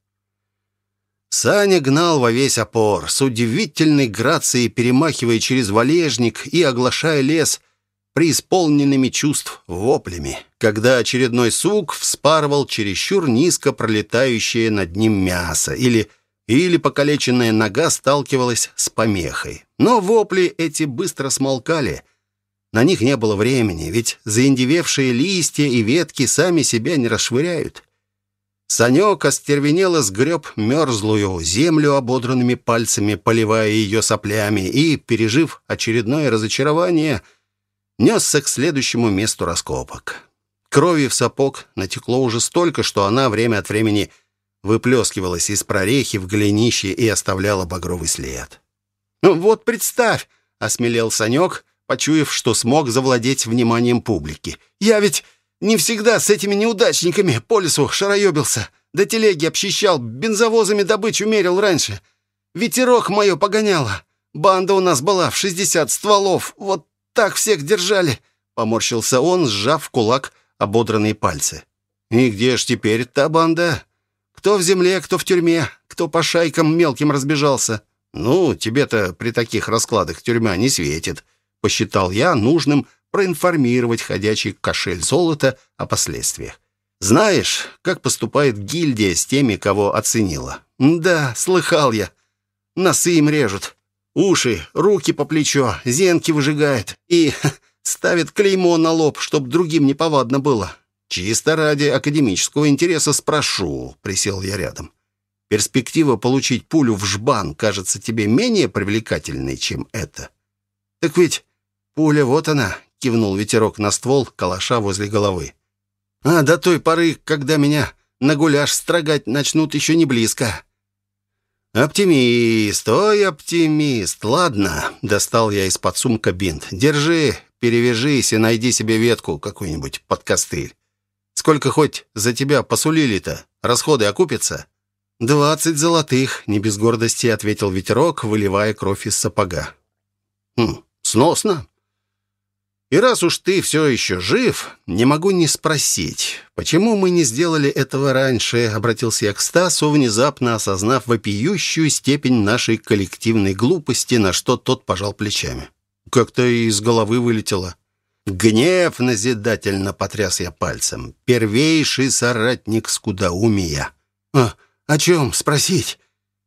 A: Саня гнал во весь опор, с удивительной грацией перемахивая через валежник и оглашая лес преисполненными чувств воплями, когда очередной сук вспарывал чересчур низко пролетающее над ним мясо или, или покалеченная нога сталкивалась с помехой. Но вопли эти быстро смолкали. На них не было времени, ведь заиндевевшие листья и ветки сами себя не расшвыряют. Санек остервенело сгреб мерзлую землю ободранными пальцами, поливая ее соплями, и, пережив очередное разочарование, несся к следующему месту раскопок. Крови в сапог натекло уже столько, что она время от времени выплескивалась из прорехи в голенище и оставляла багровый след. «Ну вот представь!» — осмелел Санек, почуяв, что смог завладеть вниманием публики. «Я ведь не всегда с этими неудачниками по лесу шароебился. До телеги обчищал, бензовозами добычу мерил раньше. Ветерок мое погоняло. Банда у нас была в шестьдесят стволов. Вот так всех держали». Поморщился он, сжав в кулак ободранные пальцы. «И где ж теперь та банда? Кто в земле, кто в тюрьме, кто по шайкам мелким разбежался?» «Ну, тебе-то при таких раскладах тюрьма не светит», — посчитал я нужным проинформировать ходячий кошель золота о последствиях. «Знаешь, как поступает гильдия с теми, кого оценила?» «Да, слыхал я. Носы им режут, уши, руки по плечо, зенки выжигают и ставят клеймо на лоб, чтоб другим не повадно было. Чисто ради академического интереса спрошу», — присел я рядом. «Перспектива получить пулю в жбан кажется тебе менее привлекательной, чем это?» «Так ведь пуля вот она, — кивнул ветерок на ствол калаша возле головы. «А до той поры, когда меня на гуляш строгать начнут, еще не близко». «Оптимист, ой, оптимист. Ладно», — достал я из-под сумка бинт. «Держи, перевяжись и найди себе ветку какую-нибудь под костыль. Сколько хоть за тебя посулили-то? Расходы окупятся?» «Двадцать золотых», — не без гордости ответил ветерок, выливая кровь из сапога. «Хм, сносно. И раз уж ты все еще жив, не могу не спросить, почему мы не сделали этого раньше, обратился я к Стасу, внезапно осознав вопиющую степень нашей коллективной глупости, на что тот пожал плечами. Как-то из головы вылетело. Гнев назидательно потряс я пальцем. Первейший соратник скудоумия. «А, о чем спросить?»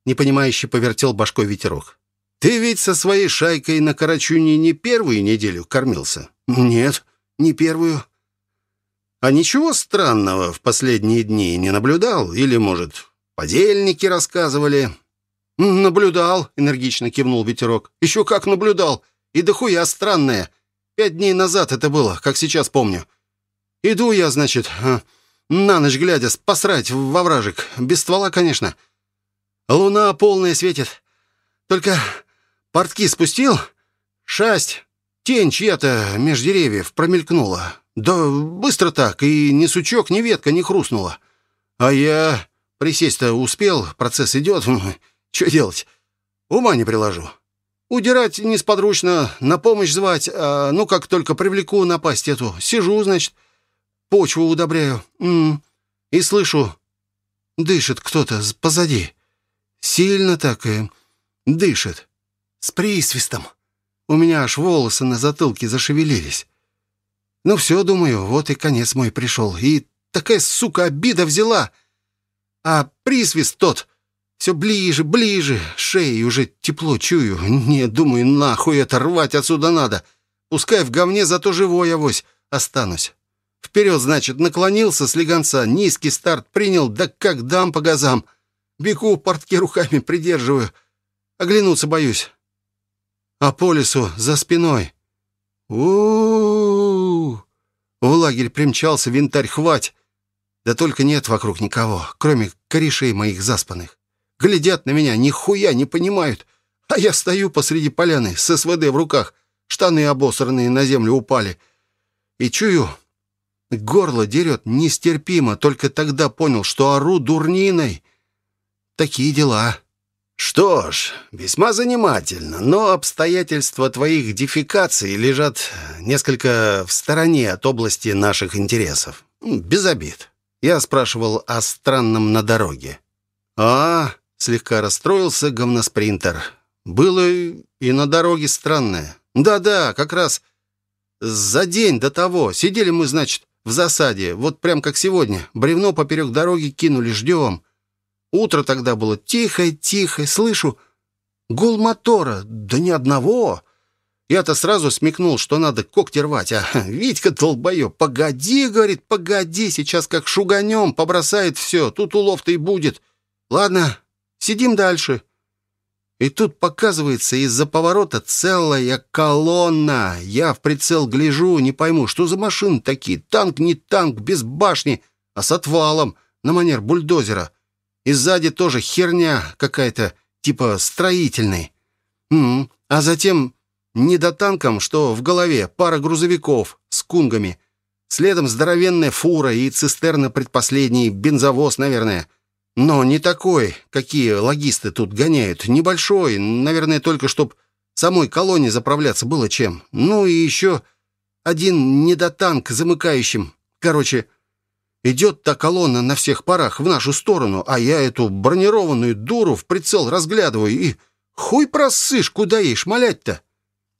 A: Непонимающе повертел башкой ветерок. Ты ведь со своей шайкой на Карачуне не первую неделю кормился? Нет, не первую. А ничего странного в последние дни не наблюдал? Или, может, подельники рассказывали? Наблюдал, энергично кивнул ветерок. Еще как наблюдал. И дохуя странное. Пять дней назад это было, как сейчас помню. Иду я, значит, а, на ночь глядя, посрать во вражек. Без ствола, конечно. Луна полная светит. Только Портки спустил? Шасть. Тень чья-то меж деревьев промелькнула. Да быстро так, и ни сучок, ни ветка не хрустнула. А я присесть-то успел, процесс идет. Что делать? Ума не приложу. Удирать несподручно, на помощь звать, а ну как только привлеку напасть эту. Сижу, значит, почву удобряю. М -м, и слышу, дышит кто-то позади. Сильно так и дышит. С присвистом. У меня аж волосы на затылке зашевелились. Ну все, думаю, вот и конец мой пришел. И такая, сука, обида взяла. А присвист тот все ближе, ближе. Шеей уже тепло чую. Не, думаю, нахуй это рвать отсюда надо. Пускай в говне, зато живой авось останусь. Вперед, значит, наклонился с легонца, низкий старт принял, да как дам по газам. Бегу, портки руками придерживаю. Оглянуться боюсь а по лесу за спиной. у у, -у, В лагерь примчался винтарь хвать. Да только нет вокруг никого, кроме корешей моих заспанных. Глядят на меня, нихуя не понимают. А я стою посреди поляны с СВД в руках. Штаны обосранные на землю упали. И чую, горло дерет нестерпимо. Только тогда понял, что ору дурниной. Такие дела. «Что ж, весьма занимательно, но обстоятельства твоих дефекаций лежат несколько в стороне от области наших интересов. Без обид. Я спрашивал о странном на дороге». «А, Слегка расстроился говноспринтер. Было и на дороге странное. Да-да, как раз за день до того. Сидели мы, значит, в засаде. Вот прям как сегодня. Бревно поперек дороги кинули, ждем. Утро тогда было тихое-тихое. Слышу, гул мотора. Да ни одного. Я-то сразу смекнул, что надо когти рвать. А Витька долбоёб, погоди, говорит, погоди. Сейчас как шуганем, побросает все. Тут улов-то и будет. Ладно, сидим дальше. И тут показывается из-за поворота целая колонна. Я в прицел гляжу, не пойму, что за машины такие. Танк не танк, без башни, а с отвалом, на манер бульдозера. И сзади тоже херня какая-то, типа строительной. М -м. А затем не до танком, что в голове пара грузовиков с кунгами. Следом здоровенная фура и цистерна предпоследний, бензовоз, наверное. Но не такой, какие логисты тут гоняют. Небольшой, наверное, только чтоб самой колонне заправляться было чем. Ну и еще один недотанк замыкающим. Короче, идет та колонна на всех парах в нашу сторону, а я эту бронированную дуру в прицел разглядываю и... Хуй просышь, куда ей шмалять-то?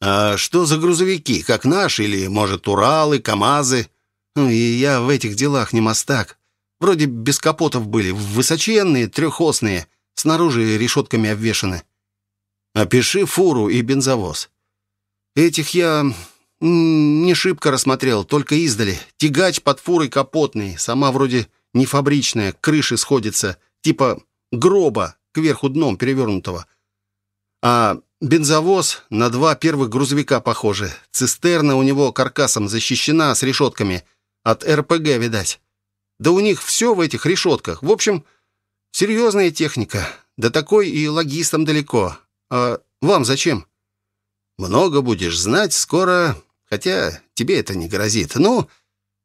A: А что за грузовики, как наши или, может, Уралы, КамАЗы? Ну, и я в этих делах не мастак. Вроде без капотов были, высоченные, трехосные, снаружи решетками обвешаны. Опиши фуру и бензовоз. Этих я не шибко рассмотрел, только издали. Тягач под фурой капотный, сама вроде не фабричная, крыши сходятся, типа гроба кверху дном перевернутого. А бензовоз на два первых грузовика похожи. Цистерна у него каркасом защищена с решетками. От РПГ, видать. Да у них все в этих решетках. В общем, серьезная техника. Да такой и логистам далеко. А вам зачем? Много будешь знать скоро, хотя тебе это не грозит. Ну,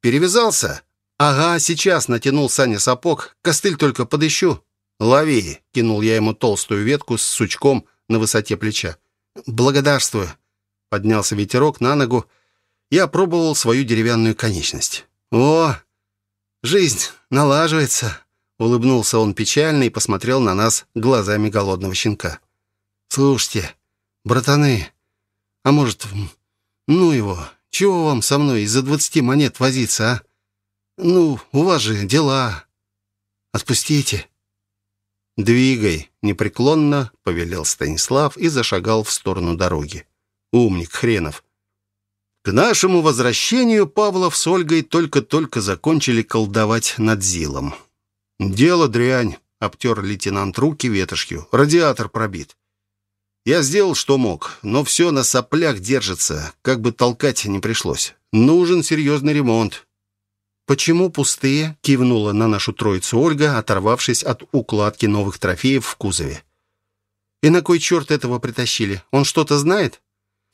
A: перевязался? Ага, сейчас натянул Саня сапог. Костыль только подыщу. Лови, кинул я ему толстую ветку с сучком на высоте плеча. Благодарствую. Поднялся ветерок на ногу. Я пробовал свою деревянную конечность. О, Жизнь налаживается», — улыбнулся он печально и посмотрел на нас глазами голодного щенка. «Слушайте, братаны, а может, ну его, чего вам со мной из-за двадцати монет возиться, а? Ну, у вас же дела. Отпустите». «Двигай», — непреклонно повелел Станислав и зашагал в сторону дороги. «Умник хренов. К нашему возвращению Павлов с Ольгой только-только закончили колдовать над Зилом. «Дело дрянь», — обтер лейтенант руки ветошью. «Радиатор пробит». Я сделал, что мог, но все на соплях держится, как бы толкать не пришлось. Нужен серьезный ремонт. «Почему пустые?» — кивнула на нашу троицу Ольга, оторвавшись от укладки новых трофеев в кузове. «И на кой черт этого притащили? Он что-то знает?»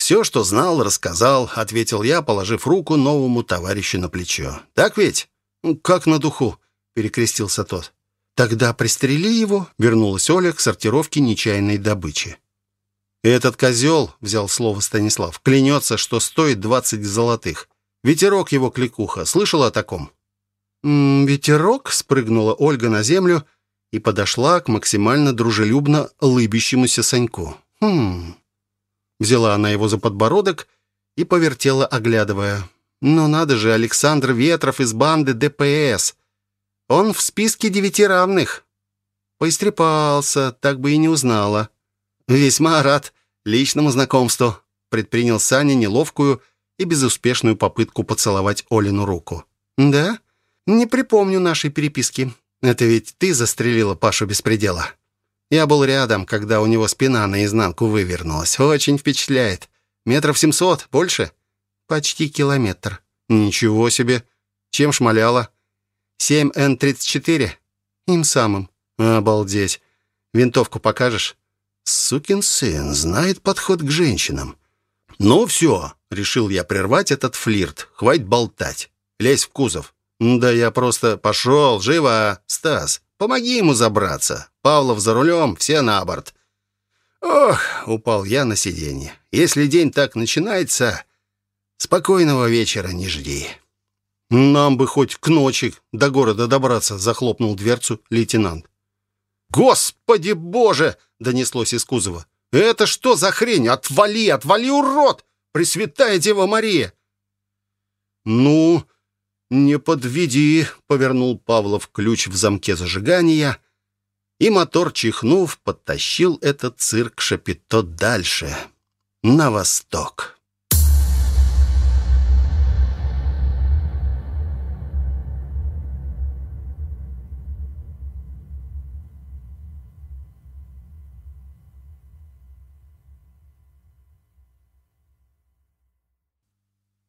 A: «Все, что знал, рассказал», — ответил я, положив руку новому товарищу на плечо. «Так ведь?» «Как на духу», — перекрестился тот. «Тогда пристрели его», — вернулась Оля к сортировке нечаянной добычи. «Этот козел», — взял слово Станислав, — «клянется, что стоит двадцать золотых. Ветерок его кликуха. Слышал о таком?» «М -м, «Ветерок?» — спрыгнула Ольга на землю и подошла к максимально дружелюбно лыбящемуся Саньку. «Хм, Взяла она его за подбородок и повертела, оглядывая. «Ну надо же, Александр Ветров из банды ДПС. Он в списке девяти равных». Поистрепался, так бы и не узнала. «Весьма рад личному знакомству», — предпринял Саня неловкую и безуспешную попытку поцеловать Олину руку. «Да? Не припомню нашей переписки. Это ведь ты застрелила Пашу Беспредела». Я был рядом, когда у него спина наизнанку вывернулась. Очень впечатляет. Метров семьсот? Больше? Почти километр. Ничего себе. Чем шмаляла? 7Н-34? Им самым. Обалдеть. Винтовку покажешь? Сукин сын знает подход к женщинам. Ну все, решил я прервать этот флирт. Хватит болтать. Лезь в кузов. Да я просто пошел, живо, Стас. Помоги ему забраться. Павлов за рулем, все на борт. Ох, упал я на сиденье. Если день так начинается, спокойного вечера не жди. Нам бы хоть к ночи до города добраться, захлопнул дверцу лейтенант. «Господи боже!» — донеслось из кузова. «Это что за хрень? Отвали, отвали, урод! Пресвятая Дева Мария!» «Ну, не подведи!» — повернул Павлов ключ в замке зажигания, и мотор, чихнув, подтащил этот цирк Шапито дальше, на восток.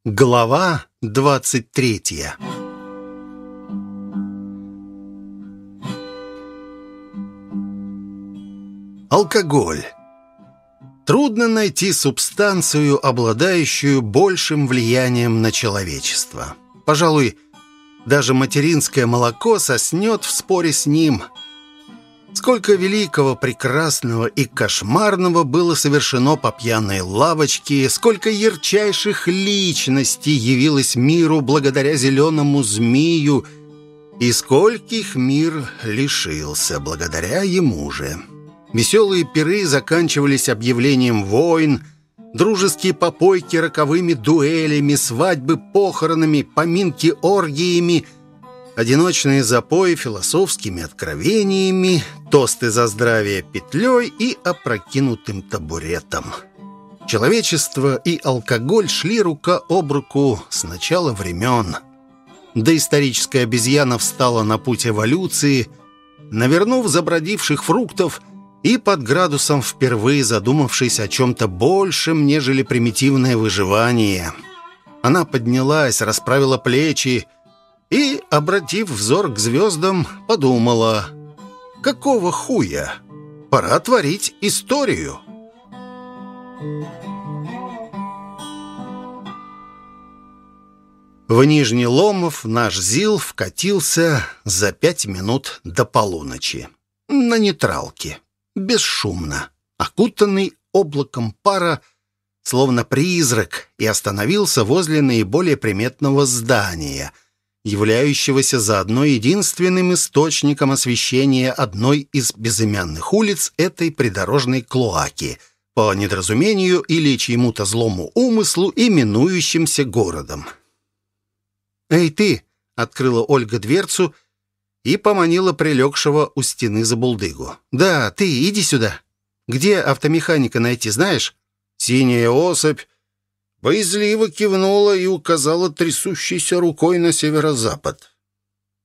A: Глава двадцать третья Алкоголь. Трудно найти субстанцию, обладающую большим влиянием на человечество. Пожалуй, даже материнское молоко соснет в споре с ним – Сколько великого, прекрасного и кошмарного было совершено по пьяной лавочке, сколько ярчайших личностей явилось миру благодаря зеленому змею, и скольких мир лишился благодаря ему же. Веселые пиры заканчивались объявлением войн, дружеские попойки роковыми дуэлями, свадьбы похоронами, поминки оргиями – одиночные запои философскими откровениями, тосты за здравие петлей и опрокинутым табуретом. Человечество и алкоголь шли рука об руку с начала времен. Доисторическая обезьяна встала на путь эволюции, навернув забродивших фруктов и под градусом впервые задумавшись о чем-то большем, нежели примитивное выживание. Она поднялась, расправила плечи, и, обратив взор к звездам, подумала, какого хуя? Пора творить историю. В Нижний Ломов наш ЗИЛ вкатился за пять минут до полуночи. На нейтралке, бесшумно, окутанный облаком пара, словно призрак, и остановился возле наиболее приметного здания — являющегося заодно единственным источником освещения одной из безымянных улиц этой придорожной клоаки, по недоразумению или чьему-то злому умыслу, именующимся городом. «Эй, ты!» — открыла Ольга дверцу и поманила прилегшего у стены за булдыгу. «Да, ты, иди сюда. Где автомеханика найти, знаешь?» «Синяя особь Боязливо кивнула и указала трясущейся рукой на северо-запад.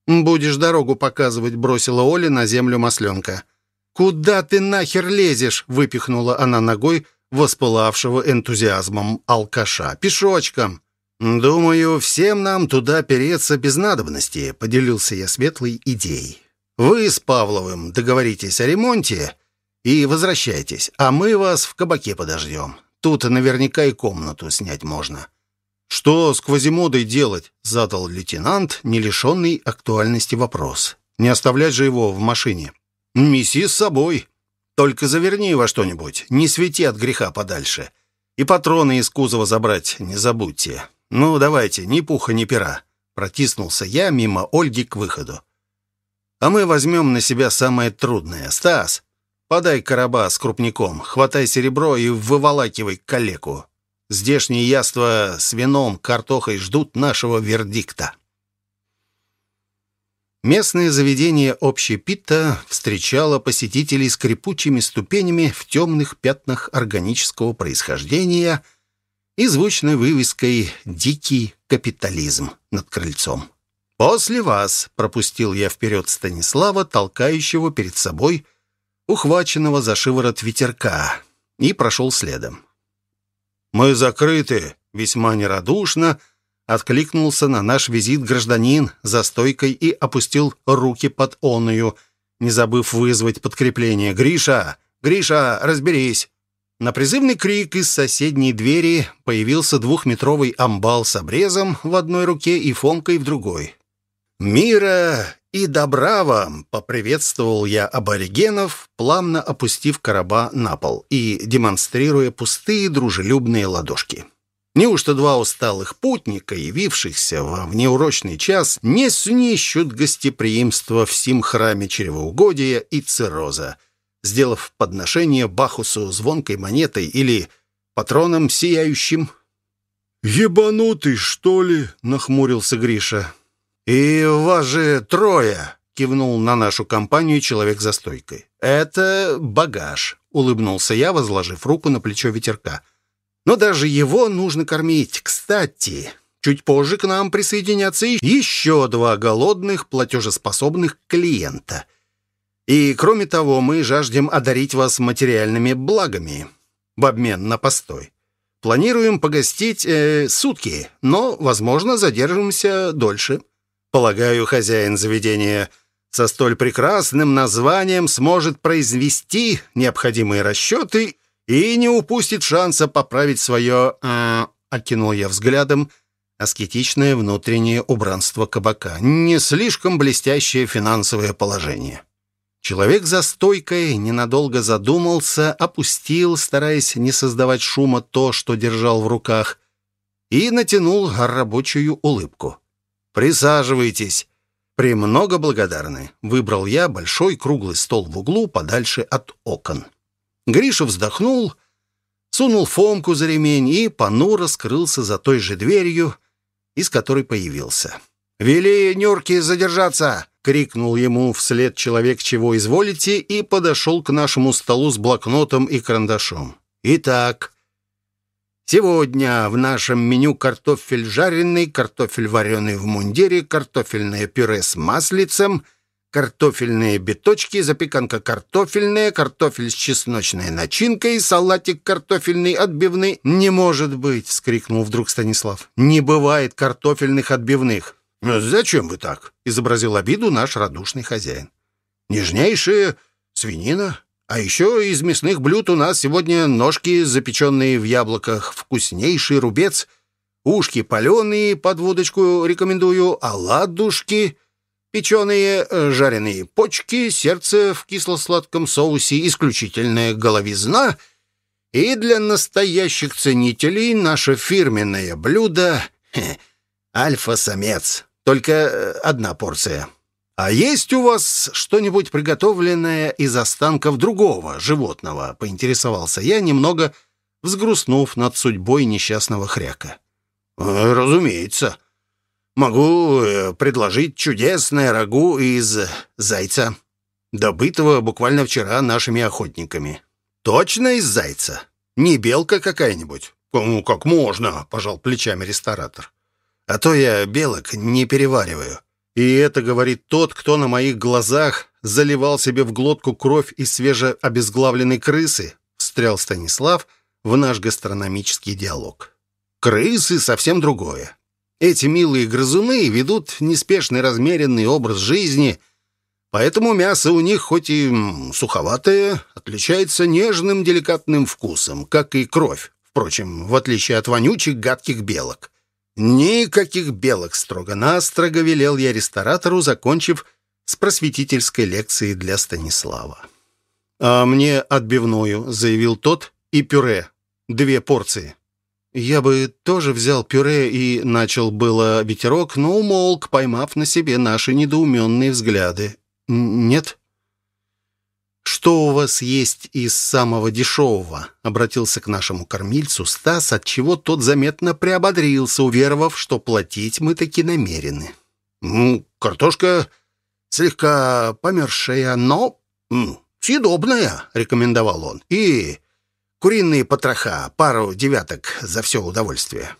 A: «Будешь дорогу показывать», — бросила Оля на землю масленка. «Куда ты нахер лезешь?» — выпихнула она ногой воспылавшего энтузиазмом алкаша. «Пешочком». «Думаю, всем нам туда переться без надобности», — поделился я светлой идеей. «Вы с Павловым договоритесь о ремонте и возвращайтесь, а мы вас в кабаке подождем. Тут наверняка и комнату снять можно». «Что с Квазимодой делать?» — задал лейтенант, не лишенный актуальности вопрос. «Не оставлять же его в машине». «Неси с собой. Только заверни во что-нибудь. Не свети от греха подальше. И патроны из кузова забрать не забудьте. Ну, давайте, ни пуха, ни пера». Протиснулся я мимо Ольги к выходу. «А мы возьмем на себя самое трудное. Стас, Подай короба с крупником, хватай серебро и выволакивай калеку. Здешние яства с вином, картохой ждут нашего вердикта. Местное заведение общепита встречало посетителей скрипучими ступенями в темных пятнах органического происхождения и звучной вывеской «Дикий капитализм» над крыльцом. «После вас», — пропустил я вперед Станислава, толкающего перед собой — ухваченного за шиворот ветерка, и прошел следом. «Мы закрыты!» — весьма нерадушно откликнулся на наш визит гражданин за стойкой и опустил руки под оную, не забыв вызвать подкрепление. «Гриша! Гриша, разберись!» На призывный крик из соседней двери появился двухметровый амбал с обрезом в одной руке и фомкой в другой. «Мира и добра вам!» — поприветствовал я аборигенов, плавно опустив короба на пол и демонстрируя пустые дружелюбные ладошки. Неужто два усталых путника, явившихся во внеурочный час, не снищут гостеприимство в сим храме чревоугодия и цирроза, сделав подношение Бахусу звонкой монетой или патроном сияющим?
B: «Ебанутый, что ли?» — нахмурился Гриша.
A: «И вас же трое!» — кивнул на нашу компанию человек за стойкой. «Это багаж», — улыбнулся я, возложив руку на плечо ветерка. «Но даже его нужно кормить. Кстати, чуть позже к нам присоединятся еще два голодных, платежеспособных клиента. И, кроме того, мы жаждем одарить вас материальными благами в обмен на постой. Планируем погостить э, сутки, но, возможно, задержимся дольше. Полагаю, хозяин заведения со столь прекрасным названием сможет произвести необходимые расчеты и не упустит шанса поправить свое, э, окинул я взглядом, аскетичное внутреннее убранство кабака, не слишком блестящее финансовое положение. Человек за стойкой ненадолго задумался, опустил, стараясь не создавать шума, то, что держал в руках, и натянул рабочую улыбку. «Присаживайтесь. «Премного благодарны», — выбрал я большой круглый стол в углу подальше от окон. Гриша вздохнул, сунул Фомку за ремень и понуро скрылся за той же дверью, из которой появился. «Вели Нюрке задержаться!» — крикнул ему вслед человек «Чего изволите?» и подошел к нашему столу с блокнотом и карандашом. «Итак, сегодня в нашем меню картофель жареный, картофель вареный в мундире, картофельное пюре с маслицем, картофельные биточки, запеканка картофельная, картофель с чесночной начинкой, салатик картофельный отбивный». «Не может быть!» — вскрикнул вдруг Станислав. «Не бывает картофельных отбивных!» «Ну, «Зачем вы так?» — изобразил обиду наш радушный хозяин. «Нежнейшая свинина, а еще из мясных блюд у нас сегодня ножки, запеченные в яблоках, вкуснейший рубец, ушки паленые, под водочку рекомендую, оладушки, печеные жареные почки, сердце в кисло-сладком соусе, исключительная головизна — и для настоящих ценителей наше фирменное блюдо — альфа-самец. Только э, одна порция. А есть у вас что-нибудь приготовленное из останков другого животного? Поинтересовался я, немного взгрустнув над судьбой несчастного хряка. «Э, разумеется. Могу э, предложить чудесное рагу из зайца, добытого буквально вчера нашими охотниками. Точно из зайца? Не белка какая-нибудь? «Ну, как можно?» — пожал плечами ресторатор. А то я белок не перевариваю. И это говорит тот, кто на моих глазах заливал себе в глотку кровь из свежеобезглавленной крысы, встрял Станислав в наш гастрономический диалог. Крысы совсем другое. Эти милые грызуны ведут неспешный размеренный образ жизни, поэтому мясо у них хоть и суховатое, отличается нежным деликатным вкусом, как и кровь, впрочем, в отличие от вонючих гадких белок. «Никаких белок!» — строго-настрого велел я ресторатору, закончив с просветительской лекцией для Станислава. «А мне отбивную», — заявил тот, — «и пюре. Две порции». Я бы тоже взял пюре и начал было ветерок, но умолк, поймав на себе наши недоуменные взгляды. «Нет?» «Что у вас есть из самого дешевого?» — обратился к нашему кормильцу Стас, отчего тот заметно приободрился, уверовав, что платить мы таки намерены. «Ну, картошка слегка помершая, но съедобная», — рекомендовал он. «И куриные потроха, пару девяток за все удовольствие».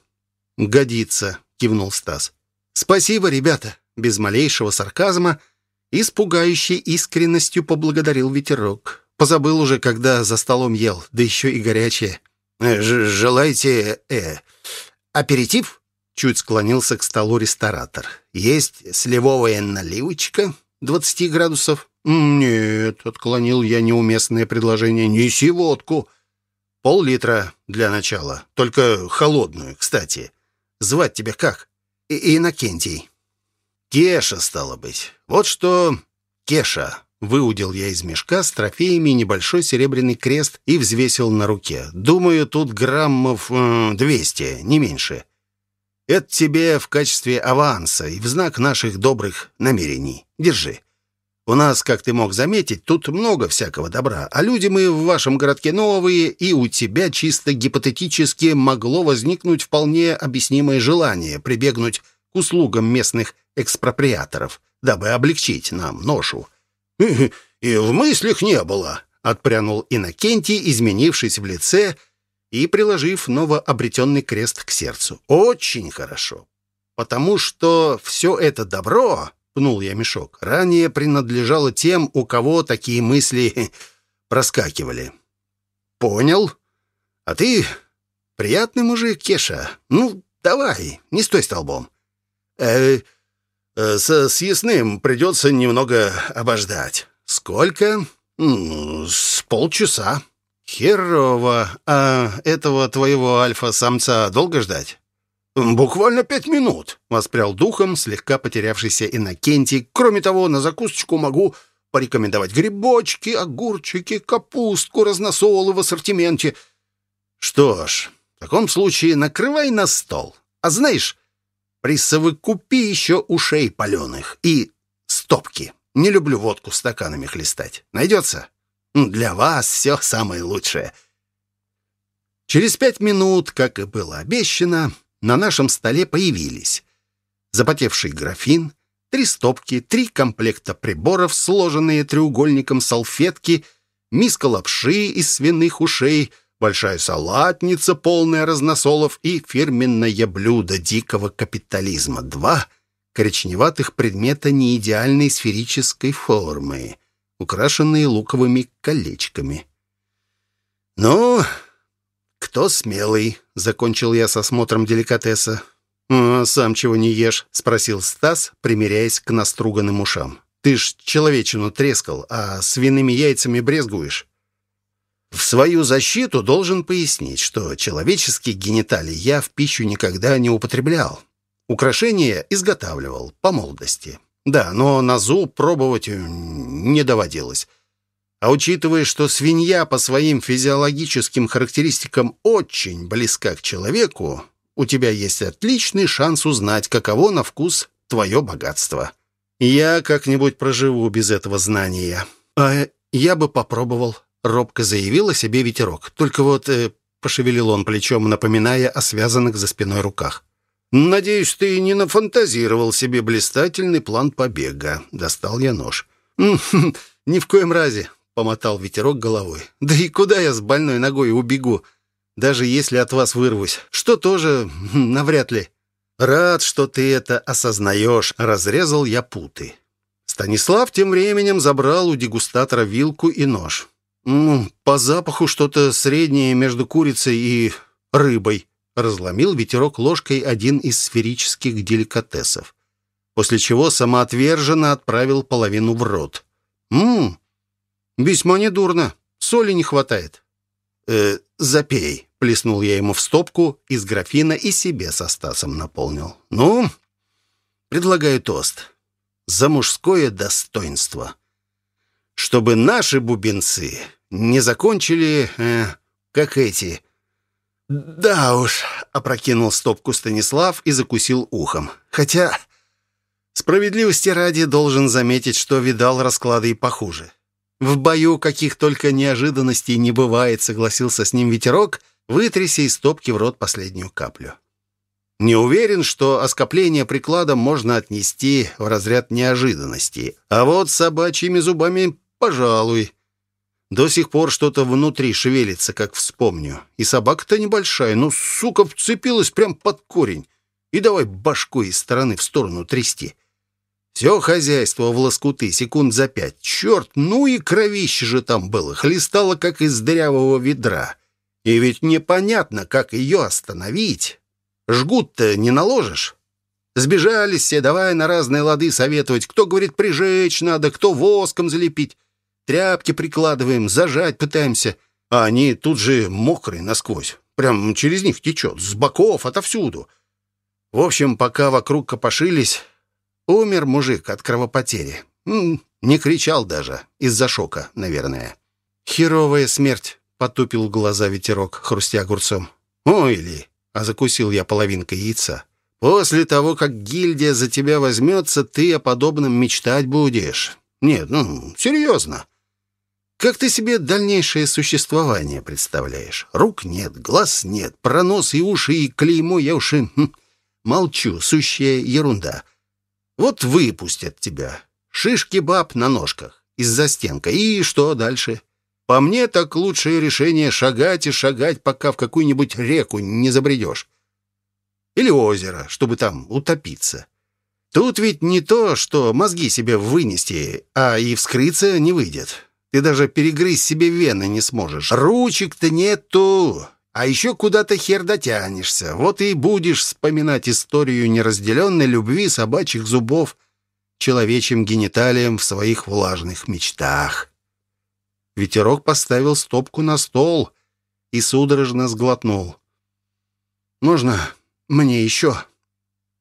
A: «Годится», — кивнул Стас. «Спасибо, ребята», — без малейшего сарказма — и с пугающей искренностью поблагодарил ветерок. Позабыл уже, когда за столом ел, да еще и горячее. «Э, «Желаете... э... аперитив?» Чуть склонился к столу ресторатор. «Есть сливовая наливочка, 20 градусов?» «Нет», — отклонил я неуместное предложение, — «неси водку». «Пол-литра для начала, только холодную, кстати. Звать тебя как?» И «Иннокентий». «Кеша, стало быть. Вот что, Кеша, Выудил я из мешка с трофеями небольшой серебряный крест и взвесил на руке. Думаю, тут граммов э, 200, не меньше. Это тебе в качестве аванса и в знак наших добрых намерений. Держи. У нас, как ты мог заметить, тут много всякого добра, а люди мы в вашем городке новые, и у тебя чисто гипотетически могло возникнуть вполне объяснимое желание прибегнуть к услугам местных экспроприаторов, дабы облегчить нам ношу.
B: «И в мыслях не было», — отпрянул Иннокентий, изменившись в лице и приложив новообретенный крест к сердцу. «Очень хорошо, потому что все это добро пнул я мешок, ранее принадлежало тем, у кого такие мысли проскакивали. Понял? А ты приятный мужик, Кеша. Ну, давай, не стой столбом. Э, э с съестным придется немного обождать. Сколько? С полчаса. Херово. А этого твоего альфа-самца долго ждать? «Буквально пять минут», — воспрял духом слегка потерявшийся Иннокентий. «Кроме того, на закусочку могу порекомендовать грибочки, огурчики, капустку, разносолы в ассортименте». «Что ж, в таком случае накрывай на стол. А знаешь, присовокупи еще ушей паленых и стопки. Не люблю водку стаканами хлестать. Найдется? Для вас все самое лучшее». Через пять минут, как и было обещано, на нашем столе появились запотевший графин, три стопки, три комплекта приборов, сложенные треугольником салфетки, миска лапши из свиных ушей, большая салатница, полная разносолов и фирменное блюдо дикого капитализма. Два коричневатых предмета неидеальной сферической формы, украшенные луковыми колечками. «Ну, «Кто смелый?» — закончил я с осмотром деликатеса. «А сам чего не ешь?» — спросил Стас, примеряясь к наструганным ушам. «Ты ж человечину трескал, а свиными яйцами брезгуешь». В свою защиту должен пояснить, что человеческие гениталии я в пищу никогда не употреблял. Украшения изготавливал по молодости. Да, но на зуб пробовать не доводилось. А учитывая, что свинья по своим физиологическим характеристикам очень близка к человеку, у тебя есть отличный шанс узнать, каково на вкус твое богатство. Я как-нибудь проживу без этого знания. А я бы попробовал, робко заявил о себе ветерок. Только вот э, пошевелил он плечом, напоминая о связанных за спиной руках. «Надеюсь, ты не нафантазировал себе блистательный план побега». Достал я нож. «Ни в коем разе помотал ветерок головой. «Да и куда я с больной ногой убегу, даже если от вас вырвусь? Что тоже навряд ли». «Рад, что ты это осознаешь», — разрезал я путы. Станислав тем временем забрал у дегустатора вилку и нож. «Ну, по запаху что-то среднее между курицей и рыбой», — разломил ветерок ложкой один из сферических деликатесов, после чего самоотверженно отправил половину в рот. «Ммм, «Весьма недурно. Соли не хватает». «Э, запей», — плеснул я ему в стопку из графина и себе со Стасом наполнил. «Ну, предлагаю тост. За мужское достоинство. Чтобы наши бубенцы не закончили, э, как эти». «Да уж», — опрокинул стопку Станислав и закусил ухом. «Хотя, справедливости ради, должен заметить, что видал расклады и похуже. В бою каких только неожиданностей не бывает, согласился с ним ветерок, вытряся из стопки в рот последнюю каплю. Не уверен, что оскопление прикладом можно отнести в разряд неожиданностей. А вот собачьими зубами, пожалуй. До сих пор что-то внутри шевелится, как вспомню. И собака-то небольшая, но, сука, вцепилась прям под корень. И давай башку из стороны в сторону трясти. Все хозяйство в лоскуты, секунд за пять. Черт, ну и кровище же там было, хлестало, как из дырявого ведра. И ведь непонятно, как ее остановить. Жгут-то не наложишь. Сбежались все, давай на разные лады советовать. Кто говорит, прижечь надо, кто воском залепить. Тряпки прикладываем, зажать пытаемся. А они тут же мокрые насквозь. Прям через них течет, с боков, отовсюду. В общем, пока вокруг копошились, Умер мужик от кровопотери.
A: Не кричал даже, из-за шока, наверное.
B: «Херовая смерть», — потупил глаза ветерок, хрустя огурцом.
A: «Ой ли!» — а закусил я половинкой яйца. «После того, как гильдия за тебя возьмется, ты о подобном мечтать будешь. Нет, ну, серьезно. Как ты себе дальнейшее существование представляешь? Рук нет, глаз нет, пронос и уши, и клеймо я уж и... Хм, молчу, сущая ерунда. Вот выпустят тебя. Шишки баб на ножках, из-за стенка. И что дальше? По мне, так лучшее решение шагать и шагать, пока в какую-нибудь реку не забредешь. Или озеро, чтобы там утопиться. Тут ведь не то, что мозги себе вынести, а и вскрыться не выйдет. Ты даже перегрызть себе вены не сможешь. Ручек-то нету. А еще куда-то хер дотянешься. Вот и будешь вспоминать историю неразделенной любви собачьих зубов человечьим гениталиям в своих влажных мечтах. Ветерок поставил стопку на стол и судорожно сглотнул. «Можно мне еще?»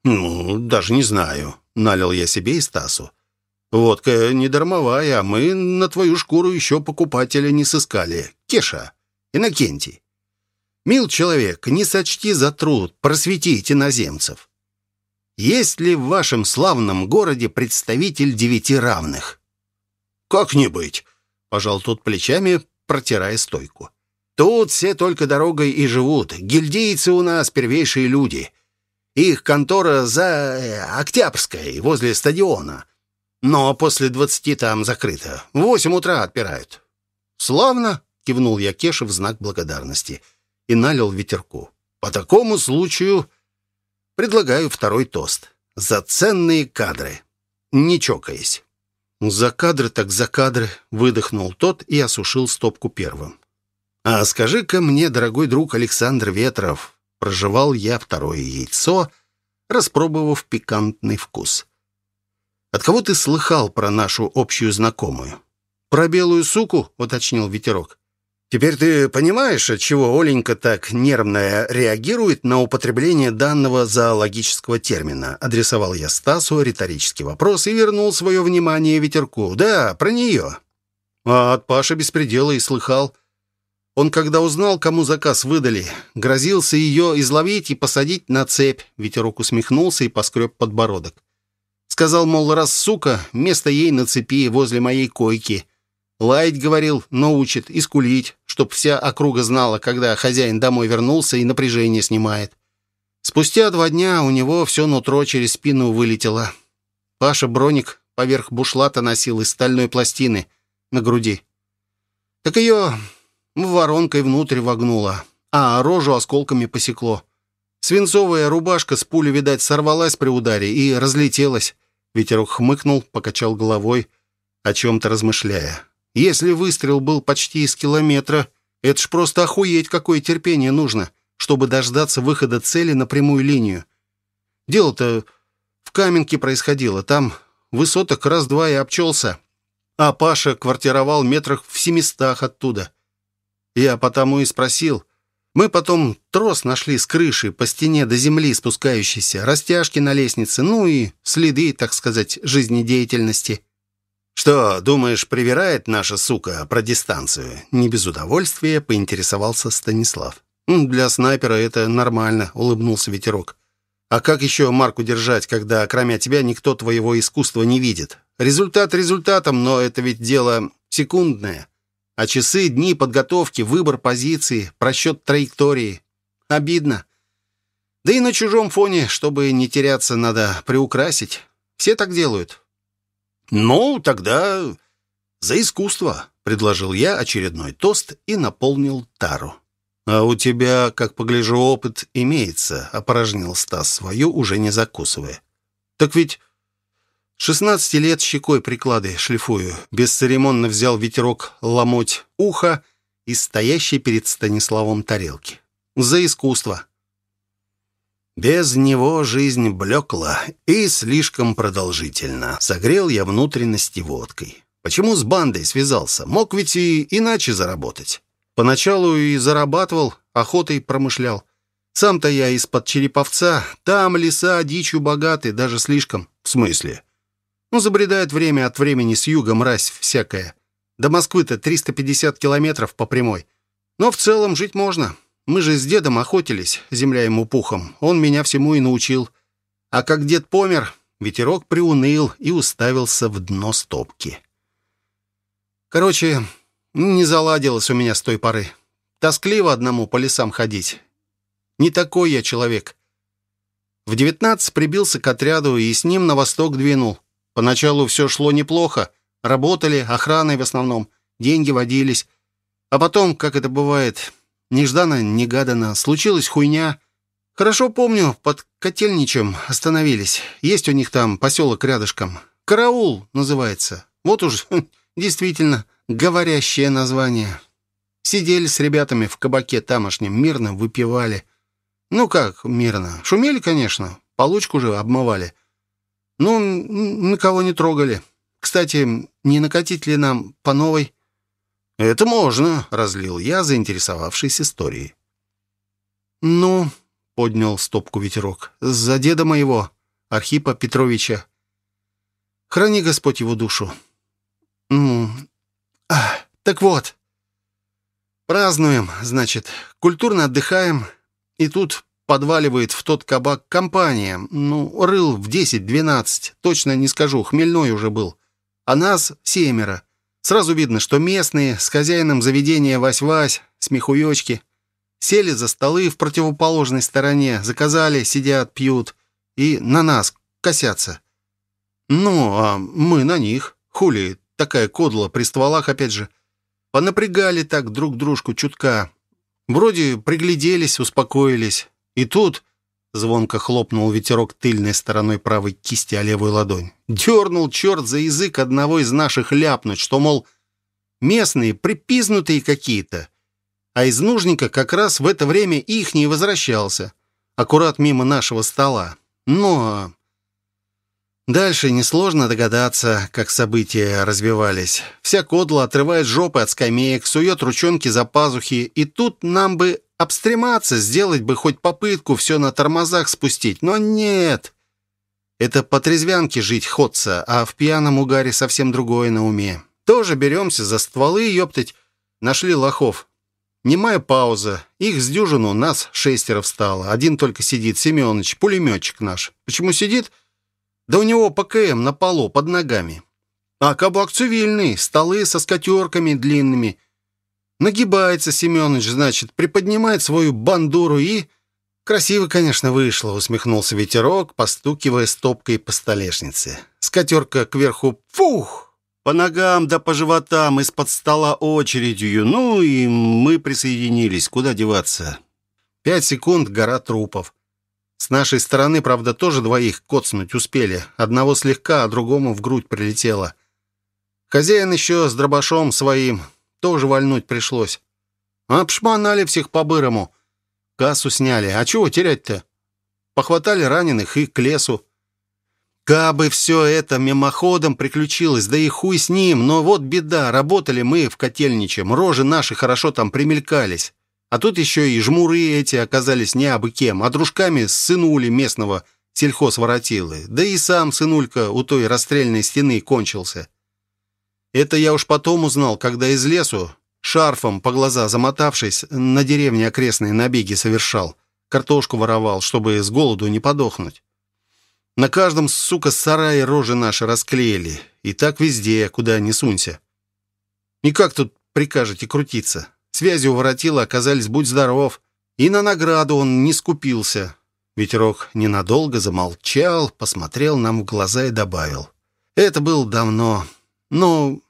A: «Ну, даже не знаю», — налил я себе и Стасу. Водка не дармовая, а мы на твою шкуру еще покупателя не сыскали. Кеша, Иннокентий. Мил человек, не сочти за труд, просветите наземцев. Есть ли в вашем славном городе представитель девяти равных? Как не быть? Пожал тот плечами, протирая стойку. Тут все только дорогой и живут. Гильдейцы у нас первейшие люди. Их контора за э, Октябрьской, возле стадиона. Но после двадцати там закрыто. В восемь утра отпирают». «Славно!» — кивнул я Кеше в знак благодарности и налил ветерку. «По такому случаю предлагаю второй тост. За ценные кадры. Не чокаясь». «За кадры так за кадры», — выдохнул тот и осушил стопку первым. «А скажи-ка мне, дорогой друг Александр Ветров, проживал я второе яйцо, распробовав пикантный вкус. От кого ты слыхал про нашу общую знакомую?» «Про белую суку?» — уточнил ветерок. «Теперь ты понимаешь, от чего Оленька так нервно реагирует на употребление данного зоологического термина?» Адресовал я Стасу риторический вопрос и вернул свое внимание ветерку. «Да, про нее». А от Паши беспредела и слыхал. Он, когда узнал, кому заказ выдали, грозился ее изловить и посадить на цепь. Ветерок усмехнулся и поскреб подбородок. Сказал, мол, раз сука, место ей на цепи возле моей койки. Лаять, говорил, научит и скулить, чтоб вся округа знала, когда хозяин домой вернулся и напряжение снимает. Спустя два дня у него все нутро через спину вылетело. Паша броник поверх бушлата носил из стальной пластины на груди. Так ее воронкой внутрь вогнуло, а рожу осколками посекло. Свинцовая рубашка с пули, видать, сорвалась при ударе и разлетелась. Ветерок хмыкнул, покачал головой, о чем-то размышляя. «Если выстрел был почти из километра, это ж просто охуеть, какое терпение нужно, чтобы дождаться выхода цели на прямую линию. Дело-то в Каменке происходило, там высоток раз-два и обчелся, а Паша квартировал метрах в семистах оттуда. Я потому и спросил, мы потом трос нашли с крыши, по стене до земли спускающийся, растяжки на лестнице, ну и следы, так сказать, жизнедеятельности. «Что, думаешь, привирает наша сука про дистанцию?» Не без удовольствия поинтересовался Станислав. «Для снайпера это нормально», — улыбнулся ветерок. «А как еще марку держать, когда кроме тебя никто твоего искусства не видит? Результат результатом, но это ведь дело секундное. А часы, дни подготовки, выбор позиции, просчет траектории. Обидно. Да и на чужом фоне, чтобы не теряться, надо приукрасить. Все так делают. «Ну, тогда за искусство», — предложил я очередной тост и наполнил тару. «А у тебя, как погляжу, опыт имеется», — опорожнил Стас свою, уже не закусывая. «Так ведь Шестнадцати лет щекой приклады шлифую. Бесцеремонно взял ветерок ломоть ухо из стоящей перед Станиславом тарелки. За искусство. Без него жизнь блекла и слишком продолжительно. Согрел я внутренности водкой. Почему с бандой связался? Мог ведь и иначе заработать. Поначалу и зарабатывал, охотой промышлял. Сам-то я из-под Череповца. Там леса дичью богаты, даже слишком. В смысле? Ну, забредает время от времени с юга мразь всякая. До Москвы-то 350 километров по прямой. Но в целом жить можно. Мы же с дедом охотились, земля ему пухом. Он меня всему и научил. А как дед помер, ветерок приуныл и уставился в дно стопки. Короче, не заладилось у меня с той поры. Тоскливо одному по лесам ходить. Не такой я человек. В девятнадцать прибился к отряду и с ним на восток двинул. Поначалу все шло неплохо. Работали, охраной в основном, деньги водились. А потом, как это бывает, нежданно-негаданно, случилась хуйня. Хорошо помню, под Котельничем остановились. Есть у них там поселок рядышком. Караул называется. Вот уж действительно говорящее название. Сидели с ребятами в кабаке тамошнем, мирно выпивали. Ну как мирно? Шумели, конечно. Получку же обмывали. Ну, никого не трогали. Кстати, не накатить ли нам по новой? «Это можно», — разлил я, заинтересовавшись историей. «Ну», — поднял стопку ветерок, — «за деда моего, Архипа Петровича. Храни Господь его душу». «Ну, а, так вот, празднуем, значит, культурно отдыхаем, и тут подваливает в тот кабак компания. Ну, рыл в 10-12, точно не скажу, хмельной уже был. А нас семеро. Сразу видно, что местные, с хозяином заведения Вась-Вась, смехуёчки. Сели за столы в противоположной стороне, заказали, сидят, пьют и на нас косятся. Ну, а мы на них. Хули, такая кодла при стволах опять же. Понапрягали так друг дружку чутка. Вроде пригляделись, успокоились. И тут Звонко хлопнул ветерок тыльной стороной правой кисти о левую ладонь. Дернул черт за язык одного из наших ляпнуть, что, мол, местные припизнутые какие-то. А из нужника как раз в это время их не возвращался. Аккурат мимо нашего стола. Но... Дальше несложно догадаться, как события развивались. Вся кодла отрывает жопы от скамеек, сует ручонки за пазухи, и тут нам бы Обстрематься, сделать бы хоть попытку все на тормозах спустить, но нет. Это по трезвянке жить ходца, а в пьяном угаре совсем другое на уме. Тоже беремся за стволы, ёптать. Нашли лохов. Немая пауза. Их с дюжину, нас шестеро встало. Один только сидит, Семёныч, пулеметчик наш. Почему сидит? Да у него ПКМ на полу, под ногами. А кабак цивильный, столы со скатерками длинными. Нагибается Семенович, значит, приподнимает свою бандуру и... Красиво, конечно, вышло, усмехнулся ветерок, постукивая стопкой по столешнице. Скатерка кверху «фух!» По ногам да по животам из-под стола очередью. Ну и мы присоединились. Куда деваться? Пять секунд, гора трупов. С нашей стороны, правда, тоже двоих коцнуть успели. Одного слегка, а другому в грудь прилетело. Хозяин еще с дробашом своим тоже вальнуть пришлось. Обшмонали всех по-бырому. Кассу сняли. А чего терять-то? Похватали раненых и к лесу. Кабы все это мимоходом приключилось, да и хуй с ним, но вот беда, работали мы в котельничем, рожи наши хорошо там примелькались. А тут еще и жмуры эти оказались не абы кем, а дружками сынули местного сельхозворотилы. Да и сам сынулька у той расстрельной стены кончился. Это я уж потом узнал, когда из лесу, шарфом по глаза замотавшись, на деревне окрестные набеги совершал. Картошку воровал, чтобы с голоду не подохнуть. На каждом, сука, сарае рожи наши расклеили. И так везде, куда ни сунься. И как тут прикажете крутиться? Связи у воротила оказались будь здоров. И на награду он не скупился. Ветерок ненадолго замолчал, посмотрел нам в глаза и добавил. Это было давно. «Ну,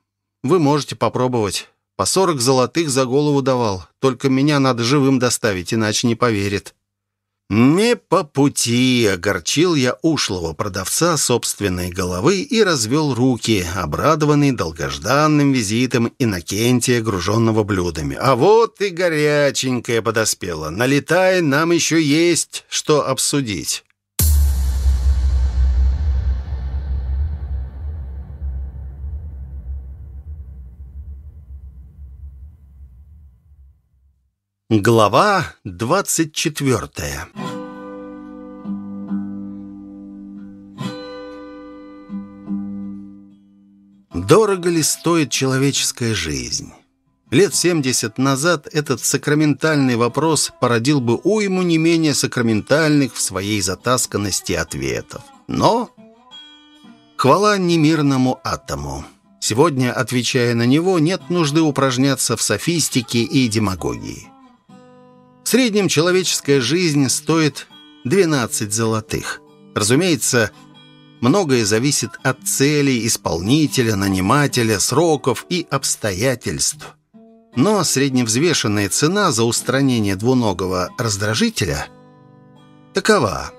A: вы можете попробовать. По сорок золотых за голову давал. Только меня надо живым доставить, иначе не поверит». «Не по пути!» — огорчил я ушлого продавца собственной головы и развел руки, обрадованный долгожданным визитом Иннокентия, груженного блюдами. «А вот и горяченькая подоспела. Налетай, нам еще есть что обсудить». Глава двадцать четвертая Дорого ли стоит человеческая жизнь? Лет 70 назад этот сакраментальный вопрос породил бы уйму не менее сакраментальных в своей затасканности ответов. Но хвала немирному атому. Сегодня, отвечая на него, нет нужды упражняться в софистике и демагогии. В среднем человеческая жизнь стоит 12 золотых. Разумеется, Многое зависит от целей исполнителя, нанимателя, сроков и обстоятельств. Но средневзвешенная цена за устранение двуногого раздражителя такова.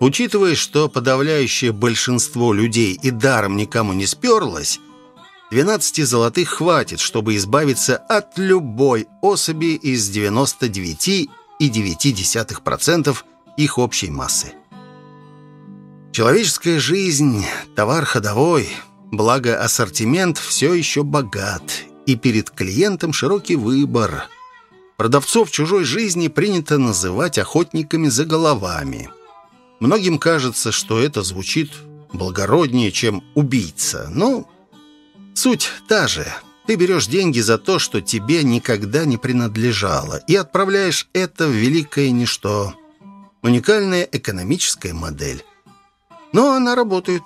A: Учитывая, что подавляющее большинство людей и даром никому не сперлось, 12 золотых хватит, чтобы избавиться от любой особи из 99,9% их общей массы. Человеческая жизнь – товар ходовой, благо ассортимент все еще богат, и перед клиентом широкий выбор. Продавцов чужой жизни принято называть охотниками за головами. Многим кажется, что это звучит благороднее, чем убийца, но суть та же. Ты берешь деньги за то, что тебе никогда не принадлежало, и отправляешь это в великое ничто. Уникальная экономическая модель. Но она работает.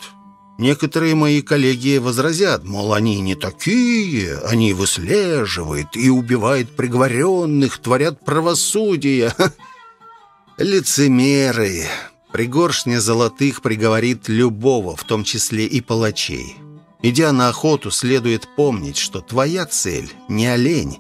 A: Некоторые мои коллеги возразят, мол, они не такие, они выслеживают и убивают приговоренных, творят правосудие. Лицемеры. Пригоршня золотых приговорит любого, в том числе и палачей. Идя на охоту, следует помнить, что твоя цель не олень,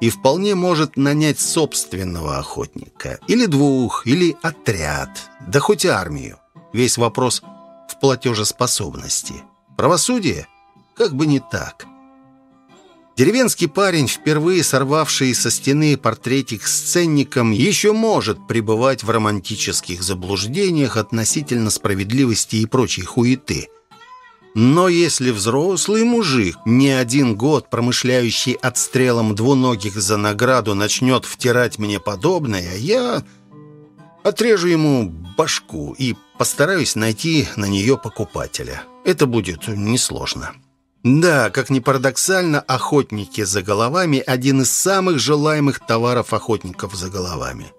A: и вполне может нанять собственного охотника, или двух, или отряд, да хоть армию. Весь вопрос в платежеспособности. Правосудие? Как бы не так. Деревенский парень, впервые сорвавший со стены портретик с ценником, еще может пребывать в романтических заблуждениях относительно справедливости и прочей хуеты. Но если взрослый мужик, не один год промышляющий отстрелом двуногих за награду, начнет втирать мне подобное, я отрежу ему башку и постараюсь найти на нее покупателя. Это будет несложно. Да, как ни парадоксально, охотники за головами – один из самых желаемых товаров охотников за головами.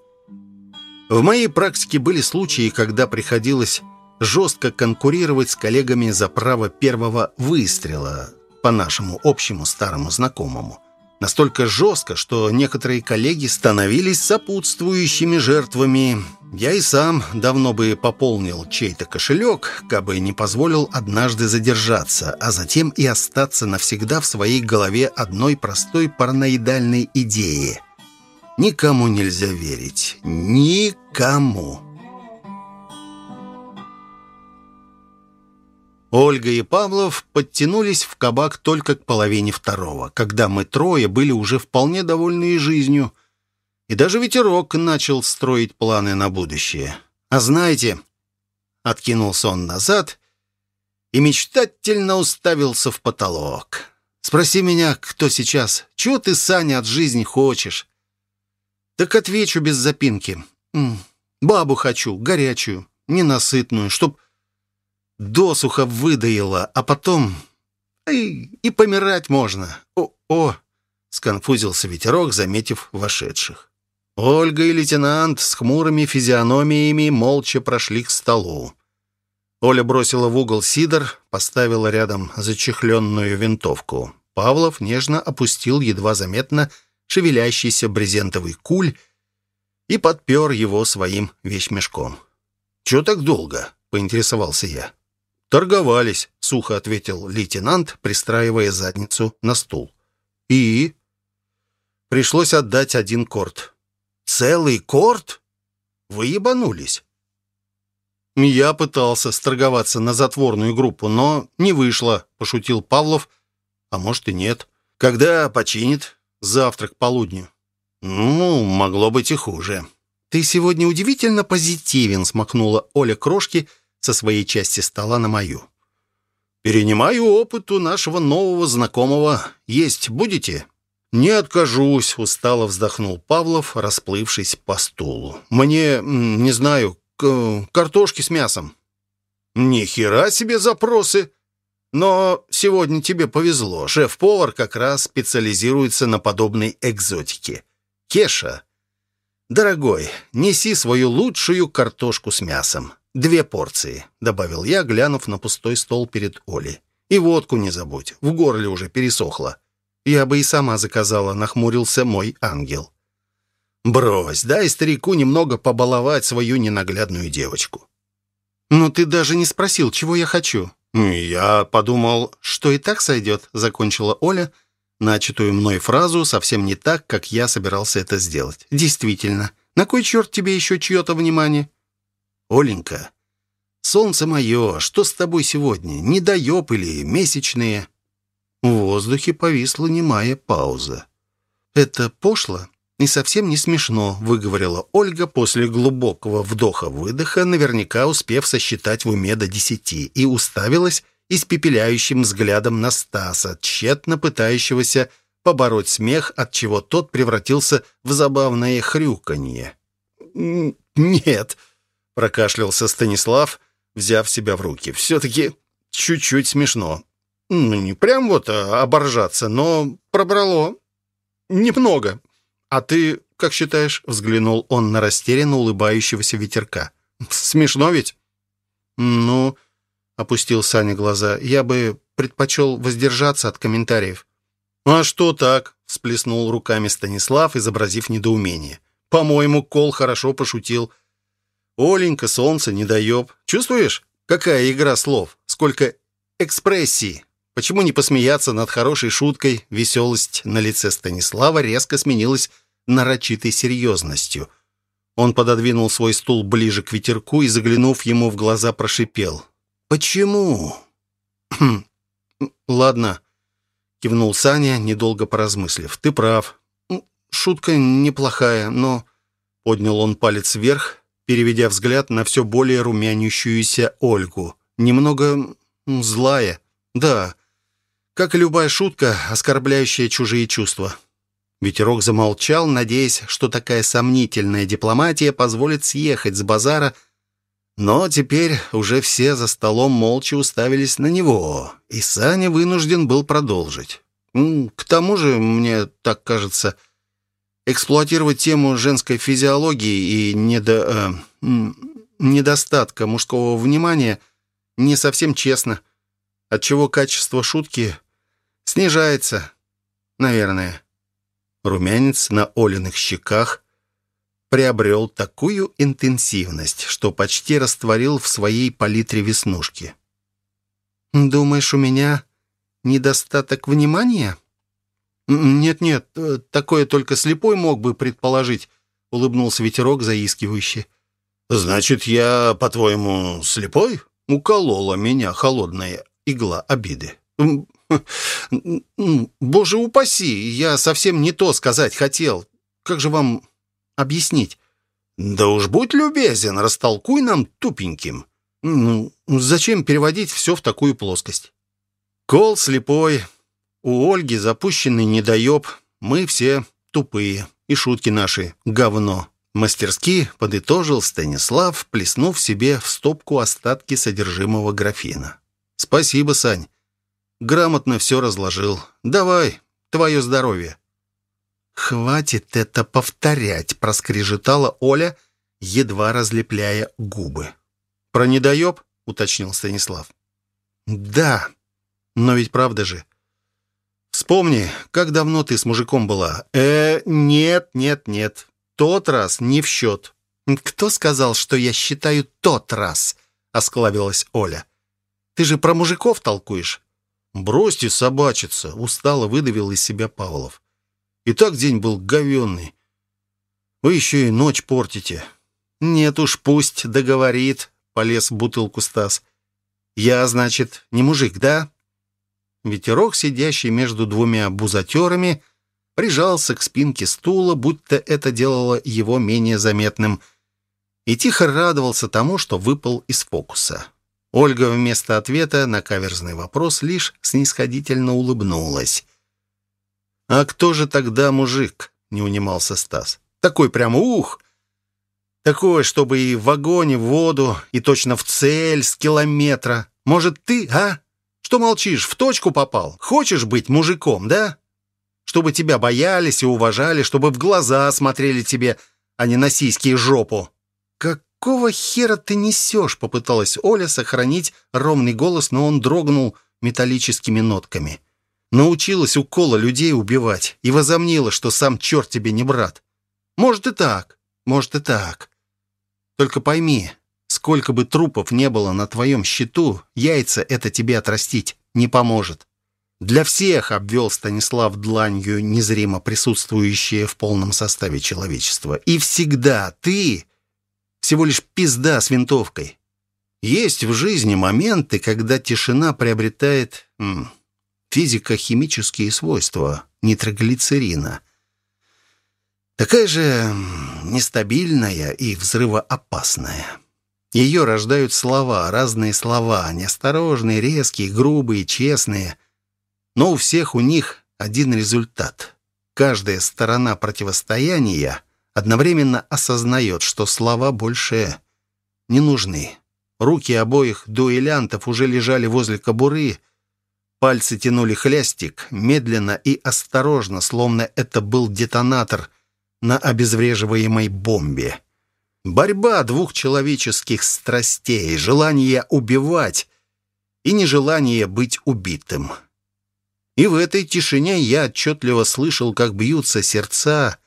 A: В моей практике были случаи, когда приходилось жестко конкурировать с коллегами за право первого выстрела по нашему общему старому знакомому – Настолько жестко, что некоторые коллеги становились сопутствующими жертвами. Я и сам давно бы пополнил чей-то кошелек, кабы не позволил однажды задержаться, а затем и остаться навсегда в своей голове одной простой параноидальной идеи. Никому нельзя верить. Никому. Ольга и Павлов подтянулись в кабак только к половине второго, когда мы трое были уже вполне довольны жизнью. И даже ветерок начал строить планы на будущее. А знаете, откинулся он назад и мечтательно уставился в потолок. Спроси меня, кто сейчас, чего ты, Саня, от жизни хочешь? Так отвечу без запинки. Бабу хочу, горячую, ненасытную, чтоб досуха выдаила, а потом... И, и помирать можно. О-о!» — сконфузился ветерок, заметив вошедших. Ольга и лейтенант с хмурыми физиономиями молча прошли к столу. Оля бросила в угол сидор, поставила рядом зачехленную винтовку. Павлов нежно опустил едва заметно шевелящийся брезентовый куль и подпер его своим вещмешком. «Чего так долго?» — поинтересовался я. «Торговались», — сухо ответил лейтенант, пристраивая задницу на стул. «И?» «Пришлось отдать один корт». «Целый корт? Вы ебанулись?» «Я пытался сторговаться на затворную группу, но не вышло», — пошутил Павлов. «А может и нет. Когда починит? Завтра к полудню». «Ну, могло быть и хуже». «Ты сегодня удивительно позитивен», — смахнула Оля крошки — со своей части стола на мою. «Перенимаю опыт у нашего нового знакомого. Есть будете?» «Не откажусь», — устало вздохнул Павлов, расплывшись по стулу. «Мне, не знаю, картошки с мясом». «Ни хера себе запросы! Но сегодня тебе повезло. Шеф-повар как раз специализируется на подобной экзотике. Кеша, дорогой, неси свою лучшую картошку с мясом. Две порции», — добавил я, глянув на пустой стол перед Олей. «И водку не забудь, в горле уже пересохло». «Я бы и сама заказала», — нахмурился мой ангел. «Брось, дай старику немного побаловать свою ненаглядную девочку». «Но ты даже не спросил, чего я хочу». «Я подумал, что и так сойдет», — закончила Оля, начатую мной фразу совсем не так, как я собирался это сделать. «Действительно, на кой черт тебе еще чье-то внимание?» «Оленька, солнце мое, что с тобой сегодня? Недоеб или месячные?» В воздухе повисла немая пауза. «Это пошло и совсем не смешно», — выговорила Ольга после глубокого вдоха-выдоха, наверняка успев сосчитать в уме до десяти, и уставилась испепеляющим взглядом на Стаса, тщетно пытающегося побороть смех, от чего тот превратился в забавное хрюканье. «Нет», Прокашлялся Станислав, взяв себя в руки. «Все-таки чуть-чуть смешно. Ну, не прям вот а, оборжаться, но пробрало. Немного. А ты, как считаешь?» Взглянул он на растерянно улыбающегося ветерка. «Смешно ведь?» «Ну...» — опустил Саня глаза. «Я бы предпочел воздержаться от комментариев». «А что так?» — всплеснул руками Станислав, изобразив недоумение. «По-моему, Кол хорошо пошутил. Оленька, солнце, недоеб. Чувствуешь, какая игра слов? Сколько экспрессии. Почему не посмеяться над хорошей шуткой? Веселость на лице Станислава резко сменилась нарочитой серьезностью. Он пододвинул свой стул ближе к ветерку и, заглянув ему в глаза, прошипел. «Почему?» «Хм, «Ладно», — кивнул Саня, недолго поразмыслив. «Ты прав. Шутка неплохая, но...» Поднял он палец вверх, переведя взгляд на все более румянющуюся Ольгу. Немного злая. Да, как и любая шутка, оскорбляющая чужие чувства. Ветерок замолчал, надеясь, что такая сомнительная дипломатия позволит съехать с базара, но теперь уже все за столом молча уставились на него, и Саня вынужден был продолжить. «К тому же, мне так кажется, — эксплуатировать тему женской физиологии и недо, э, недостатка мужского внимания не совсем честно, отчего качество шутки снижается, наверное. Румянец на Олиных щеках приобрел такую интенсивность, что почти растворил в своей палитре веснушки. «Думаешь, у меня недостаток внимания?» «Нет-нет, э, такое только слепой мог бы предположить», — улыбнулся ветерок заискивающе. «Значит, я, по-твоему, слепой?» — уколола меня холодная игла обиды. «Боже упаси, я совсем не то сказать хотел. Как же вам объяснить?» «Да уж будь любезен, растолкуй нам тупеньким». «Ну, зачем переводить все в такую плоскость?» «Кол слепой, у Ольги запущенный недоеб, мы все тупые, и шутки наши — говно. Мастерски подытожил Станислав, плеснув себе в стопку остатки содержимого графина. «Спасибо, Сань. Грамотно все разложил. Давай, твое здоровье». «Хватит это повторять», — проскрежетала Оля, едва разлепляя губы. «Про недоеб?» — уточнил Станислав. «Да, но ведь правда же. Вспомни, как давно ты с мужиком была. Э, нет, нет, нет. Тот раз не в счет. Кто сказал, что я считаю тот раз? Осклабилась Оля. Ты же про мужиков толкуешь. Бросьте собачиться, устало выдавил из себя Павлов. И так день был говенный. Вы еще и ночь портите. Нет уж, пусть договорит, полез в бутылку Стас. Я, значит, не мужик, да? Ветерок, сидящий между двумя бузатерами, прижался к спинке стула, будто это делало его менее заметным, и тихо радовался тому, что выпал из фокуса. Ольга вместо ответа на каверзный вопрос лишь снисходительно улыбнулась. «А кто же тогда мужик?» — не унимался Стас. «Такой прямо ух! Такой, чтобы и в вагоне, в воду, и точно в цель с километра. Может, ты, а?» Что молчишь, в точку попал? Хочешь быть мужиком, да? Чтобы тебя боялись и уважали, чтобы в глаза смотрели тебе, а не на сиськи и жопу. «Какого хера ты несешь?» — попыталась Оля сохранить ровный голос, но он дрогнул металлическими нотками. Научилась укола людей убивать и возомнила, что сам черт тебе не брат. Может и так, может и так. Только пойми, сколько бы трупов не было на твоем счету, яйца это тебе отрастить не поможет. Для всех обвел Станислав дланью незримо присутствующее в полном составе человечества. И всегда ты всего лишь пизда с винтовкой. Есть в жизни моменты, когда тишина приобретает физико-химические свойства нитроглицерина. Такая же нестабильная и взрывоопасная. Ее рождают слова, разные слова, неосторожные, резкие, грубые, честные. Но у всех у них один результат. Каждая сторона противостояния одновременно осознает, что слова больше не нужны. Руки обоих дуэлянтов уже лежали возле кобуры, пальцы тянули хлястик, медленно и осторожно, словно это был детонатор на обезвреживаемой бомбе. Борьба двух человеческих страстей, желание убивать и нежелание быть убитым. И в этой тишине я отчетливо слышал, как бьются сердца,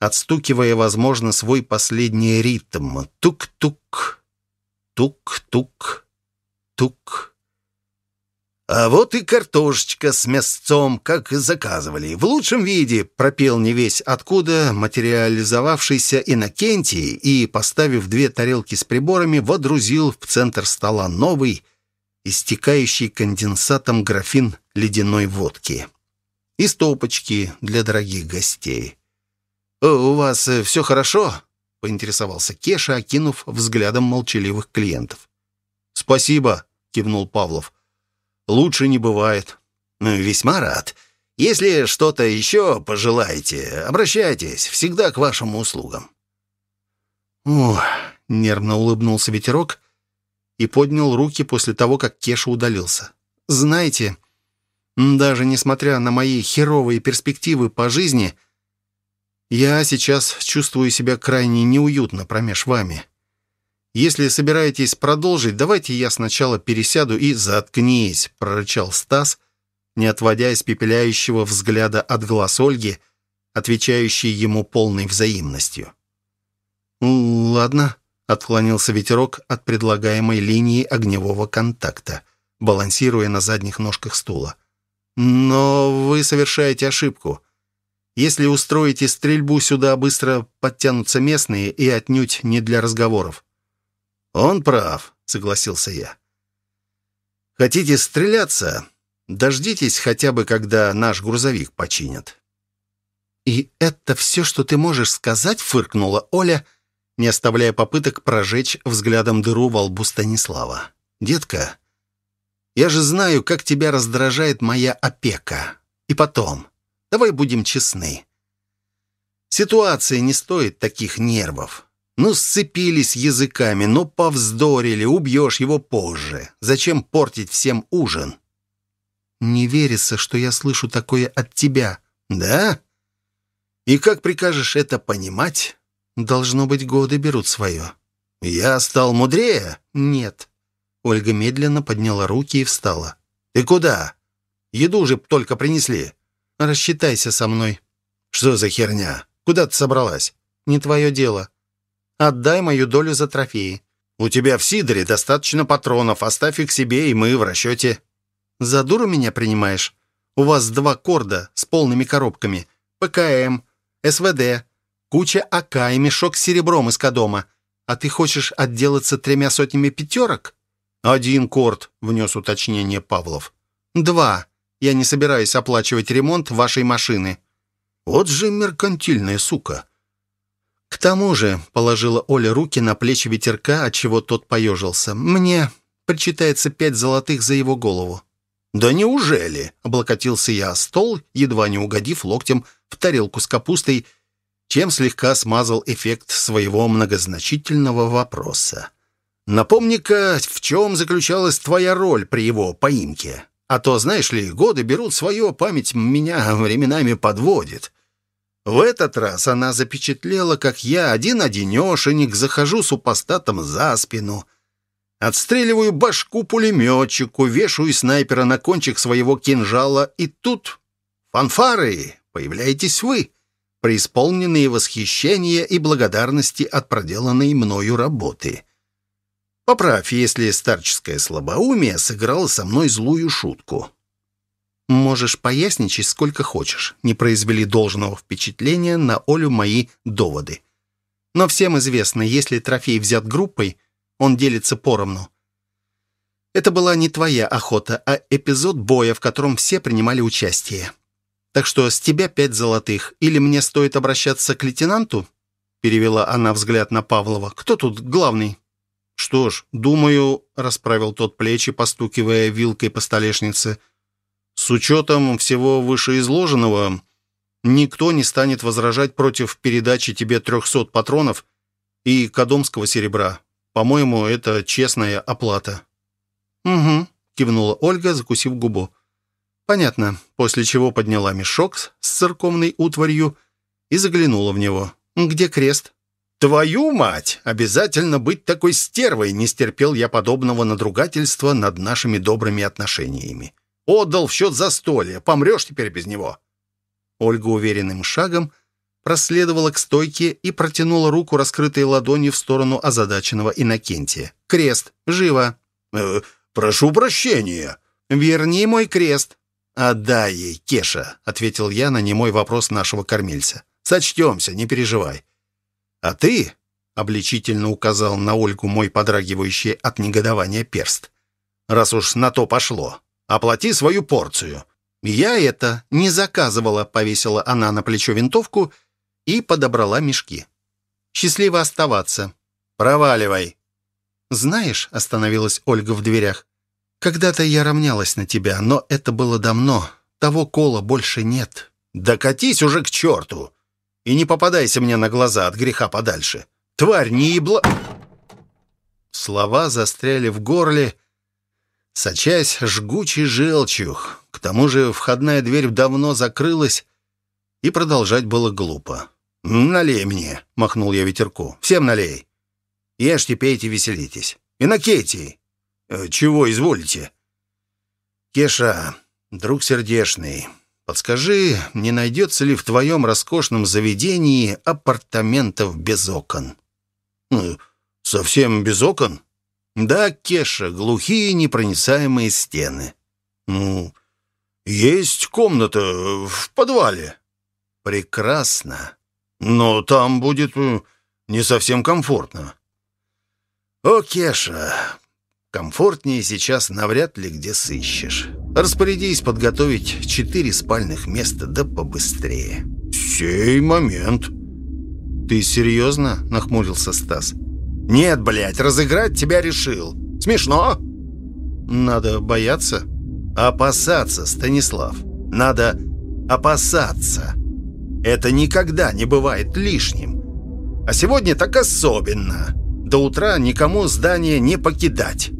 A: отстукивая, возможно, свой последний ритм. Тук-тук, тук-тук, тук. «А вот и картошечка с мясцом, как заказывали. В лучшем виде», — пропел не весь откуда материализовавшийся Иннокентий и, поставив две тарелки с приборами, водрузил в центр стола новый, истекающий конденсатом графин ледяной водки. И стопочки для дорогих гостей. «Э, «У вас э, все хорошо?» — поинтересовался Кеша, окинув взглядом молчаливых клиентов. «Спасибо», — кивнул Павлов. Лучше не бывает». Ну, «Весьма рад. Если что-то еще пожелаете, обращайтесь. Всегда к вашим услугам». «Ох», — нервно улыбнулся ветерок и поднял руки после того, как Кеша удалился. «Знаете, даже несмотря на мои херовые перспективы по жизни, я сейчас чувствую себя крайне неуютно промеж вами. «Если собираетесь продолжить, давайте я сначала пересяду и заткнись», — прорычал Стас, не отводя испепеляющего взгляда от глаз Ольги, отвечающей ему полной взаимностью. «Ладно», — отклонился ветерок от предлагаемой линии огневого контакта, балансируя на задних ножках стула. «Но вы совершаете ошибку. Если устроите стрельбу, сюда быстро подтянутся местные и отнюдь не для разговоров. «Он прав», — согласился я. «Хотите стреляться? Дождитесь хотя бы, когда наш грузовик починят». «И это все, что ты можешь сказать?» — фыркнула Оля, не оставляя попыток прожечь взглядом дыру во лбу Станислава. «Детка, я же знаю, как тебя раздражает моя опека. И потом, давай будем честны. Ситуация не стоит таких нервов. Ну, сцепились языками, ну, повздорили, убьешь его позже. Зачем портить всем ужин? Не верится, что я слышу такое от тебя. Да? И как прикажешь это понимать? Должно быть, годы берут свое. Я стал мудрее? Нет. Ольга медленно подняла руки и встала. Ты куда? Еду же только принесли. Рассчитайся со мной. Что за херня? Куда ты собралась? Не твое дело. Отдай мою долю за трофеи. У тебя в Сидоре достаточно патронов, оставь их себе, и мы в расчете. За дуру меня принимаешь? У вас два корда с полными коробками. ПКМ, СВД, куча АК и мешок с серебром из Кадома. А ты хочешь отделаться тремя сотнями пятерок? Один корд, внес уточнение Павлов. Два. Я не собираюсь оплачивать ремонт вашей машины. Вот же меркантильная сука. «К тому же», — положила Оля руки на плечи ветерка, отчего тот поежился, «мне причитается пять золотых за его голову». «Да неужели?» — облокотился я о стол, едва не угодив локтем в тарелку с капустой, чем слегка смазал эффект своего многозначительного вопроса. «Напомни-ка, в чем заключалась твоя роль при его поимке? А то, знаешь ли, годы берут свое, память меня временами подводит. В этот раз она запечатлела, как я, один-одинешенек, захожу супостатом за спину, отстреливаю башку пулеметчику, вешаю снайпера на кончик своего кинжала, и тут фанфары, появляетесь вы, преисполненные восхищения и благодарности от проделанной мною работы. Поправь, если старческое слабоумие сыграло со мной злую шутку. «Можешь поясничать сколько хочешь», не произвели должного впечатления на Олю мои доводы. Но всем известно, если трофей взят группой, он делится поровну. Это была не твоя охота, а эпизод боя, в котором все принимали участие. Так что с тебя пять золотых. Или мне стоит обращаться к лейтенанту?» Перевела она взгляд на Павлова. «Кто тут главный?» «Что ж, думаю», — расправил тот плечи, постукивая вилкой по столешнице, с учетом всего вышеизложенного, никто не станет возражать против передачи тебе 300 патронов и кадомского серебра. По-моему, это честная оплата». «Угу», — кивнула Ольга, закусив губу. «Понятно», после чего подняла мешок с церковной утварью и заглянула в него. «Где крест?» «Твою мать! Обязательно быть такой стервой!» Не стерпел я подобного надругательства над нашими добрыми отношениями. Отдал в счет застолья. Помрешь теперь без него». Ольга уверенным шагом проследовала к стойке и протянула руку, раскрытой ладонью в сторону озадаченного Иннокентия. «Крест! Живо!»
B: э, «Прошу прощения!»
A: «Верни мой крест!» «Отдай ей, Кеша!» — ответил я на немой вопрос нашего кормильца. «Сочтемся, не переживай». «А ты...» — обличительно указал на Ольгу мой подрагивающий от негодования перст. «Раз уж на то пошло, Оплати свою порцию». «Я это не заказывала», — повесила она на плечо винтовку и подобрала мешки. «Счастливо оставаться». «Проваливай». «Знаешь», — остановилась Ольга в дверях, «когда-то я равнялась на тебя, но это было давно. Того кола больше нет».
B: «Да катись уже к черту! И не попадайся мне на глаза от греха подальше. Тварь не ебла...»
A: Слова застряли в горле, — сочась жгучей желчью. К тому же входная дверь давно закрылась, и продолжать было глупо.
B: «Налей мне», — махнул я ветерку. «Всем налей. Ешьте, пейте, веселитесь. Иннокентий, э, чего изволите?»
A: «Кеша, друг сердешный, подскажи, не найдется ли в твоем роскошном заведении апартаментов без окон?»
B: «Ну, совсем без окон?»
A: Да, Кеша, глухие непроницаемые стены.
B: Ну, есть комната в подвале.
A: Прекрасно.
B: Но там будет э, не совсем комфортно.
A: О, Кеша, комфортнее сейчас навряд ли где сыщешь. Распорядись подготовить четыре спальных места, да побыстрее.
B: Сей момент.
A: Ты серьезно? Нахмурился Стас.
B: «Нет, блядь, разыграть тебя решил. Смешно?»
A: «Надо бояться?»
B: «Опасаться, Станислав. Надо опасаться. Это никогда не бывает лишним. А сегодня так особенно. До утра никому здание не покидать».